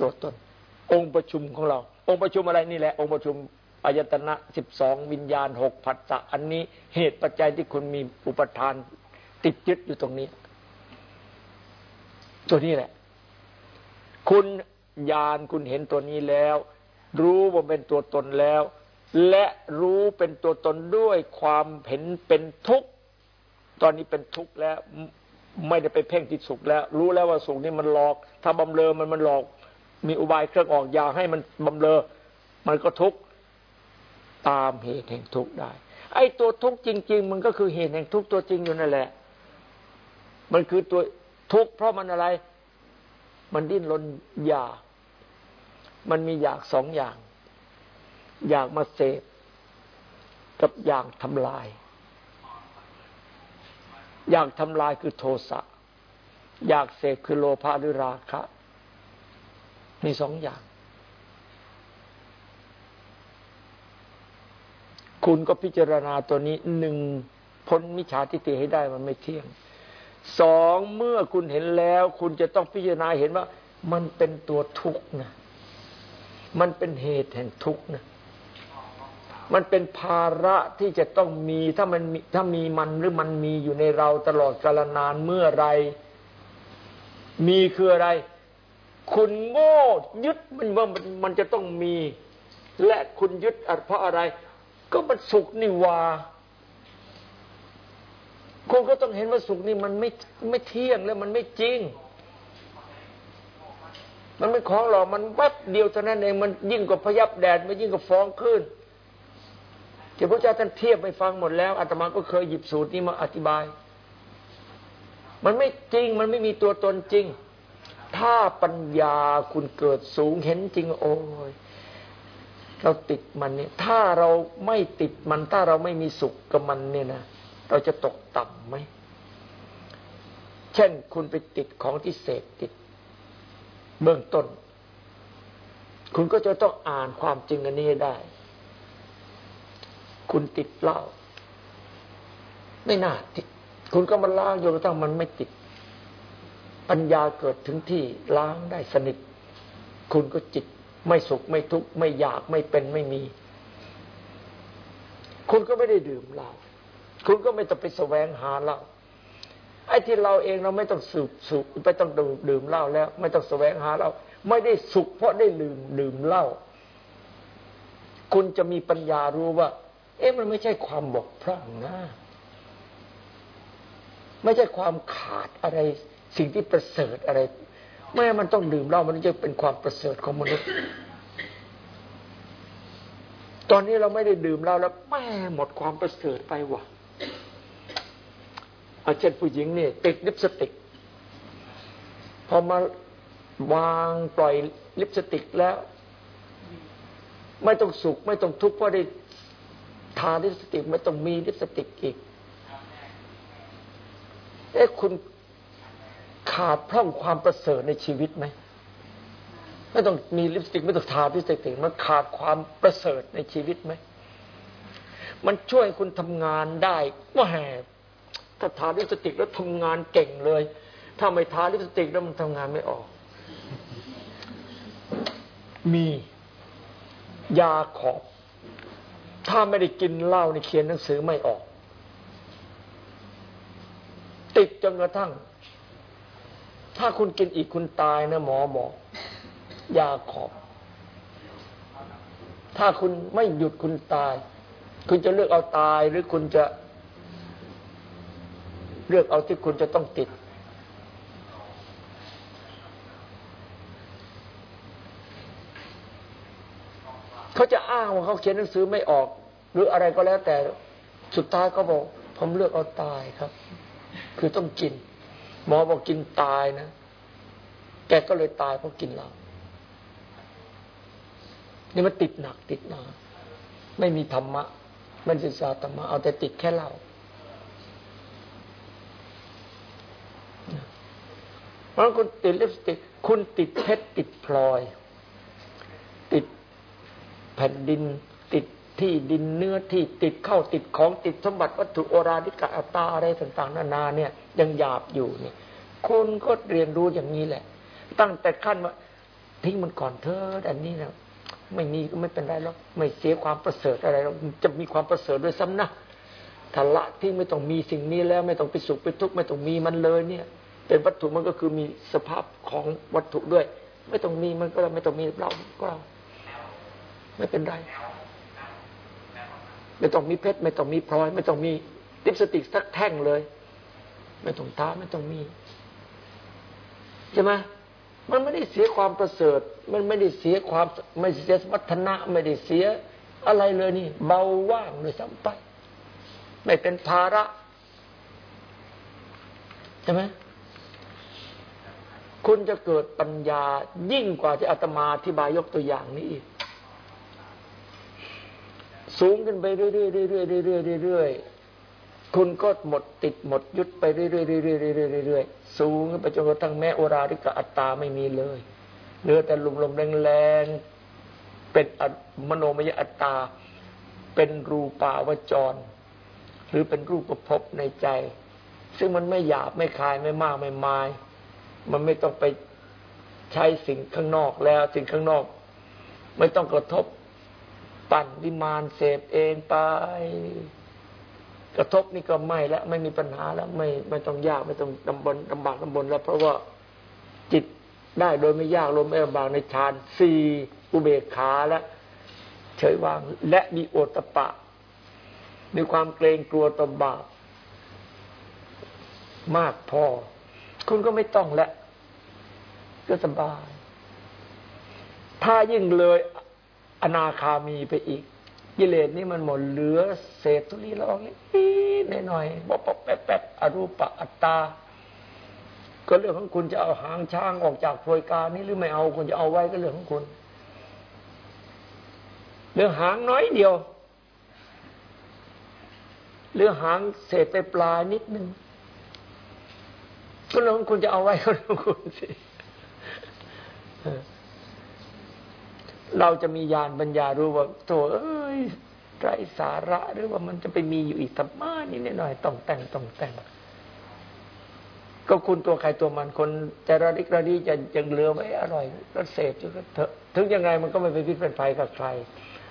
ตัวตน องค์ประชุมของเรา องค์ประชุมอะไรนี่แหละ องค์ประชุมอายตนะสิบสองวิญญาณหกผัสสะอันนี้เหตุปัจจัยที่คุณมีอุปทาน ติดยึดอยู่ตรงนี้ ตัวนี้แหละ คุณญาณคุณเห็นตัวนี้แล้ว รู้ว่าเป็นตัวตนแล้ว และรู้เป็นตัวตนด้วยความเห็นเป็นทุกข์ตอนนี้เป็นทุกข์แล้ว ไม่ได้ไปเพ่งที่สุขแล้ว รู้แล้วว่าสุขนี่มันหลอก ถ้าบำเรอมันมันหลอก มีอุบายเครื่องออกยาให้มันบำเรอ มันก็ทุกข์ตามเหตุแห่งทุกข์ได้ ไอ้ตัวทุกข์จริง ๆ มันก็คือเหตุแห่งทุกข์ตัวจริงอยู่นั่นแหละ มันคือตัวทุกข์เพราะมันอะไร มันดิ้นรนอยาก มันมีอยากสองอย่าง อยากมาเสพกับอยากทำลาย อยากทำลายคือโทสะ อยากเสพคือโลภะหรือราคะมีสองอย่าง คุณก็พิจารณาตัวนี้หนึ่งพ้นมิจฉาทิฏฐิให้ได้มันไม่เที่ยงสองเมื่อคุณเห็นแล้ว คุณจะต้องพิจารณาเห็นว่า มันเป็นตัวทุกข์นะ มันเป็นเหตุแห่งทุกข์นะ มันเป็นภาระที่จะต้องมีถ้ามันถ้ามีมันหรือมันมีอยู่ในเราตลอดกาลนานเมื่อไร มีคืออะไร คุณโง่ยึดมันว่ามันมันจะต้องมี และคุณยึดเพราะอะไร ก็มันสุขนี่วาคุณก็ต้องเห็นว่าสุขนี่มันไม่ไม่เที่ยงแล้วมันไม่จริง มันไม่ของหรอกมันแวบเดียวเท่านั้นเองมันยิ่งกว่าพยับแดดมันยิ่งกว่าฟองขึ้น เจ้าพระเจ้าท่านเทียบไปฟังหมดแล้วอาตมาก็เคยหยิบสูตรนี้มาอธิบาย มันไม่จริงมันไม่มีตัวตนจริง ถ้าปัญญาคุณเกิดสูงเห็นจริง โอ้ยเราติดมันเนี่ย ถ้าเราไม่ติดมัน ถ้าเราไม่มีสุขกับมันเนี่ยนะเราจะตกต่ำไหมเช่นคุณไปติดของที่เสพติด เบื้องต้น คุณก็จะต้องอ่านความจริงอันนี้ได้ คุณติดเหล้าไม่น่าติด คุณก็มาล้างจนกระทั่งมันไม่ติด ปัญญาเกิดถึงที่ล้างได้สนิท คุณก็จิตไม่สุขไม่ทุกข์ไม่อยากไม่เป็นไม่มี คุณก็ไม่ได้ดื่มเหล้าคุณก็ไม่ต้องไปแสวงหาเหล้าไอ้ที่เราเองเราไม่ต้องสืบสุขไม่ต้องดื่มดื่มเหล้าแล้ว ไม่ต้องแสวงหาเหล้าไม่ได้สุขเพราะได้ลืมดื่มเหล้าคุณจะมีปัญญารู้ว่า เอ๊ะมันไม่ใช่ความบกพร่องนะ ไม่ใช่ความขาดอะไร สิ่งที่ประเสริฐอะไร แม้มันต้องดื่มเหล้ามันจะเป็นความประเสริฐของมนุษย์ ตอนนี้เราไม่ได้ดื่มเหล้าแล้วแม่หมดความประเสริฐไปว่ะอาเช่นผู้หญิงนี่ติดลิปสติก พอมาวางปล่อยลิปสติกแล้ว ไม่ต้องสุข ไม่ต้องทุกข์เพราะได้ ทาลิปสติกไม่ต้องมีลิปสติกอีกเอ๊ะคุณขาดพร่องความประเสริฐในชีวิตไหมไม่ต้องมีลิปสติกไม่ต้องทาลิปสติกมันขาดความประเสริฐในชีวิตไหมมันช่วยคุณทำงานได้ว่าแหถ้าทาลิปสติกแล้วทำงานเก่งเลย ถ้าไม่ทาลิปสติกแล้วมันทำงานไม่ออก มียาขอบ ถ้าไม่ได้กินเหล้าในเขียนหนังสือไม่ออก ติดจนกระทั่ง ถ้าคุณกินอีกคุณตายนะหมอบอยาขอบ ถ้าคุณไม่หยุดคุณตาย คุณจะเลือกเอาตายหรือคุณจะ เลือกเอาที่คุณจะต้องติด เขาจะอ้างว่าเขาเขียนหนังสือไม่ออก หรืออะไรก็แล้วแต่สุดท้ายเขาบอก ผมเลือกเอาตายครับ คือต้องกิน หมอบอกกินตายนะ แกก็เลยตายเพราะกินเหล้านี่มันติดหนักติดหนาไม่มีธรรมะไม่ศึกษาธรรมะเอาแต่ติดแค่เหล้าเพราะคุณติดลิปสติกคุณติดเพชรติดพลอย แผ่นดินติดที่ดินเนื้อที่ติดเข้าติดของติดสมบัติวัตถุโอราธิกะอัตตาอะไรต่างๆ นานาเนี่ยยังหยาบอยู่เนี่ยคุณก็เรียนรู้อย่างนี้แหละ ตั้งแต่ขั้นว่าทิ้งมันก่อนเถอะอันนี้นะไม่มีก็ไม่เป็นไรหรอกไม่เสียความประเสริฐอะไรหรอกจะมีความประเสริฐด้วยซ้ำนะถ้าละที่ไม่ต้องมีสิ่งนี้แล้ว ไม่ต้องไปสุขไปทุกข์ไม่ต้องมีมันเลยเนี่ย เป็นวัตถุมันก็คือมีสภาพของวัตถุด้วย ไม่ต้องมีมันก็ไม่ต้องมีเราก็ ไม่เป็นไร ไม่ต้องมีเพชร ไม่ต้องมีพลอย ไม่ต้องมีลิปสติกสักแท่งเลย ไม่ต้องท้าไม่ต้องมีใช่ไหมมันไม่ได้เสียความประเสริฐ มันไม่ได้เสียความไม่เสียวัฒนะไม่ได้เสียอะไรเลยนี่ เบาว่างเลยซ้ำไป ไม่เป็นภาระใช่ไหมคุณจะเกิดปัญญายิ่งกว่าที่อาตมาอธิบายยกตัวอย่างนี้อีก สูงขึ้นไปเรื่อยๆเรื่อยๆเรื่อยๆเรื่อยๆคุณก็หมดติดหมดยุดไปเรื่อยๆเรื่อยๆเรื่อยๆสูงขึ้นไปจนกระทั่งแม้โอราริกะอัตตาไม่มีเลยเหลือแต่ลมๆแรงๆเป็นมโนมยอัตตา เป็นรูปาวจร หรือเป็นรูปประพบในใจ ซึ่งมันไม่หยาบไม่คายไม่มากไม่มาย มันไม่ต้องไปใช้สิ่งข้างนอกแล้ว สิ่งข้างนอก ไม่ต้องกระทบ ปั่นวิมานเสพเองไป กระทบนี่ก็ไม่แล้วไม่มีปัญหาแล้วไม่ไม่ต้องยากไม่ต้องดำบนลำบากลำบนแล้ว เพราะว่าจิตได้โดยไม่ยากลมไม่ลำบากในฌานสี่อุเบกขาและเฉยวาง และมีโอตปะ มีความเกรงกลัวต่อบาปมากพอ คุณก็ไม่ต้องแล้วก็สบาย ถ้ายิ่งเลย อนาคามีไปอีก กิเลสนี่มันหมดเหลือ เศษทุลีละอองนิดหน่อยๆป๊บแป๊บแป๊บอรูปะอัตตา ก็เรื่องของคุณจะเอาหางช้างออกจากโพยการนี้หรือไม่เอาคุณจะเอาไว้ก็เรื่องของคุณ เรื่องหางน้อยเดียวเรื่องหางเศษไปปลายนิดนึงก็เรื่องของคุณจะเอาไว้ก็เรื่องของคุณสิ เราจะมีญาณปัญญารู้ว่าโถเอ้ยไรสาระหรือว่ามันจะไปมีอยู่อีกธรรมะนี่หน่อยต้องแต่งต้องแต่ง ก็คุณตัวใครตัวมันคนจะระดิกระดีจะยังเหลือไว้อร่อยก็เสพอยู่ก็เถอะถึงยังไงมันก็ไม่เป็นพิษเป็นภัยกับใคร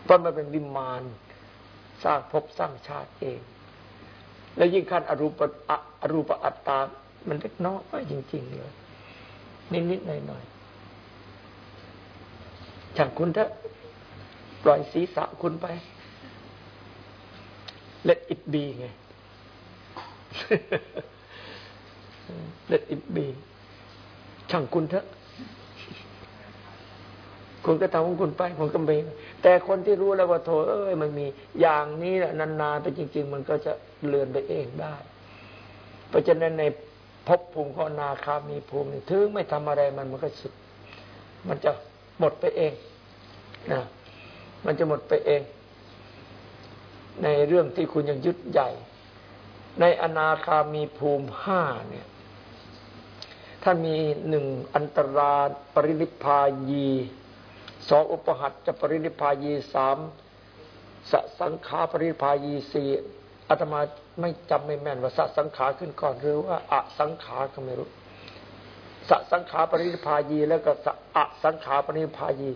เพราะมันเป็นวิมานสร้างภพสร้างชาติเอง แล้วยิ่งขั้นอรูปอรูปอัตตา มันเล็กน้อยจริง ๆ เลยนิดๆหน่อยๆ ช่างคุณเถอะ ปล่อยศีรษะคุณไป let it be ไง let it be ช่างคุณเถอะ คุณก็ทำของคุณไปผมก็ไม่แต่คนที่รู้แล้วว่าโถเอ้ย มันมีอย่างนี้แหละนานๆไปจริง ๆ มันก็จะเลือนไปเองได้ เพราะฉะนั้นในภพภูมิของนาคามีภูมิ ถึงไม่ทำอะไรมันมันก็สุด มันจะ หมดไปเองนะมันจะหมดไปเอง ในเรื่องที่คุณยังยึดใหญ่ ในอนาคามีภูมิห้าเนี่ยท่านมีหนึ่งอันตราปรินิพายีสองอุปหัตจะปรินิพายีสามสสังขาปรินิพายีสี่อาตมาไม่จำไม่แม่นว่าสสังขาขึ้นก่อนหรือว่าอะสังขาก็ไม่รู้ สสังขารปรินิพพายี แล้วก็สอสังขารปรินิพพายี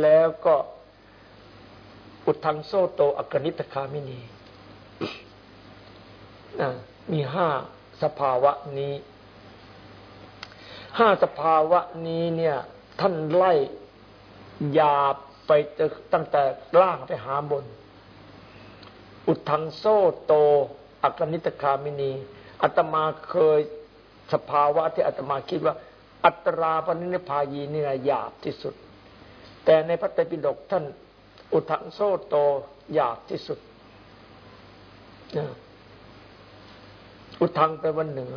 แล้วก็อุทธังโสโตอกนิฏฐคามินีมีห้าสภาวะนี้ห้าสภาวะนี้เนี่ย ท่านไล่มาไปตั้งแต่ล่างไปหาบน อุทธังโสโตอกนิฏฐคามินีอาตมาเคยสภาวะที่อาตมาคิดว่า อัตราปณิพายีนี่นะหยาบที่สุด แต่ในพระไตรปิฎกท่านอุทังโซโตหยาบที่สุดอุทังไปวันเหนือ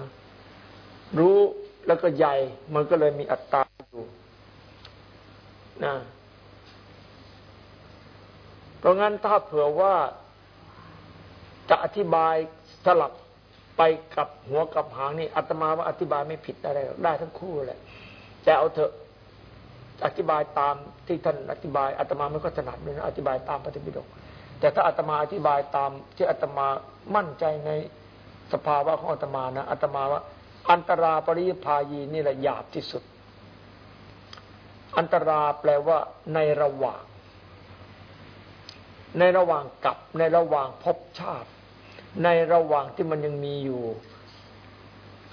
รู้แล้วก็ใหญ่ มันก็เลยมีอัตตาอยู่นะเพราะงั้นถ้าเผื่อว่าจะอธิบายสลับ ไปกับหัวกับหางนี่อาตมาว่าอธิบายไม่ผิดอะไรได้ทั้งคู่แหละแต่เอาเถอะอธิบายตามที่ท่านอธิบายอาตมาไม่ก็ถนัดเลยนะอธิบายตามปฏิบิดกแต่ถ้าอาตมาอธิบายตามที่อาตมามั่นใจในสภาวะของอาตมานะอาตมาว่า อันตราปริยพายีนี่แหละหยาบที่สุด อันตราแปลว่า ในระหว่าง ในระหว่างกับในระหว่างพบชาติ ในระหว่างที่มันยังมีอยู่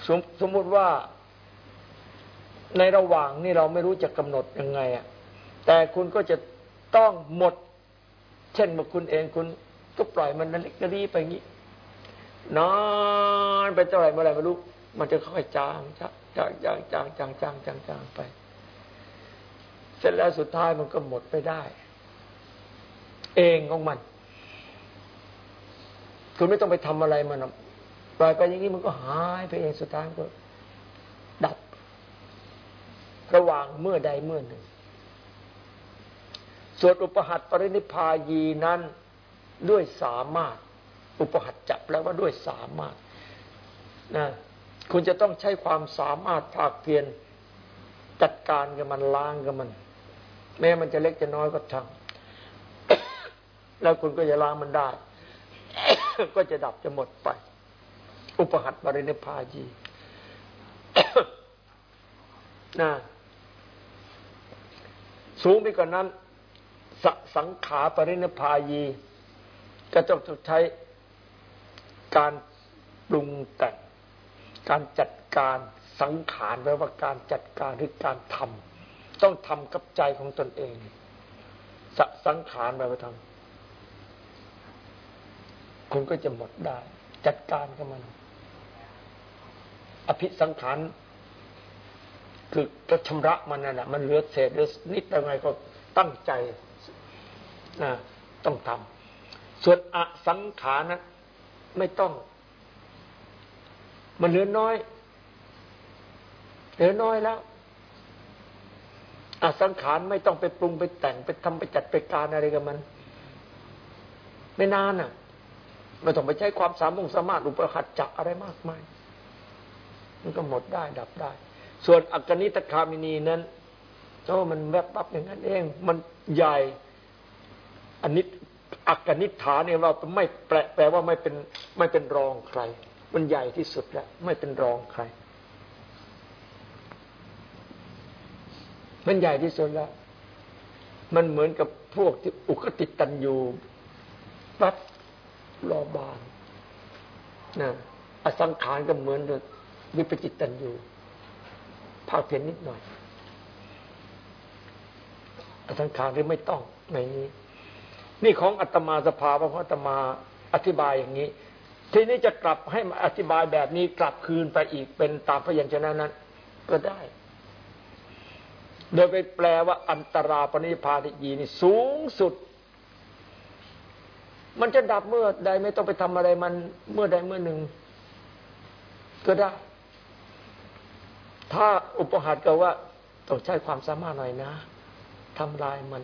สมสมมติว่า ในระหว่างนี่เราไม่รู้จะกำหนดยังไงอะแต่คุณก็จะต้องหมด เช่นเมื่อคุณเองคุณก็ปล่อยมันนั้นเล็กรีไปงี้นอนไปเท่าไหร่เมื่อไหร่ไม่รู้มันจะค่อยจางจางจางจางจางจางจางจางจางไป เสร็จแล้วสุดท้ายมันก็หมดไปได้ เองของมัน คุณไม่ต้องไปทำอะไรมันปล่อยไปอย่างนี้มันก็หายไปเองสุดท้ายก็ ดับ ระหว่างเมื่อใดเมื่อหนึ่งส่วนอุปหัตปรินิพายีนั้นด้วยสามารถ อุปหัตจับแล้วว่าด้วยสามารถนะคุณจะต้องใช้ความสามารถภาคเพียรจัดการกับมันล้างกับมัน แม้มันจะเล็กจะน้อยก็ช่างแล้วคุณก็จะล้างมันได้ ก็จะดับจะหมดไป อุปหัตบริเนพาจีนะสูงไปกว่านั้นสสังขาปรินพายี ก็ต้องใช้การปรุงแต่ง การจัดการสังขารแปลว่าการจัดการหรือการทำต้องทำกับใจของตนเองสสังขารแปลว่าทำ คุณก็จะหมดได้ จัดการกับมัน อภิสังขารคือก็ชำระมันนั่นแหละมันเหลือเศษเหลือนิดยังไงก็ตั้งใจนะต้องทำส่วนอสังขารนั้นไม่ต้อง มันเหลือน้อยเหลือน้อยแล้วอสังขารไม่ต้องไปปรุงไปแต่งไปทำไปจัดไปการอะไรกับมัน ไม่นานอะ ไม่ต้องไปใช้ความสามารถสามารถอุปหัดจักอะไรมากมาย มันก็หมดได้ดับได้ ส่วนอักนิตคามินีนั้นโอ้มันแวบปั๊บอย่างนั้นเอง มันใหญ่อันนี้อักนิฐานเนี่ยเราไม่แปลแปลว่าไม่เป็นไม่เป็นรองใคร มันใหญ่ที่สุดแล้วไม่เป็นรองใคร มันใหญ่ที่สุดแล้ว มันเหมือนกับพวกที่อุคติตันยูปั ดรอบานนะอสังขารก็เหมือนวิปจิตตันอยู่ภาคเพียนนิดหน่อย อสังขารหรือไม่ต้องในนี้ นี่ของอัตมาสภาวะของอัตมาอธิบายอย่างนี้ ทีนี้จะกลับให้มาอธิบายแบบนี้กลับคืนไปอีกเป็นตามพยัญชนะนั้น ก็ได้ โดยไปแปลว่าอันตราปณิพานิยีนี่สูงสุด มันจะดับเมื่อใดไม่ต้องไปทำอะไรมันเมื่อใดเมื่อหนึ่ง ก็ได้ ถ้าอุปหัตก็ว่าต้องใช้ความสามารถหน่อยนะทำลายมัน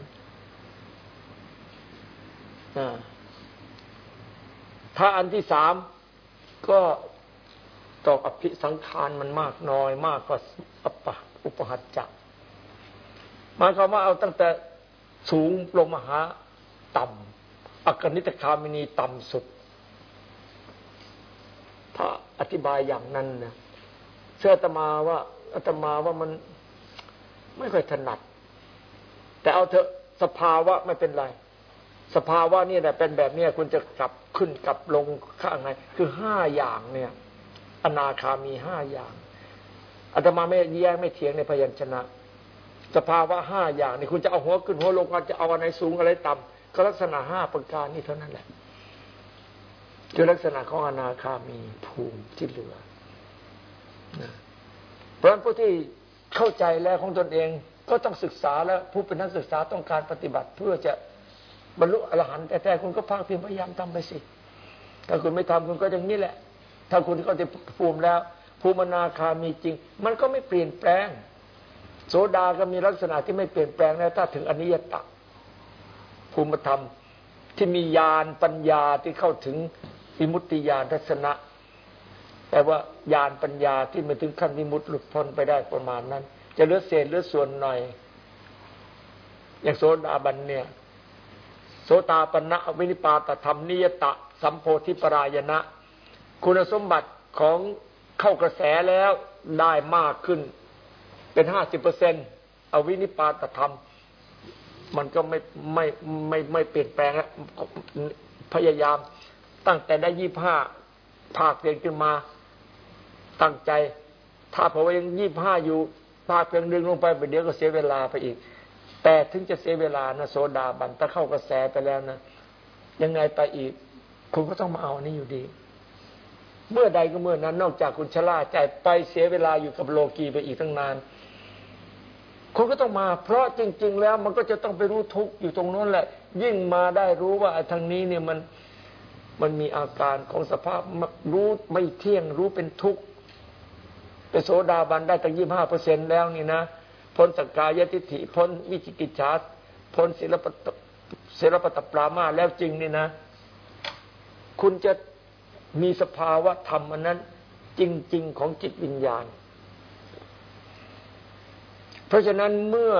ถ้าอันที่สามก็ตอกอภิสังขารมันมากน้อยมากกว่าอัปปะอุปหัตจักหมายความว่าเอาตั้งแต่สูงลงมาหาต่ำ อกนิตคามินีต่ำสุด ถ้าอธิบายอย่างนั้นนะเชื่อตมาว่าอาตมาว่ามันไม่ค่อยถนัด แต่เอาเถอะสภาวะไม่เป็นไร สภาวะนี่แหละเป็นแบบนี้คุณจะกลับขึ้นกลับลงข้างในคือห้าอย่างเนี่ย อนาคามีห้าอย่างอาตมาไม่แย้งไม่เถียงในพยัญชนะ สภาวะห้าอย่างนี่คุณจะเอาหัวขึ้นหัวลงคุณจะเอาอะไรสูงอะไรต่ำ ก็ลักษณะห้าประการนี่เท่านั้นแหละคือลักษณะของอนาคามีภูมิที่เหลือนะเพราะฉะนั้นผู้ที่เข้าใจแล้วของตนเองก็ต้องศึกษาแล้วผู้เป็นนักศึกษาต้องการปฏิบัติ เพื่อจะบรรลุอรหันต์แต่แต่คุณก็ภาคเพียรพยายามทำไปสิ ถ้าคุณไม่ทำคุณก็อย่างนี้แหละ ถ้าคุณก็จะภูมิแล้ว ภูมินาคามีจริง มันก็ไม่เปลี่ยนแปลง โสดาก็มีลักษณะที่ไม่เปลี่ยนแปลงแล้วถ้าถึงอนิยตะ ภูมิธรรม ที่มีญาณปัญญาที่เข้าถึงวิมุตติญาณทัศนะแต่ว่าญาณปัญญาที่มาถึงขั้นวิมุตติหลุดพ้นไปได้ประมาณนั้น จะเหลือเศษเหลือส่วนหน่อย อย่างโสดาบันเนี่ย โสตาปณะวินิปาตธรรมนิยตะ สัมโพธิปรายณะ คุณสมบัติของเข้ากระแสแล้วได้มากขึ้น เป็นห้าสิบเปอร์เซ็นต์อวินิปาตธรรม มันก็ไม่ไม่ไม่ไม่เปลี่ยนแปลงแล้วพยายาม ตั้งแต่ได้ยี่ห้าภาคเรียนขึ้นมา ตั้งใจ ถ้าผมยังยี่ห้าอยู่ ภาคเพียงดึงลงไปไปเดี๋ยวก็เสียเวลาไปอีก แต่ถึงจะเสียเวลานะโซดาบันถ้าเข้ากระแสไปแล้วนะยังไงไปอีก คุณก็ต้องมาเอานี่อยู่ดี เมื่อใดก็เมื่อนั้น นอกจากคุณชะล่าใจไปเสียเวลาอยู่กับโลกีไปอีกตั้งนาน คุณก็ต้องมา เพราะจริง ๆ แล้วมันก็จะต้องไปรู้ทุกข์อยู่ตรงนั้นแหละ ยิ่งมาได้รู้ว่าทางนี้เนี่ยมันมันมีอาการของสภาพรู้ไม่เที่ยงรู้เป็นทุกข์เป็นโสดาบันได้ตั้งยี่ห้าเปอร์เซ็นแล้วนี่นะพ้นสกกายทิฏฐิพ้นวิจิกิจฉาพ้นศิลปศิลปตปรามาแล้วจริงนี่นะ คุณจะมีสภาวะธรรมอันนั้น จริง ๆ ของจิตวิญญาณ เพราะฉะนั้นเมื่อ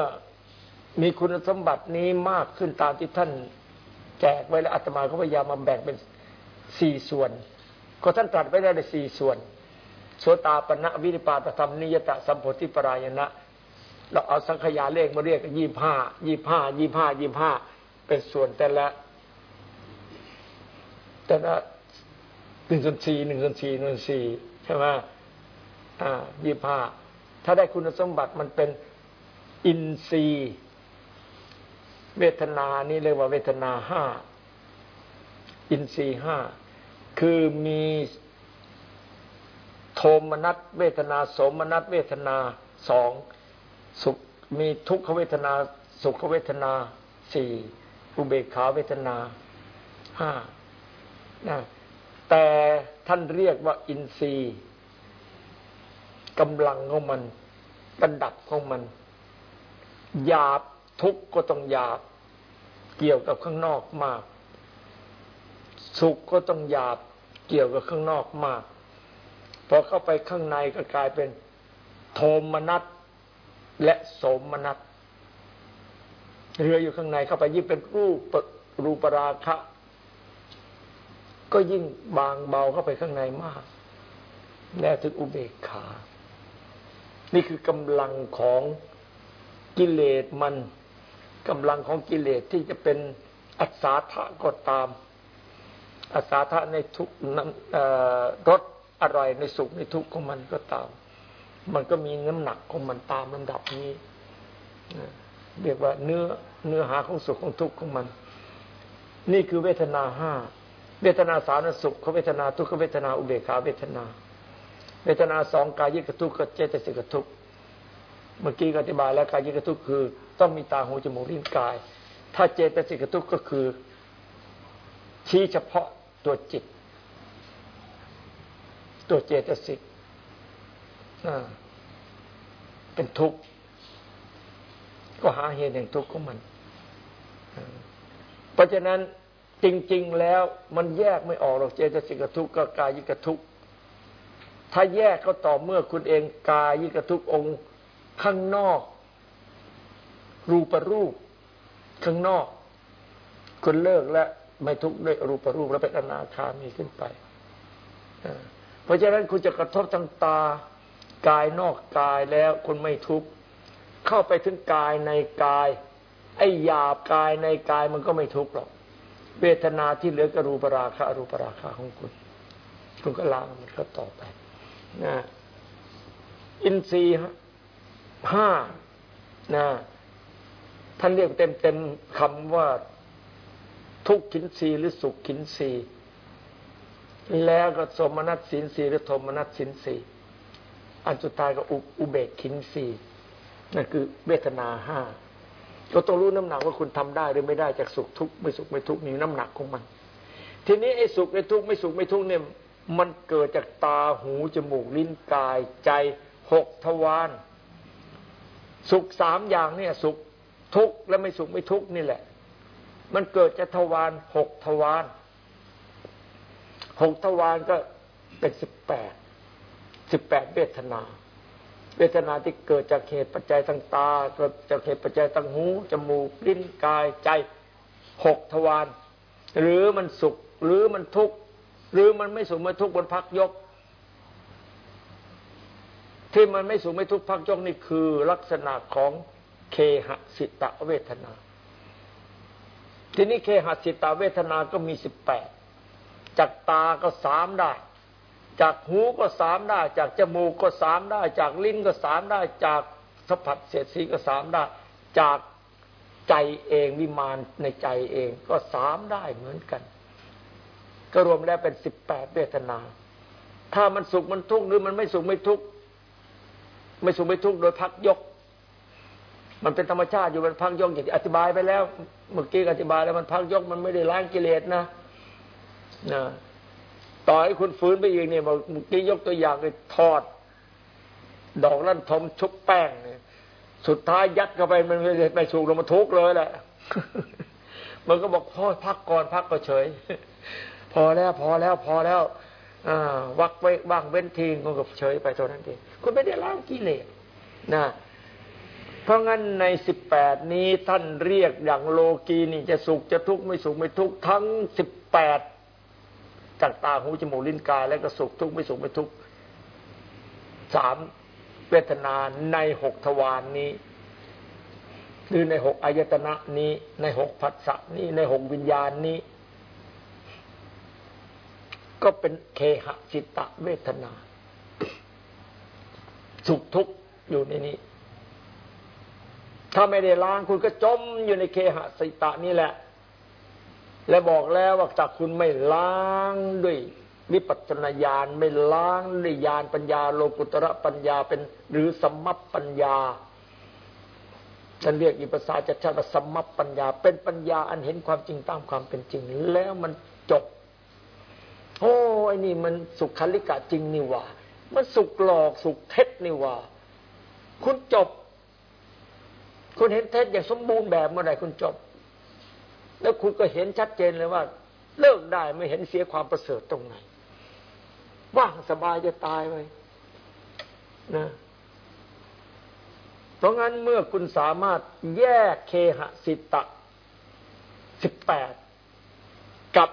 มีคุณสมบัตินี้มากขึ้นตามที่ท่านแจกไว้แล้วอาตมาก็พยายามมาแบ่งเป็นสี่ส่วน ก็ท่านตรัสไว้ได้ในสี่ส่วนโสตาปณะวิริปาตธรรมนิยตะสัมโพธิปรายณะเราเอาสังขยาเลขมาเรียกยี่ห้ายี่ห้ายี่ห้ายี่ห้าเป็นส่วนแต่ละ แต่ละหนึ่งส่วนสี่หนึ่งส่วนสี่หนึ่งส่วนสี่ใช่ไหมอ่ายี่ห้าถ้าได้คุณสมบัติมันเป็น อินทรีย์เวทนานี่เรียกว่าเวทนาห้าอินทรีห้าคือมีโทมนัสเวทนาสมนัสเวทนาสองสุขมีทุกขเวทนา สุขเวทนาสี่อุเบกขาเวทนาห้านะแต่ท่านเรียกว่าอินทรีย์กำลังของมันระดับของมัน หยาบทุกข์ก็ต้องหยาบ เกี่ยวกับข้างนอกมาก สุขก็ต้องหยาบเกี่ยวกับข้างนอกมากพอเข้าไปข้างในก็กลายเป็นโทมนัสและโสมนัสเรืออยู่ข้างในเข้าไปยิ่งเป็นรูปรูปราคะ ก็ยิ่งบางเบาเข้าไปข้างในมากแล้วถึงอุเบกขา นี่คือกำลังของ กิเลสมันกำลังของกิเลสที่จะเป็นอัศาธะก็ตาม อัศาธะในทุกน้ำรสอร่อยในสุขในทุกข์ของมันก็ตาม มันก็มีน้ำหนักของมันตามลำดับนี้เรียกว่าเนื้อเนื้อหาของสุขของทุกข์ของมัน นี่คือเวทนาห้าเวทนาสารสุขเขาเวทนาทุกขเวทนาอุเบกขาเวทนา เวทนาสองกายิกทุกข์กับเจตสิกทุกข์ เมื่อกี้อธิบายแล้วกายิกทุกข์คือ ต้องมีตาหูจมูกลิ้นกาย ถ้าเจตสิกทุกข์ก็คือ ชี้เฉพาะตัวจิต ตัวเจตสิกเป็นทุกข์ก็หาเหตุแห่งทุกข์ของมัน เพราะฉะนั้นจริง ๆ แล้วมันแยกไม่ออกหรอกเจตสิกทุกข์กับกายิกทุกข์ถ้าแยกก็ต่อเมื่อคุณเองกายิกทุกข์องค์ ข้างนอก รูปรูป ข้างนอกคุณเลิกและไม่ทุกข์ด้วยรูปรูปแล้วเป็นอนาคามีขึ้นไปเพราะฉะนั้นคุณจะกระทบทางตากายนอกกายแล้วคุณไม่ทุกข์เข้าไปถึงกายในกาย ไอ้หยาบกายในกายมันก็ไม่ทุกข์หรอกเวทนาที่เหลือก็รูปราคะรูปราคะของคุณ คุณก็ลางมันก็ต่อไปนะอินทรีย์ ห้านะท่านเรียกเต็มเต็มคำว่าทุกขินรีหรือสุขขินรีแล้วก็สมนัตสินรีหรือโทมนัตสินรีอันสุดท้ายก็อุเบกขินรีนั่นคือเวทนาห้าก็ต้องรู้น้ำหนักว่าคุณทำได้หรือไม่ได้จากสุขทุกข์ไม่สุขไม่ทุกข์นี่น้ำหนักของมัน ทีนี้ไอ้สุขไอ้ทุกข์ไม่สุขไม่ทุกข์เนี่ยมันเกิดจากตาหูจมูกลิ้นกายใจหกทวาร สุขสามอย่างเนี่ยสุขทุกข์และไม่สุขไม่ทุกข์นี่แหละ มันเกิดจากทวารหกทวารหกทวารก็เป็นสิบแปดสิบแปดเวทนา เวทนาที่เกิดจากเหตุปัจจัยทางตาเกิดจากเหตุปัจจัยทางหูจมูกลิ้นกายใจหกทวารหรือมันสุข หรือมันทุกข์หรือมันไม่สุขไม่ทุกข์บนพักยก ที่มันไม่สุขไม่ทุกข์พักยกนี่คือลักษณะของเคหสิตเวทนา ทีนี้เคหสิตเวทนาก็มีสิบแปดจากตาก็สามได้ จากหูก็สามได้ จากจมูกก็สามได้ จากลิ้นก็สามได้ จากสัมผัสเสียดสีก็สามได้ จากใจเองวิมานในใจเองก็สามได้เหมือนกัน ก็รวมแล้วเป็นสิบแปดเวทนา ถ้ามันสุขมันทุกข์หรือมันไม่สุขไม่ทุกข์ ไม่สุขไม่ทุกข์โดยพักยก มันเป็นธรรมชาติอยู่มันพักยกอย่างที่อธิบายไปแล้ว เมื่อกี้อธิบายแล้วมันพักยกมันไม่ได้ล้างกิเลสนะนะต่อให้คุณฟื้นไปอีกเนี่ยเมื่อกี้ยกตัวอย่างเลยทอด ดอกลั่นทมชุบแป้งเนี่ยสุดท้ายยัดเข้าไปมันไม่ไม่สูกลงมาทุกเลยแหละ มันก็บอกพ่อพักก่อนพักก็เฉย พอแล้วพอแล้วพอแล้วอ่าวักไว้ว่างเว้นทีงก็เฉยไปเท่านั้นเอง คุณไม่ได้ล้างกิเลสนะเพราะงั้นในสิบแปดนี้ท่านเรียกอย่างโลกีนี่จะสุขจะทุกข์ไม่สุขไม่ทุกข์ทั้งสิบแปดจากตาหูจมูกลิ้นกาย แล้วก็สุขทุกข์ไม่สุขไม่ทุกข์สามเวทนาในหกทวารนนี้หรือในหกอายตนะนี้ในหกผัสสะนี้ในหกวิญญาณนี้ ก็เป็นเคหะจิตตะเวทนา สุขทุกข์อยู่ในนี้ ถ้าไม่ได้ล้างคุณก็จมอยู่ในเคหะสิตะนี่แหละ และบอกแล้วว่าจากคุณไม่ล้างด้วยวิปัสนาญาณไม่ล้างด้วยญาณปัญญา โลกุตระปัญญาเป็นหรือสมัปปัญญาท่านเรียกอีภาษาจัดชาติสมัปปัญญา เป็นปัญญาอันเห็นความจริงตามความเป็นจริง แล้วมันจบ โอ้ไอ้นี่มันสุขคัลิกะจริงนี่ว่า มันสุขหลอกสุขเท็จนี่ว่า คุณจบ คุณเห็นเท็จอย่างสมบูรณ์แบบเมื่อไหร่คุณจบ แล้วคุณก็เห็นชัดเจนเลยว่า เลิกได้ไม่เห็นเสียความประเสริฐตรงไหน ว่างสบายจะตายไปนะเพราะงั้นเมื่อคุณสามารถแยกเคหสิตะสิบแปดกับ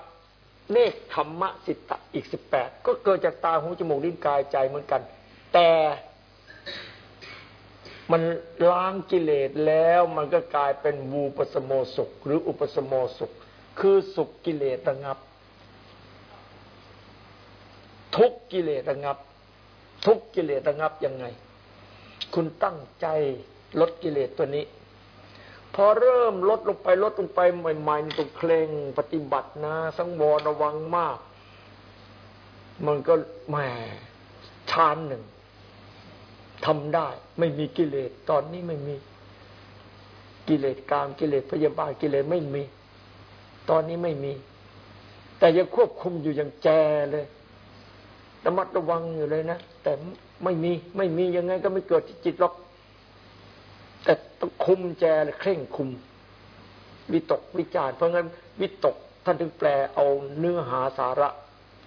เนคขมมสิตะอีกสิบแปดก็เกิดจากตาหูจมูกลิ้นกายใจเหมือนกัน แต่มันล้างกิเลสแล้วมันก็กลายเป็นวูปสโมสุข หรืออุปสโมสุข คือสุขกิเลสระงับ ทุกกิเลสระงับ ทุกกิเลสระงับยังไง คุณตั้งใจลดกิเลสตัวนี้ พอเริ่มลดลงไปลดลงไปใหม่ๆต้องเคร่งปฏิบัตินะ สังวรระวังมาก มันก็แหมชานหนึ่งทำได้ ไม่มีกิเลสตอนนี้ไม่มีกิเลสกามกิเลสพยาบาทกิเลสไม่มี ตอนนี้ไม่มี แต่ยังควบคุมอยู่อย่างแจเลยระมัดระวังอยู่เลยนะแต่ไม่มีไม่มียังไงก็ไม่เกิดที่จิตหรอก แต่ต้องคุมแจเลยเคร่งคุม วิตกวิจารเพราะงั้น วิตกท่านถึงแปลเอาเนื้อหาสาระ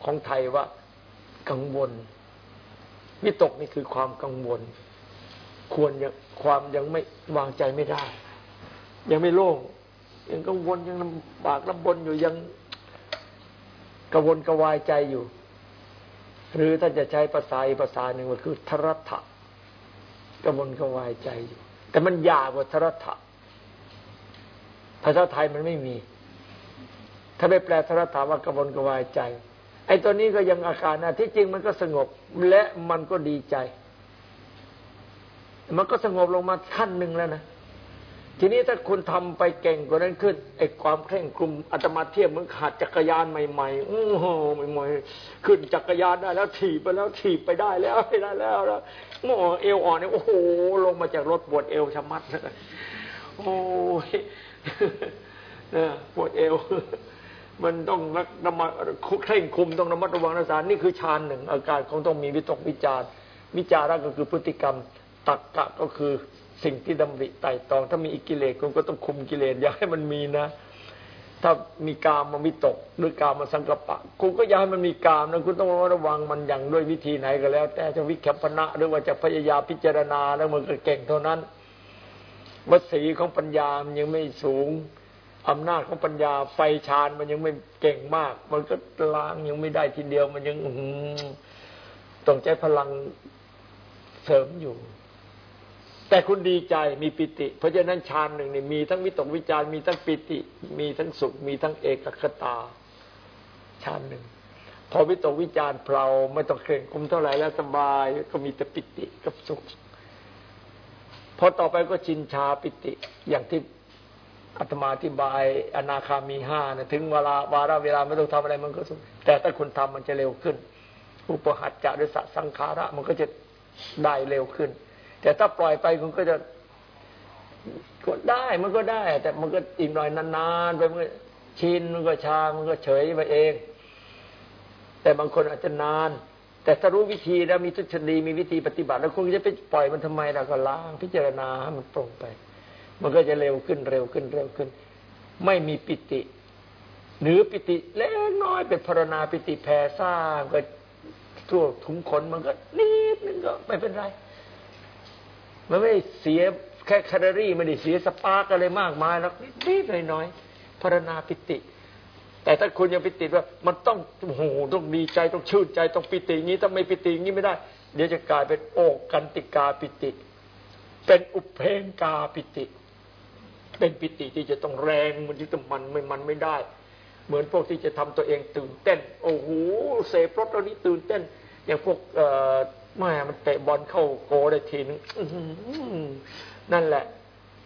ของไทยว่า กังวล วิตกนี่คือความกังวล ควรยังความยังไม่วางใจไม่ได้ ยังไม่โล่งยังกังวลยังลำบากลำบนอยู่ยังกังวลกวายใจอยู่ หรือท่านจะใช้ภาษาอีกภาษาหนึ่งว่าคือทรัฐะกระวนกระวายใจอยู่ แต่มันยากกว่าทรัฐะภาษาไทยมันไม่มี ถ้าไปแปลทรัฐะว่ากระวนกระวายใจไออ้ตัวนี้ก็ยังอาการนะที่จริงมันก็สงบและมันก็ดีใจ มันก็สงบลงมาขั้นหนึ่งแล้วนะ ทีนี้ถ้าคุณทำไปเก่งกว่านั้นขึ้นไอ้ความเคร่งคลุมอาตมาเทียบเหมือนขาดจักรยานใหม่ๆโอ้โหใหม่ๆขึ้นจักรยานได้แล้วถีบไปแล้วถีบไปได้แล้วไปได้แล้วแล้วโอ้เอวอ่อนเนี่ยโอ้โหลงมาจากรถปวดเอวชะมัดเลยโอ้ยเนี่ยปวดเอว มันต้องรักระมัดเคร่งคุมต้องระมัดระวังรักษานี่คือฌานหนึ่งอาการของต้องมีวิตกวิจารวิจาระก็คือพฤติกรรมตักกะก็คือ สิ่งที่ดำริไต่ตอง ถ้ามีอิกิเลสคุณก็ต้องคุมกิเลสอย่าให้มันมีนะ ถ้ามีกามมาวิตกหรือกามมาสังกปะ คุณก็อย่าให้มันมีกามนะคุณต้องระวังมันอย่างด้วยวิธีไหนก็แล้ว แต่จะวิคัพนะหรือว่าจะพยายามพิจารณาแล้วมันก็เก่งเท่านั้นวัสีของปัญญามันยังไม่สูงอำนาจของปัญญาไฟฌานมันยังไม่เก่งมาก มันก็ล้างยังไม่ได้ทีเดียวมันยังต้องใช้พลังเสริมอยู่ แต่คุณดีใจมีปิติ เพราะฉะนั้นฌานหนึ่งนี่มีทั้งวิตกวิจารมีทั้งปิติ มีทั้งสุข มีทั้งเอกคตาฌานหนึ่งพอวิตกวิจารเพลาไม่ต้องเคร่งคุมเท่าไหร่แล้วสบาย ก็มีแต่ปิติกับสุข พอต่อไปก็ชินชาปิติ อย่างที่อาตมาอธิบาย อนาคามีห้านะถึงเวลาวาระเวลาไม่ต้องทำอะไรมันก็สุขแต่ถ้าคุณทำมันจะเร็วขึ้น อุปหัตจะด้วยสังขาระ มันก็จะได้เร็วขึ้น แต่ถ้าปล่อยไปคุณก็จะก็ได้มันก็ได้ แต่มันก็อีกหน่อยนานๆไปมันก็ชินมันก็ชา มันก็เฉยไปเอง แต่บางคนอาจจะนาน แต่ถ้ารู้วิธีแล้วมีทฤษฎีมีวิธีปฏิบัติ แล้วคุณจะไปปล่อยมันทำไมเราก็ล้างพิจารณาให้มันตรงไป มันก็จะเร็วขึ้นเร็วขึ้นเร็วขึ้น ไม่มีปิติ หรือปิติเล็กน้อยเป็นผรณาปิติแผ่ซ่านก็ทั่วขุมขนมันก็นิดนึงก็ไม่เป็นไร มันไม่เสียแค่แคลอรี่ไม่ได้เสียสตางค์อะไรมากมายแล้วนิดๆหน่อยๆพรณาปิติ แต่ถ้าคุณยังปิติว่า มันต้องโอ้โหต้องดีใจต้องชื่นใจต้องปิติงี้ถ้าไม่ปิติงี้ไม่ได้ เดี๋ยวจะกลายเป็นโอกกันติกาปิติ เป็นอุเพงกาปิติ เป็นปิติที่จะต้องแรงมันที่ต้องมันไม่มันไม่ได้ เหมือนพวกที่จะทำตัวเองตื่นเต้น โอ้โหเสพรถตอนนี้ตื่นเต้น อย่างพวกเอ แม่มันเตะบอลเข้าโกได้ทีนึงนั่นแหละ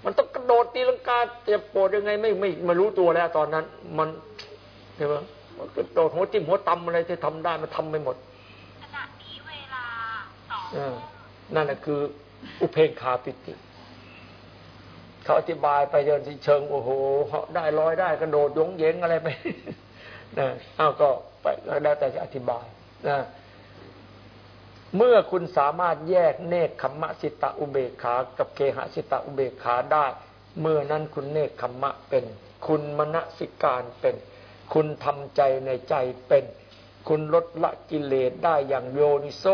มันต้องกระโดดตีลังกาจะปวดยังไงไม่ไม่มารู้ตัวแล้วตอนนั้น มันใช่ไหมมันกระโดดหัวจิ้มหัวตำอะไรที่ทำได้มันทำไปหมดขณะนี้เวลาสองนั่นแหละคือ อุเพงคาปิติเขาอธิบายไปจนที่เชิงโอ้โหได้ลอยได้กระโดดยงเยงอะไรไปนะเอาก็ไปแล้วแต่จะอธิบายนะ เมื่อคุณสามารถแยกเนคขมมะสิตะอุเบกขา กับเคหสิตะอุเบกขาได้ เมื่อนั้นคุณเนคขมมะเป็น คุณมณสิการเป็น คุณทำใจในใจเป็น คุณลดละกิเลสได้อย่างโยนิโซ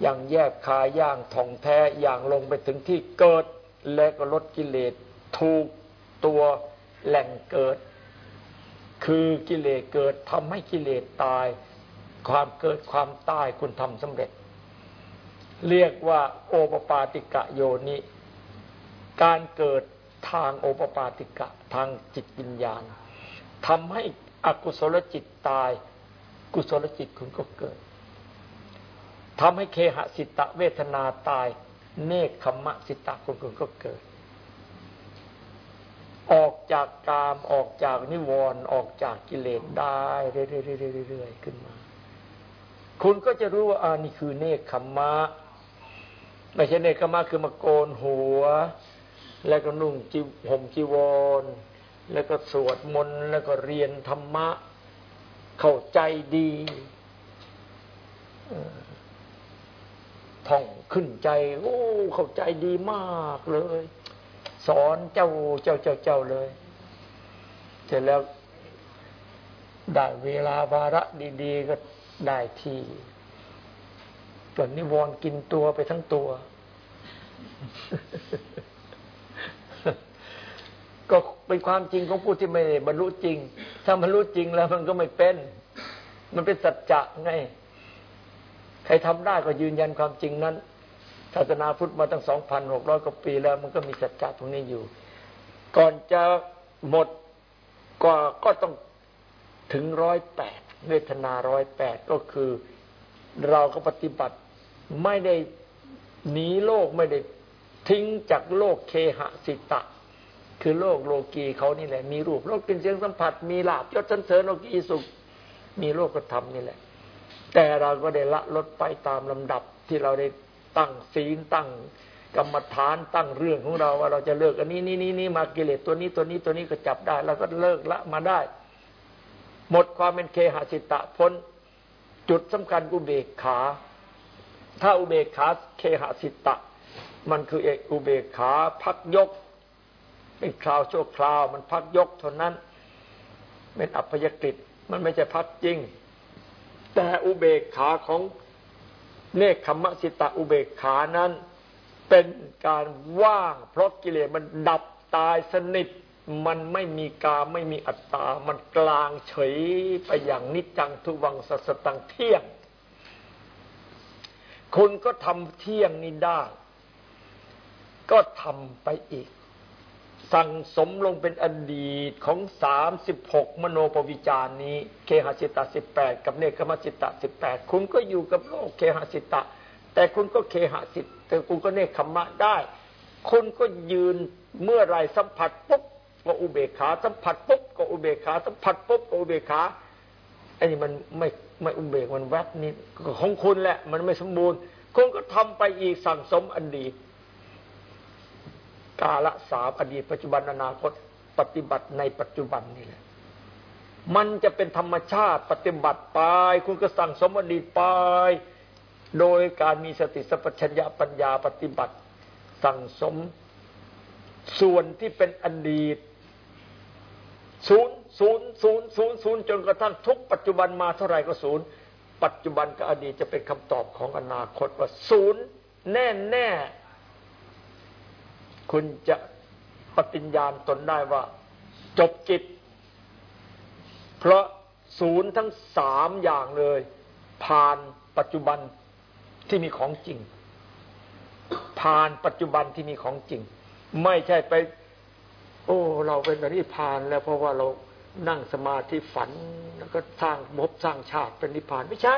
อย่างแยกขายอย่างท่องแท้อย่างลงไปถึงที่เกิด และก็ลดกิเลสถูกตัวแหล่งเกิด คือกิเลสเกิดทำให้กิเลสตาย ความเกิดความตายคุณทำสำเร็จ เรียกว่าโอปปาติกะโยนิ การเกิดทางโอปปาติกะทางจิตวิญญาณทำให้อกุศลจิตตาย กุศลจิตคุณก็เกิดทำให้เคหสิตะเวทนาตาย เนคขมะสิตาคุณคุณก็เกิด ออกจากกามออกจากนิวรณ์ออกจากกิเลสได้เรื่อยๆขึ้นมา คุณก็จะรู้ว่าอ่านี่คือเนคขมะไม่ใช่เนคขมะคือมาโกนหัว แล้วก็นุ่งจีห่มจีวร แล้วก็สวดมนต์แล้วก็เรียนธรรมะ เข้าใจดีท่องขึ้นใจ โอ้เข้าใจดีมากเลย สอนเจ้าเจ้าเจ้าเจ้าเลย เสร็จแล้วได้เวลาภาระดี ๆ ก็ ได้ที่จนนิวรณ์กินตัวไปทั้งตัว ก็เป็นความจริงของผู้ที่ไม่บรรลุจริง ถ้าบรรลุจริงแล้วมันก็ไม่เป็น มันเป็นสัจจะไง ใครทำได้ก็ยืนยันความจริงนั้นศาสนาพุทธมาตั้งสองพันหกร้อยกว่าปีแล้ว มันก็มีสัจจะตรงนี้อยู่ ก่อนจะหมดก็ก็ต้องถึงร้อยแปด เวทนาร้อยแปดก็คือ เราก็ปฏิบัติไม่ได้หนีโลกไม่ได้ทิ้งจากโลกเคหสิตะ คือโลกโลกีเขานี่แหละ มีรูปโลกกินเสียงสัมผัส มีลาบยศสันเสริญโลกีสุข มีโลกธรรมนี่แหละ แต่เราก็ได้ละลดไปตามลำดับที่เราได้ตั้งศีลตั้งกรรมฐานตั้งเรื่องของเราว่าเราจะเลิกอันนี้นี่นี่นี่มากิเลสตัวนี้ตัวนี้ตัวนี้ก็จับได้เราก็เลิกละมาได้ หมดความเป็นเคหสิตะพ้น จุดสำคัญอุเบกขา ถ้าอุเบกขาเคหสิตะ มันคือเอกอุเบกขาพักยกเป็นคราวชั่วคราวมันพักยกเท่านั้นเป็นอัพยกฤิมันไม่ใช่พักจริง แต่อุเบกขาของเนคขมสิตะอุเบกขานั้น เป็นการว่าง เพราะกิเลสมันดับตายสนิท มันไม่มีกาไม่มีอัตตา มันกลางเฉยไปอย่างนิจจังทุวังสัสตังเที่ยง คุณก็ทำเที่ยงนี้ได้ ก็ทำไปอีก สั่งสมลงเป็นอดีตของสามสิบหกมโนปวิจารนี้ เคหสิตาสิบแปดกับเนคขมสิตาสิบแปดคุณก็อยู่กับโลกเคหสิตาแต่คุณก็เคหสิตแต่คุณก็เนคขมะได้ คุณก็ยืนเมื่อไรสัมผัสปุ๊บ ก็อุเบกขาสัมผัสปุ๊บก็อุเบกขาสัมผัสปุ๊บก็อุเบกขาไอ้นี่มันไม่ไม่อุเบกมันแวบนี้ของคุณแหละ มันไม่สมบูรณ์คุณก็ทำไปอีกสั่งสมอดีตกาละสามอดีตปัจจุบันอนาคตปฏิบัติในปัจจุบันนี่แหละ มันจะเป็นธรรมชาติปฏิบัติไป คุณก็สั่งสมอดีตไป โดยการมีสติสัพพัญญาปัญญาปฏิบัติ สั่งสมส่วนที่เป็นอดีต ศูนย์ศูนย์ศูนย์ศูนย์ศูนย์จนกระทั่งทุกปัจจุบันมาเท่าไหร่ก็ศูนย์ปัจจุบันกับอดีตจะเป็นคำตอบของอนาคตว่าศูนย์แน่แน่คุณจะปฏิญญาณตนได้ว่า จบกิจ เพราะศูนย์ทั้งสามอย่างเลย ผ่านปัจจุบันที่มีของจริง ผ่านปัจจุบันที่มีของจริง ไม่ใช่ไป โอ้ เราเป็นแบบนี้ผ่านแล้วเพราะว่าเรานั่งสมาธิฝัน แล้วก็สร้างมบสร้างชาติเป็นนิพพานไม่ใช่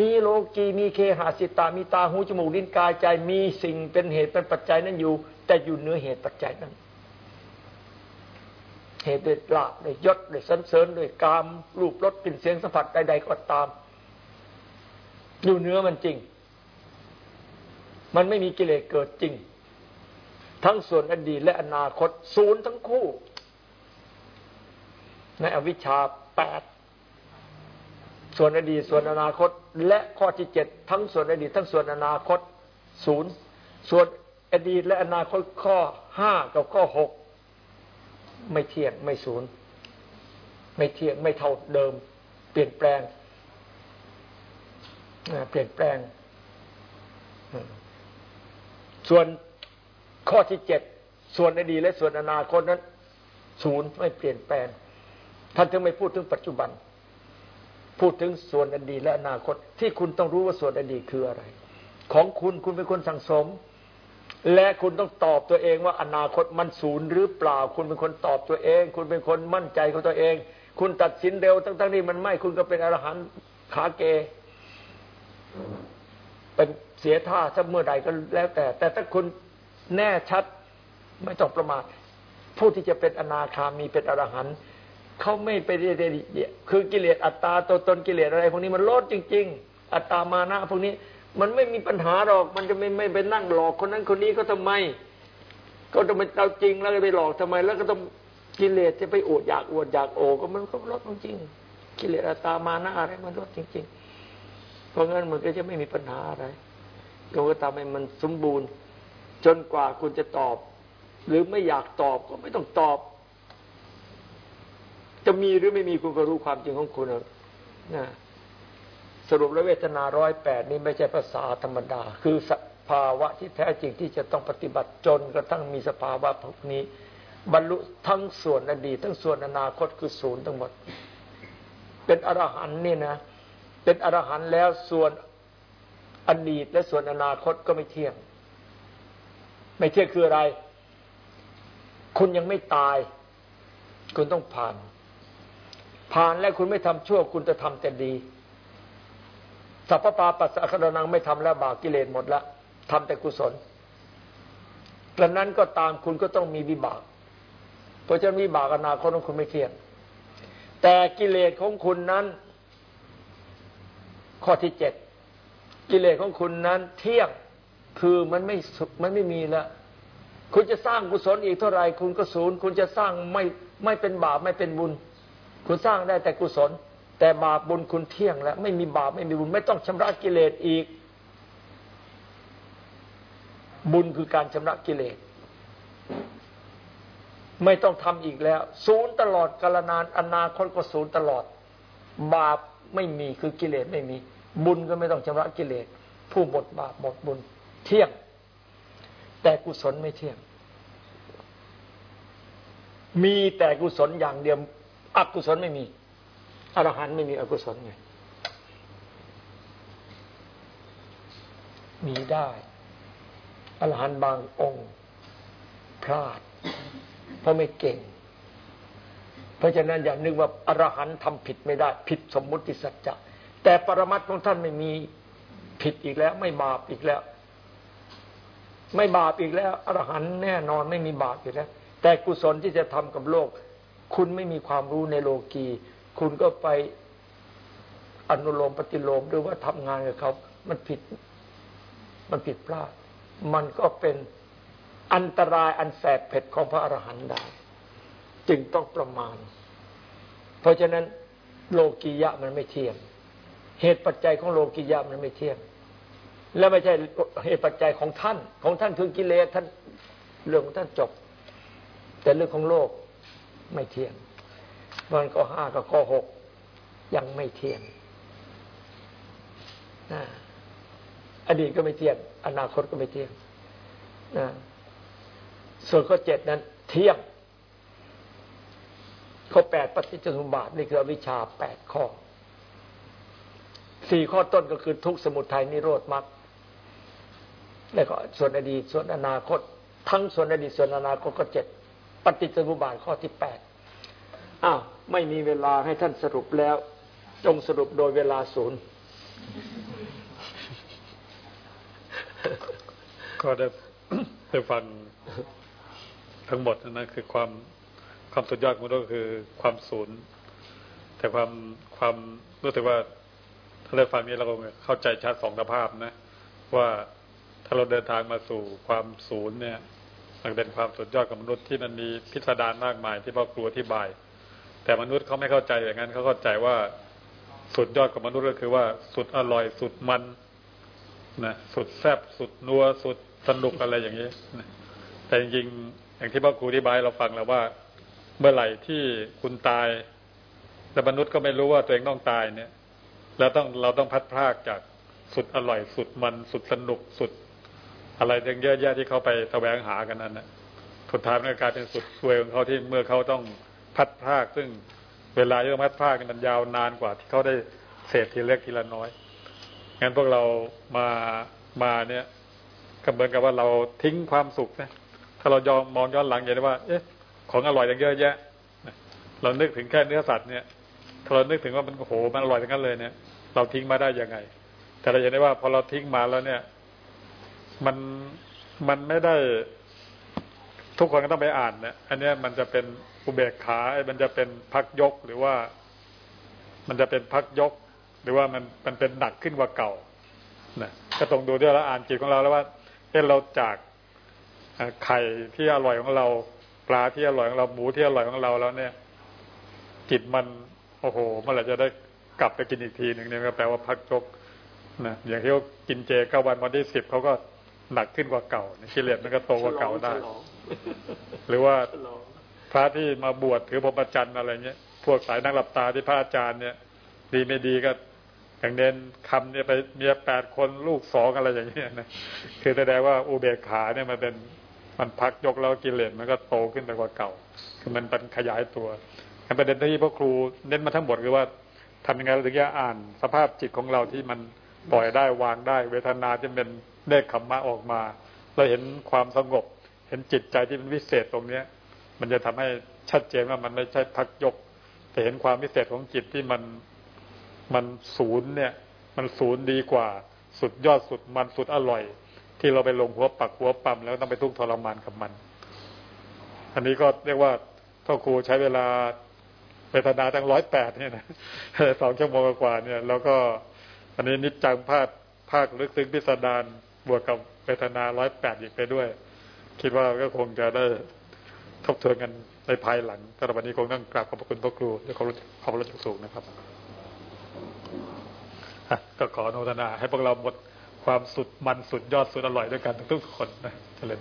มีโลกีมีเคหาสิตามีตาหูจมูกลิ้นกายใจมีสิ่งเป็นเหตุเป็นปัจจัยนั้นอยู่ แต่อยู่เหนือเหตุปัจจัยนั้น เหตุด้วยลาบด้วยยศด้วยสันเสริญด้วยกามรูปรสกลิ่นเสียงสัมผัสใดๆก็ตาม อยู่เนื้อมันจริง มันไม่มีกิเลสเกิดจริง ทั้งส่วนอดีตและอนาคตศูนย์ทั้งคู่ ในอวิชชาแปดส่วนอดีตส่วนอนาคต และข้อที่เจ็ดทั้งส่วนอดีตทั้งส่วนอนาคตศูนย์ส่วนอดีตและอนาคตข้อห้ากับข้อหกไม่เที่ยงไม่ศูนย์ไม่เที่ยงไม่เท่าเดิม เปลี่ยนแปลงเปลี่ยนแปลง ส่วน ข้อที่เจ็ดส่วนอดีตและส่วนอนาคตนั้น ศูนย์ไม่เปลี่ยนแปลงท่านถึงไม่พูดถึงปัจจุบัน พูดถึงส่วนอดีตและอนาคต ที่คุณต้องรู้ว่าส่วนอดีตคืออะไร ของคุณคุณเป็นคนสังสม และคุณต้องตอบตัวเองว่าอนาคตมันศูนย์หรือเปล่า คุณเป็นคนตอบตัวเอง คุณเป็นคนมั่นใจของตัวเอง คุณตัดสินเร็วทั้งๆนี้มันไม่คุณก็เป็นอรหันต์ขาเกเป็นเสียท่าสักเมื่อใดก็แล้วแต่ แต่ถ้าคุณ แน่ชัดไม่ต้องประมาทผู้ที่จะเป็นอนาคามีเป็นอรหันต์เขาไม่ไปเรียคือกิเลสอัตตาตัวตนกิเลสอะไรพวกนี้มันลดจริง ๆ อัตตามานะพวกนี้มันไม่มีปัญหาหรอก มันจะไม่ไม่ไปนั่งหลอกคนนั้นคนนี้ก็ทำไมก็จะเป็นเอาจริงแล้วไปหลอกทำไม แล้วก็ต้องกิเลสจะไปอวดอยากอวดอยากโอก็มันก็ลดจริงกิเลสอัตตามานะอะไรมันลดจริง ๆ เพราะงั้นมันก็จะไม่มีปัญหาอะไรเราก็ทำให้มันสมบูรณ์ จนกว่าคุณจะตอบ หรือไม่อยากตอบก็ไม่ต้องตอบ จะมีหรือไม่มีคุณก็รู้ความจริงของคุณนะสรุปแล้วเวทนาร้อยแปดนี้ไม่ใช่ภาษาธรรมดา คือสภาวะที่แท้จริงที่จะต้องปฏิบัติจนกระทั่งมีสภาวะพวกนี้ บรรลุทั้งส่วนอดีตทั้งส่วนอนาคตคือศูนย์ทั้งหมด เป็นอรหันต์นี่นะ เป็นอรหันต์แล้วส่วนอดีตและส่วนอนาคตก็ไม่เที่ยง ไม่เที่ยงคืออะไร คุณยังไม่ตาย คุณต้องผ่าน ผ่านแล้วคุณไม่ทำชั่ว คุณจะทำแต่ดีสัพพปาปัสสะคดนังไม่ทำแล้วบาปกิเลสหมดละทำแต่กุศลกระนั้นก็ตามคุณก็ต้องมีวิบาก เพราะจะมีบากอนาคตของคุณไม่เที่ยงแต่กิเลสของคุณนั้น ข้อที่เจ็ดกิเลสของคุณนั้นเที่ยง คือมันไม่มันไม่มีแล้วคุณจะสร้างกุศลอีกเท่าไหร่คุณก็ศูนย์คุณจะสร้างไม่ไม่เป็นบาปไม่เป็นบุญ คุณสร้างได้แต่กุศล แต่บาปบุญคุณเที่ยงแล้ว ไม่มีบาปไม่มีบุญ ไม่ต้องชำระกิเลสอีก บุญคือการชำระกิเลส ไม่ต้องทำอีกแล้ว ศูนย์ตลอดกาลนานอนาคตก็ศูนย์ตลอด บาปไม่มีคือกิเลสไม่มี บุญก็ไม่ต้องชำระกิเลสผู้หมดบาปหมดบุญ เที่ยง แต่กุศลไม่เที่ยง มีแต่กุศลอย่างเดียวอกุศลไม่มีอรหันต์ไม่มีอกุศลไงมีได้อรหันต์บางองค์พลาด เพราะไม่เก่ง เพราะฉะนั้นอย่านึกว่าอรหันต์ทำผิดไม่ได้ ผิดสมมุติสัจจะแต่ปรมัตของท่านไม่มีผิดอีกแล้ว ไม่บาปอีกแล้ว ไม่บาปอีกแล้วอรหันต์แน่นอนไม่มีบาปอีกแล้ว แต่กุศลที่จะทำกับโลก คุณไม่มีความรู้ในโลกีคุณก็ไปอนุโลมปฏิโลมหรือว่าทำงานกับเขา มันผิด มันผิดพลาด มันก็เป็นอันตรายอันแสบเผ็ดของพระอรหันต์ได้ จึงต้องประมาณ เพราะฉะนั้นโลกียะมันไม่เที่ยง เหตุปัจจัยของโลกียะมันไม่เที่ยง และไม่ใช่เหตุปัจจัยของท่าน ของท่านคือกิเลสท่านเรื่องของท่านจบ แต่เรื่องของโลกไม่เที่ยงมันก็ห้ากับข้อหกยังไม่เที่ยงอดีตก็ไม่เที่ยง อนาคตก็ไม่เที่ยงนะส่วนข้อเจ็ดนั้น เที่ยง ข้อแปดปฏิจจสมบาทนี่คือวิชาแปดข้อสี่ข้อต้นก็คือทุกสมุทัยนิโรธมรรค แล้วก็ส่วนอดีตส่วนอนาคต ทั้งส่วนอดีตส่วนอนาคตก็เจ็ดปฏิจจสมุปบาทข้อที่แปดอ้าวไม่มีเวลาให้ท่านสรุปแล้ว จงสรุปโดยเวลาศูนย์ก็ได้ได้ฟังทั้งหมดนั่นคือความความสุดยอดของมันก็คือความศูนย์ แต่ความความรู้สึกว่าถ้าเราฟังนี้เราก็เข้าใจชัดสองสภาพนะ ว่า ถ้าเราเดินทางมาสู่ความศูนย์เนี่ยมันเป็นความสุดยอดของมนุษย์ที่มันมีพิสดารมากมายที่พ่อกลัวที่บาย แต่มนุษย์เขาไม่เข้าใจอย่างนั้นเขาเข้าใจว่าสุดยอดของมนุษย์ก็คือว่าสุดอร่อยสุดมันนะสุดแซ่บสุดนัวสุดสนุกอะไรอย่างนี้นะแต่จริงๆอย่างที่พ่อครูอธิบายเราฟังแล้วว่า เมื่อไหร่ที่คุณตายแต่มนุษย์ก็ไม่รู้ว่าตัวเองต้องตายเนี่ยเราต้องเราต้องพัดพรากจากสุดอร่อยสุดมันสุดสนุกสุด อะไรทั้งเยอะแยะที่เขาไปแสวงหากันนั้นนะสุดท้ายมันกลายเป็นสุดสวยของเขาที่เมื่อเขาต้องพัดพากซึ่งเวลาที่พัดพากมันยาวนานกว่า ที่เขาได้เศษทีเล็กทีละน้อยงั้นพวกเรามามาเนี่ยก็เหมือนกับว่าเราทิ้งความสุขนะถ้าเรายอมมองย้อนหลังอย่างนี้ว่า เอ๊ะ ของอร่อยอย่างเยอะแยะเรานึกถึงแค่เนื้อสัตว์เนี่ยถ้าเรานึกถึงว่ามันโอ้โหมันอร่อยทั้งนั้นเลยเนี่ย เราทิ้งมาได้ยังไง แต่เราเห็นได้ว่าพอเราทิ้งมาแล้วเนี่ย มันมันไม่ได้ ทุกคนก็ต้องไปอ่านเนี่ยอันนี้มันจะเป็นอุเบกขามันจะเป็นพักยกหรือว่า มันจะเป็นพักยก หรือว่ามันมันเป็นหนักขึ้นกว่าเก่านะก็ต้องดูด้วยแล้วอ่านจิตของเราแล้วว่าเอ๊ะเราจากไข่ที่อร่อยของเรา ปลาที่อร่อยของเราหมูที่อร่อยของเราแล้วเนี่ย จิตมันโอ้โหเมื่อไหร่จะได้กลับไปกินอีกทีหนึ่งเนี่ยก็แปลว่าพักจกนะอย่างที่เขากินเจเก้าวันวันที่สิบเขาก็ หนักขึ้นกว่าเก่ากิเลสมันก็โตกว่าเก่าได้ หรือว่าพระที่มาบวชถือพรหมจรรย์อะไรเงี้ย พวกสายนักหลับตาที่พระอาจารย์เนี่ย ดีไม่ดีก็อย่างเน้นคำเนี่ยไปเมียแปดคนลูกสองอะไรอย่างเงี้ยนะคือแสดงว่าอุเบกขาเนี่ยมันเป็นมันพักยกแล้วกิเลสมันก็โตขึ้นไปกว่าเก่า คือมันเป็นขยายตัวประเด็นที่พ่อครูเน้นมาทั้งหมดคือว่าทำยังไงเราถึงจะอ่าน สภาพจิตของเราที่มันปล่อยได้วางได้ เวทนาที่เป็น เนคขมมะออกมา เราเห็นความสงบ เห็นจิตใจที่เป็นวิเศษตรงเนี้ย มันจะทำให้ชัดเจนว่ามันไม่ใช่พักยก แต่เห็นความพิเศษของจิตที่มันมันศูนย์เนี่ย มันศูนย์ดีกว่า สุดยอดสุดมันสุดอร่อย ที่เราไปลงหัวปักหัวปั๊มแล้วต้องไปทุกข์ทรมานกับมัน อันนี้ก็เรียกว่าพ่อครูใช้เวลาเวทนาตั้งร้อยแปดเนี่ยนะสองชั่วโมงกว่าเนี่ย แล้วก็อันนี้นิจจังภาคภาคลึกซึ้งพิสดาร บวกกับเวทนาร้อยแปดอีกไปด้วย คิดว่าก็คงจะได้ทบทวนกันในภายหลังแต่วันนี้คงต้องกราบขอบคุณพระครูด้วยความรู้ความรู้จักสูงนะครับก็ขออนุทนา ให้พวกเราหมดความสุดมันสุดยอดสุดอร่อยด้วยกันทุกคนนะเจริญ